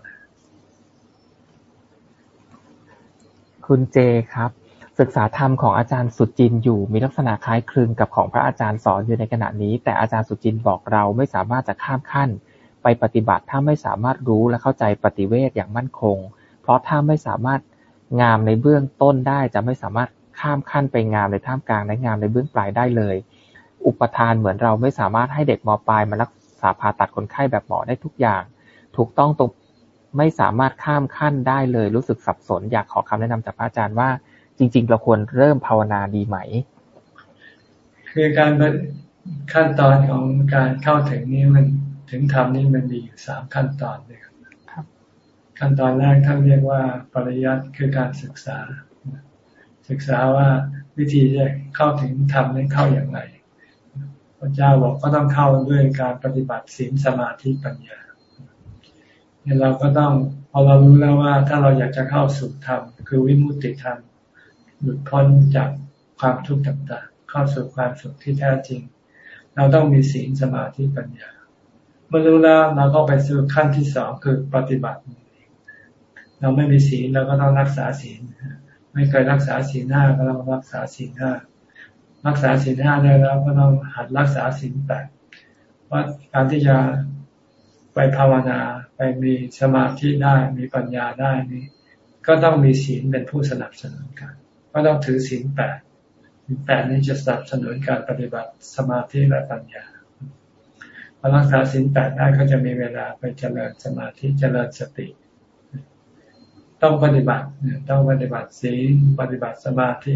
คุณเจครับ ศึกษาธรรมของอาจารย์สุจินอยู่ มีลักษณะคล้ายคลึงกับของพระอาจารย์สอนอยู่ในขณะนี้ แต่อาจารย์สุจินบอกเราไม่สามารถจะข้ามขั้น ไปปฏิบัติถ้าไม่สามารถรู้และเข้าใจปฏิเวทอย่างมั่นคง เพราะถ้าไม่สามารถงามในเบื้องต้นได้จะไม่สามารถข้ามขั้นไปงามในท่ามกลางและงามในเบื้องปลายได้เลย อุปทานเหมือนเราไม่สามารถให้เด็กมปลายมารักษาผ่าตัดคนไข้แบบหมอได้ทุกอย่าง ถูกต้องตรง ไม่สามารถข้ามขั้นได้เลย รู้สึกสับสน อยากขอคำแนะนำจากพระอาจารย์ว่า จริง ๆ เราควรเริ่มภาวนาดีไหม คือการขั้นตอนของการเข้าถึงนี้มันถึงธรรมนี่มันมีอยู่สามขั้นตอนเลยขั้นตอนแรกท่านเรียกว่าปริยัติคือการศึกษา ศึกษาว่าวิธีจะเข้าถึงธรรมนั้นเข้าอย่างไรพระเจ้าบอกก็ต้องเข้าด้วยการปฏิบัติศีลสมาธิปัญญา เนี่ยเราก็ต้องพอเรารู้แล้วว่า ถ้าเราอยากจะเข้าสู่ธรรมคือวิมุตติธรรมหลุดพ้นจากความทุกข์ต่างๆ เข้าสู่ความสุขที่แท้จริง เราต้องมีศีลสมาธิปัญญา เมื่อรู้แล้วเราก็ไปสู่ขั้นที่สองคือปฏิบัติ เราไม่มีศีลเราก็ต้องรักษาศีลไม่เคยรักษาศีลห้าก็ต้องรักษาศีลห้ารักษาศีลห้าได้แล้วก็ต้องหัดรักษาศีลแปดว่าการที่จะ ไปภาวนาไปมีสมาธิได้มีปัญญาได้นี่ก็ต้องมีศีลเป็นผู้สนับสนุนกันก็ต้องถือศีลแปดศีลแปดนี้จะสนับสนุนการปฏิบัติสมาธิและปัญญาพอรักษาศีลแปดได้ก็จะมีเวลาไปเจริญสมาธิเจริญสติ ต้องปฏิบัติต้องปฏิบัติศีลปฏิบัติสมาธิ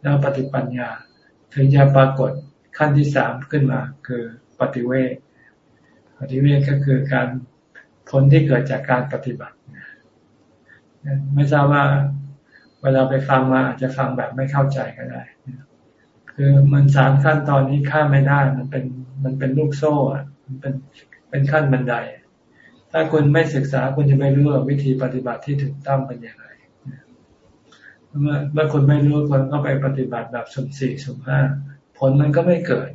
แล้วปฏิปัญญา ถึงจะปรากฏขั้นที่สามขึ้นมา คือปฏิเวท ปฏิเวทก็คือการผลที่เกิดจากการปฏิบัติ ไม่ทราบว่าเวลาไปฟังมาอาจจะฟังแบบไม่เข้าใจก็ได้ คือมันสามขั้นตอนนี้ข้ามไม่ได้ มันเป็นมันเป็นลูกโซ่อะมันเป็นเป็นขั้นบันได ถ้าคุณไม่ศึกษาคุณจะไม่รู้วิธีปฏิบัติที่ถูกต้องเป็นอย่างไร เมื่อเมื่อคุณไม่รู้คนก็ไปปฏิบัติแบบสมสี่สมห้าผลมันก็ไม่เกิด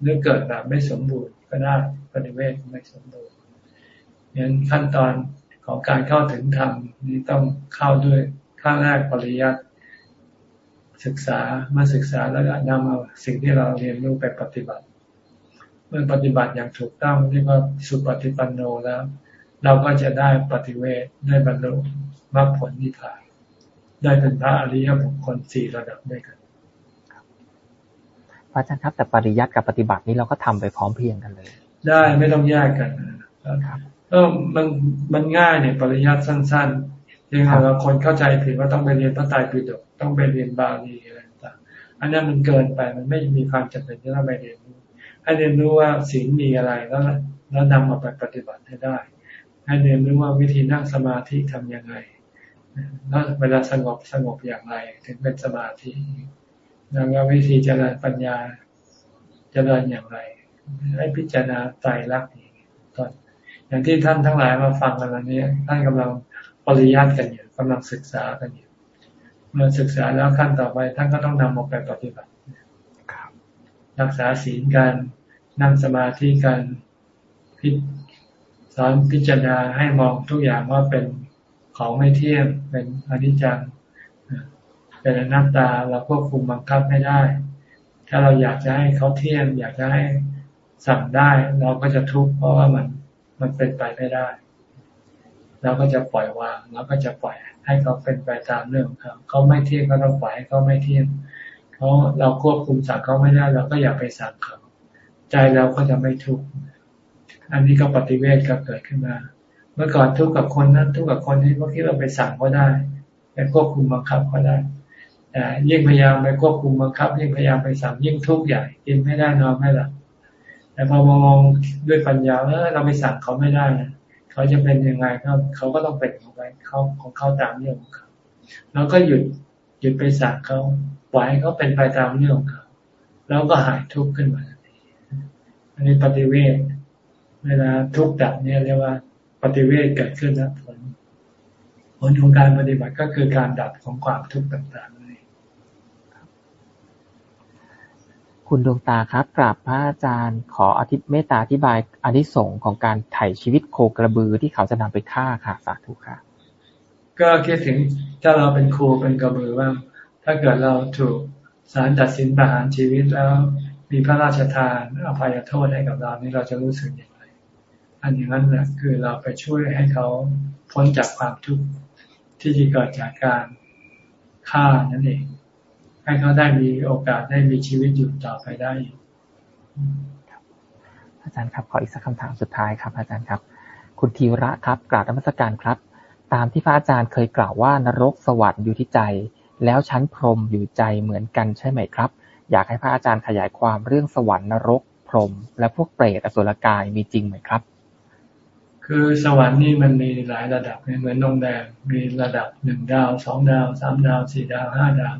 หรือเกิดแบบไม่สมบูรณ์ก็ได้ ปฏิเวทไม่สมบูรณ์งั้นขั้นตอนของการเข้าถึงธรรมนี้ต้องเข้าด้วยขั้นแรกปริยัติศึกษามาศึกษาแล้วก็นำเอาสิ่งที่เราเรียนรู้ไปปฏิบัติ เมื่อปฏิบัติอย่างถูกต้องเรียกว่าสุปฏิปันโนแล้ว เราก็จะได้ปฏิเวทได้บรรลุมรรคผลนิพพานได้เป็นพระอริยบุคคลสี่ระดับด้วยกันพระอาจารย์ครับแต่ปริยัติกับปฏิบัตินี้เราก็ทำไปพร้อมเพียงกันเลย ได้ไม่ต้องแยกกันนะครับเออมันมันง่ายเนี่ยปริยัติสั้นๆยังไงเราคนเข้าใจผิดว่าต้องไปเรียนพระไตรปิฎกต้องไปเรียนบาลีอะไรต่างอันนั้นมันเกินไปมันไม่มีความจำเป็นที่ต้องไปเรียนรู้ให้เรียนรู้ว่าศีลมีอะไรแล้วแล้วนำมาไปปฏิบัติให้ได้ ให้เรียนรู้ว่าวิธีนั่งสมาธิทํำยังไงแล้วเวลาสงบสงบอย่างไร ถึงเป็นสมาธิแล้วก็วิธีเจริญปัญญาเจริญอย่างไร ให้พิจารณาใจรักนี่ตอนอย่างที่ท่านทั้งหลายมาฟังกันวันนี้ท่านกำลังปริยัติกันอยู่กำลังศึกษากันอยู่เมื่อศึกษาแล้วขั้นต่อไปท่านก็ต้องนำออกไปปฏิบัติรักษาศีลกันนั่งสมาธิกันพิสอนพิจารณาให้มองทุกอย่างว่าเป็นของไม่เที่ยงเป็นอนิจจังเป็นอนัตตาเราควบคุมบังคับไม่ได้ ถ้าเราอยากจะให้เขาเที่ยง อยากจะให้ สั่งได้เราก็จะทุกข์เพราะว่ามันมันเป็นไปไม่ได้เราก็จะปล่อยวางเราก็จะปล่อยให้เขาเป็นไปตามเรื่องเขาเขาไม่เที่ยงก็ต้องปล่อยให้เขาไม่เที่ยงเขาเราควบคุมสั่งเขาไม่ได้เราก็อย่าไปสั่งเขาใจเราก็จะไม่ทุกข์อันนี้ก็ปฏิเวทก็เกิดขึ้นมา เมื่อก่อนทุกข์กับคนนั้นทุกข์กับคนนี้เมื่อกี้เราไปสั่งก็ได้ไปควบคุมบังคับก็ได้แต่ยิ่งพยายามไปควบคุมบังคับยิ่งพยายามไปสั่งยิ่งทุกข์ใหญ่กินไม่ได้นอนไม่หลับ แต่พอมองด้วยปัญญาเออเราไปสั่งเขาไม่ได้นะเขาจะเป็นยังไงก็เขาก็ต้องเป็นของเขาของเขาตามเรื่องของเขาเราก็หยุดหยุดไปสั่งเขาปล่อยให้เขาเป็นไปตามเรื่องของเขาแล้วก็หายทุกข์ขึ้นมาอันนี้ปฏิเวทเวลาทุกข์ดับเนี่ยเรียกว่าปฏิเวทเกิดขึ้นแล้วผลผลของการปฏิบัติก็คือการดับของความทุกข์ต่าง คุณดวงตาครับ กราบพระอาจารย์ ขออธิเมตตาอธิบายอนิสงส์ของการไถ่ชีวิตโคกระบือที่เขาจะนำไปฆ่าค่ะ สาธุค่ะ ก็คิดถึงถ้าเราเป็นครูเป็นกระบือว่าถ้าเกิดเราถูกศาลตัดสินประหารชีวิตแล้ว มีพระราชทานอภัยโทษให้กับเรานี่เราจะรู้สึกอย่างไร อันอย่างนั้นแหละคือเราไปช่วยให้เขาพ้นจากความทุกข์ที่เกิดจากการฆ่านั่นเอง ให้เขาได้มีโอกาสได้มีชีวิตอยู่ต่อไปได้อาจารย์ครับขออีกสักคำถามสุดท้ายครับ อาจารย์ครับ คุณธีระครับกราบธรรมสการครับ ตามที่พระอาจารย์เคยกล่าวว่านรกสวรรค์อยู่ที่ใจ แล้วชั้นพรหมอยู่ใจเหมือนกันใช่ไหมครับ อยากให้พระอาจารย์ขยายความเรื่องสวรรค์นรกพรหมและพวกเปรตอสุรกายมีจริงไหมครับ คือสวรรค์นี่มันมีหลายระดับเหมือนนงแดงมีระดับหนึ่งดาวสองดาวสามดาวสี่ดาวห้าดาว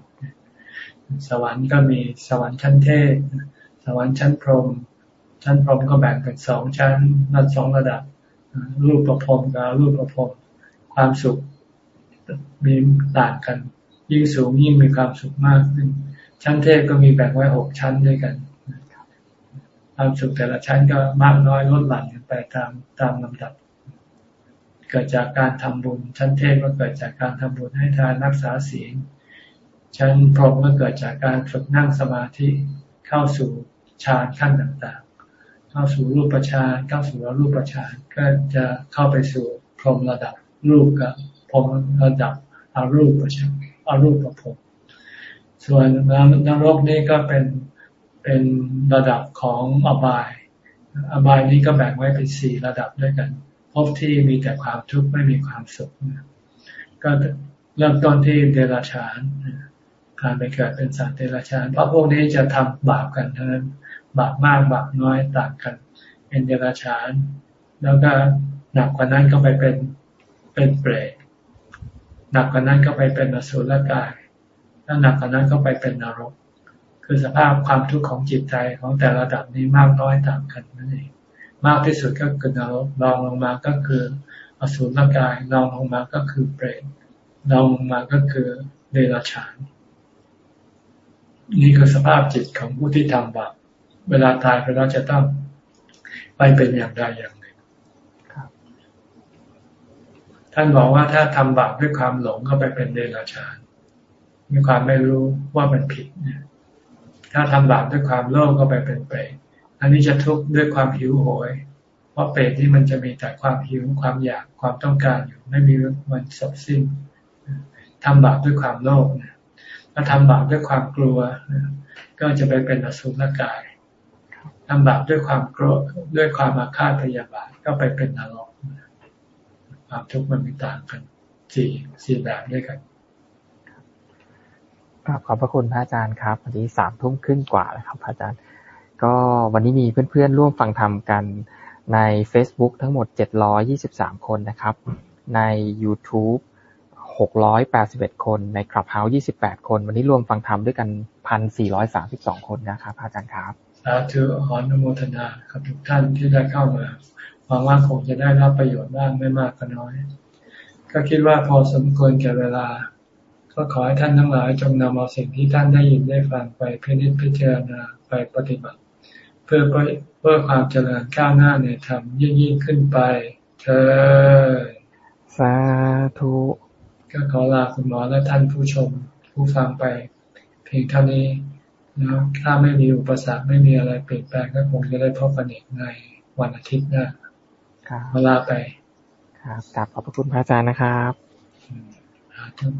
สวรรค์ก็มีสวรรค์ชั้นเทพสวรรค์ชั้นพรหมชั้นพรหมก็แบ่งเป็นสองชั้นนัดสองระดับ รูปประพรมกับรูปประพรมความสุขมีต่างกัน ยิ่งสูงยิ่งมีความสุขมากขึ้น ชั้นเทพก็มีแบ่งไว้หกชั้นด้วยกัน ความสุขแต่ละชั้นก็มากน้อยลดหลั่นกันไปตามตามลำดับ เกิดจากการทำบุญ ชั้นเทพก็เกิดจากการทำบุญให้ทานรักษาศีล ชั้นพรหมก็เกิดจากการฝึกนั่งสมาธิเข้าสู่ฌานขั้นต่างๆ เข้าสู่รูปฌานเข้าสู่รูปฌานก็จะเข้าไปสู่พรหมระดับรูปกับพรหมระดับอรูปฌานอรูปประพรมส่วนนรกนี่ก็เป็นเป็นระดับของอบาย อบายนี้ก็แบ่งไว้เป็นสี่ระดับด้วยกัน พบที่มีแต่ความทุกข์ไม่มีความสุขก็เริ่มต้นที่เดรัจฉาน การไปเกิดเป็นสัตว์เดรัจฉานเพราะพวกนี้จะทำบาปกันเท่านั้นบาปมากบาปน้อยต่างกัน เป็นเดรัจฉาน แล้วก็หนักกว่านั้นก็ไปเป็นเป็นเปรตหนักกว่านั้นก็ไปเป็นอสุรกายแล้วหนักกว่านั้นก็ไปเป็นนรก คือสภาพความทุกข์ของจิตใจของแต่ระดับนี้มากน้อยต่างกันนั่นเองมากที่สุดก็คือนรกรองลงมาก็คืออสุรกายรองลงมาก็คือเปรตรองลงมาก็คือเดรัจฉาน นี่คือสภาพจิตของผู้ที่ทำบาปเวลาตายไปแล้วจะต้องไปไปเป็นอย่างใดอย่างหนึ่งท่านบอกว่าถ้าทำบาปด้วยความหลงก็ไปเป็นเดรัจฉานมีความไม่รู้ว่ามันผิดเนี่ยถ้าทำบาปด้วยความโลภก็ไปเป็นเปรตอันนี้จะทุกข์ด้วยความหิวโหย เพราะเปรตที่มันจะมีแต่ความหิวความอยากความต้องการอยู่ ไม่มีมันสบสิ้นทำบาปด้วยความโลภเนี่ย ถ้าทำบาปด้วยความกลัวก็จะไปเป็นอสุรกายทำบาปด้วยความโกรธด้วยความอาฆาตพยาบาทก็ไปเป็นนรกความทุกข์มันมีต่างกันสี่สี่แบบด้วยกันกราบขอบพระคุณพระอาจารย์ครับวันนี้สามทุ่มครึ่งกว่าแล้วครับพระอาจารย์ ก็วันนี้มีเพื่อนๆร่วมฟังธรรมกันใน Facebook ทั้งหมด 723 คนนะครับ ใน YouTube 681คน ใน Clubhouse 28คน วันนี้รวมฟังธรรมด้วยกัน1,432คนนะครับ อาจารย์ครับ สาธุขออนุโมทนาครับทุกท่านที่ได้เข้ามาหวังว่าคงจะได้รับประโยชน์บ้างไม่มากก็น้อย ก็คิดว่าพอสมควรแก่เวลา ก็ขอให้ท่านทั้งหลายจงนำเอาสิ่งที่ท่านได้ยินได้ฟังไปพิจิตพิจารณาไปปฏิบัติ เพื่อเพื่อความเจริญก้าวหน้าในธรรมยิ่งยิ่งขึ้นไปเธอสาธุ ก็ขอลาคุณหมอและท่านผู้ชมผู้ฟังไป เพียงเท่านี้นะถ้าไม่มีอุปสรรคไม่มีอะไรเปลี่ยนแปลงก็คงจะได้พบกันอีกในวันอาทิตย์หน้าเวลาไป ครับกลับขอบพระคุณพระอาจารย์นะครับครับ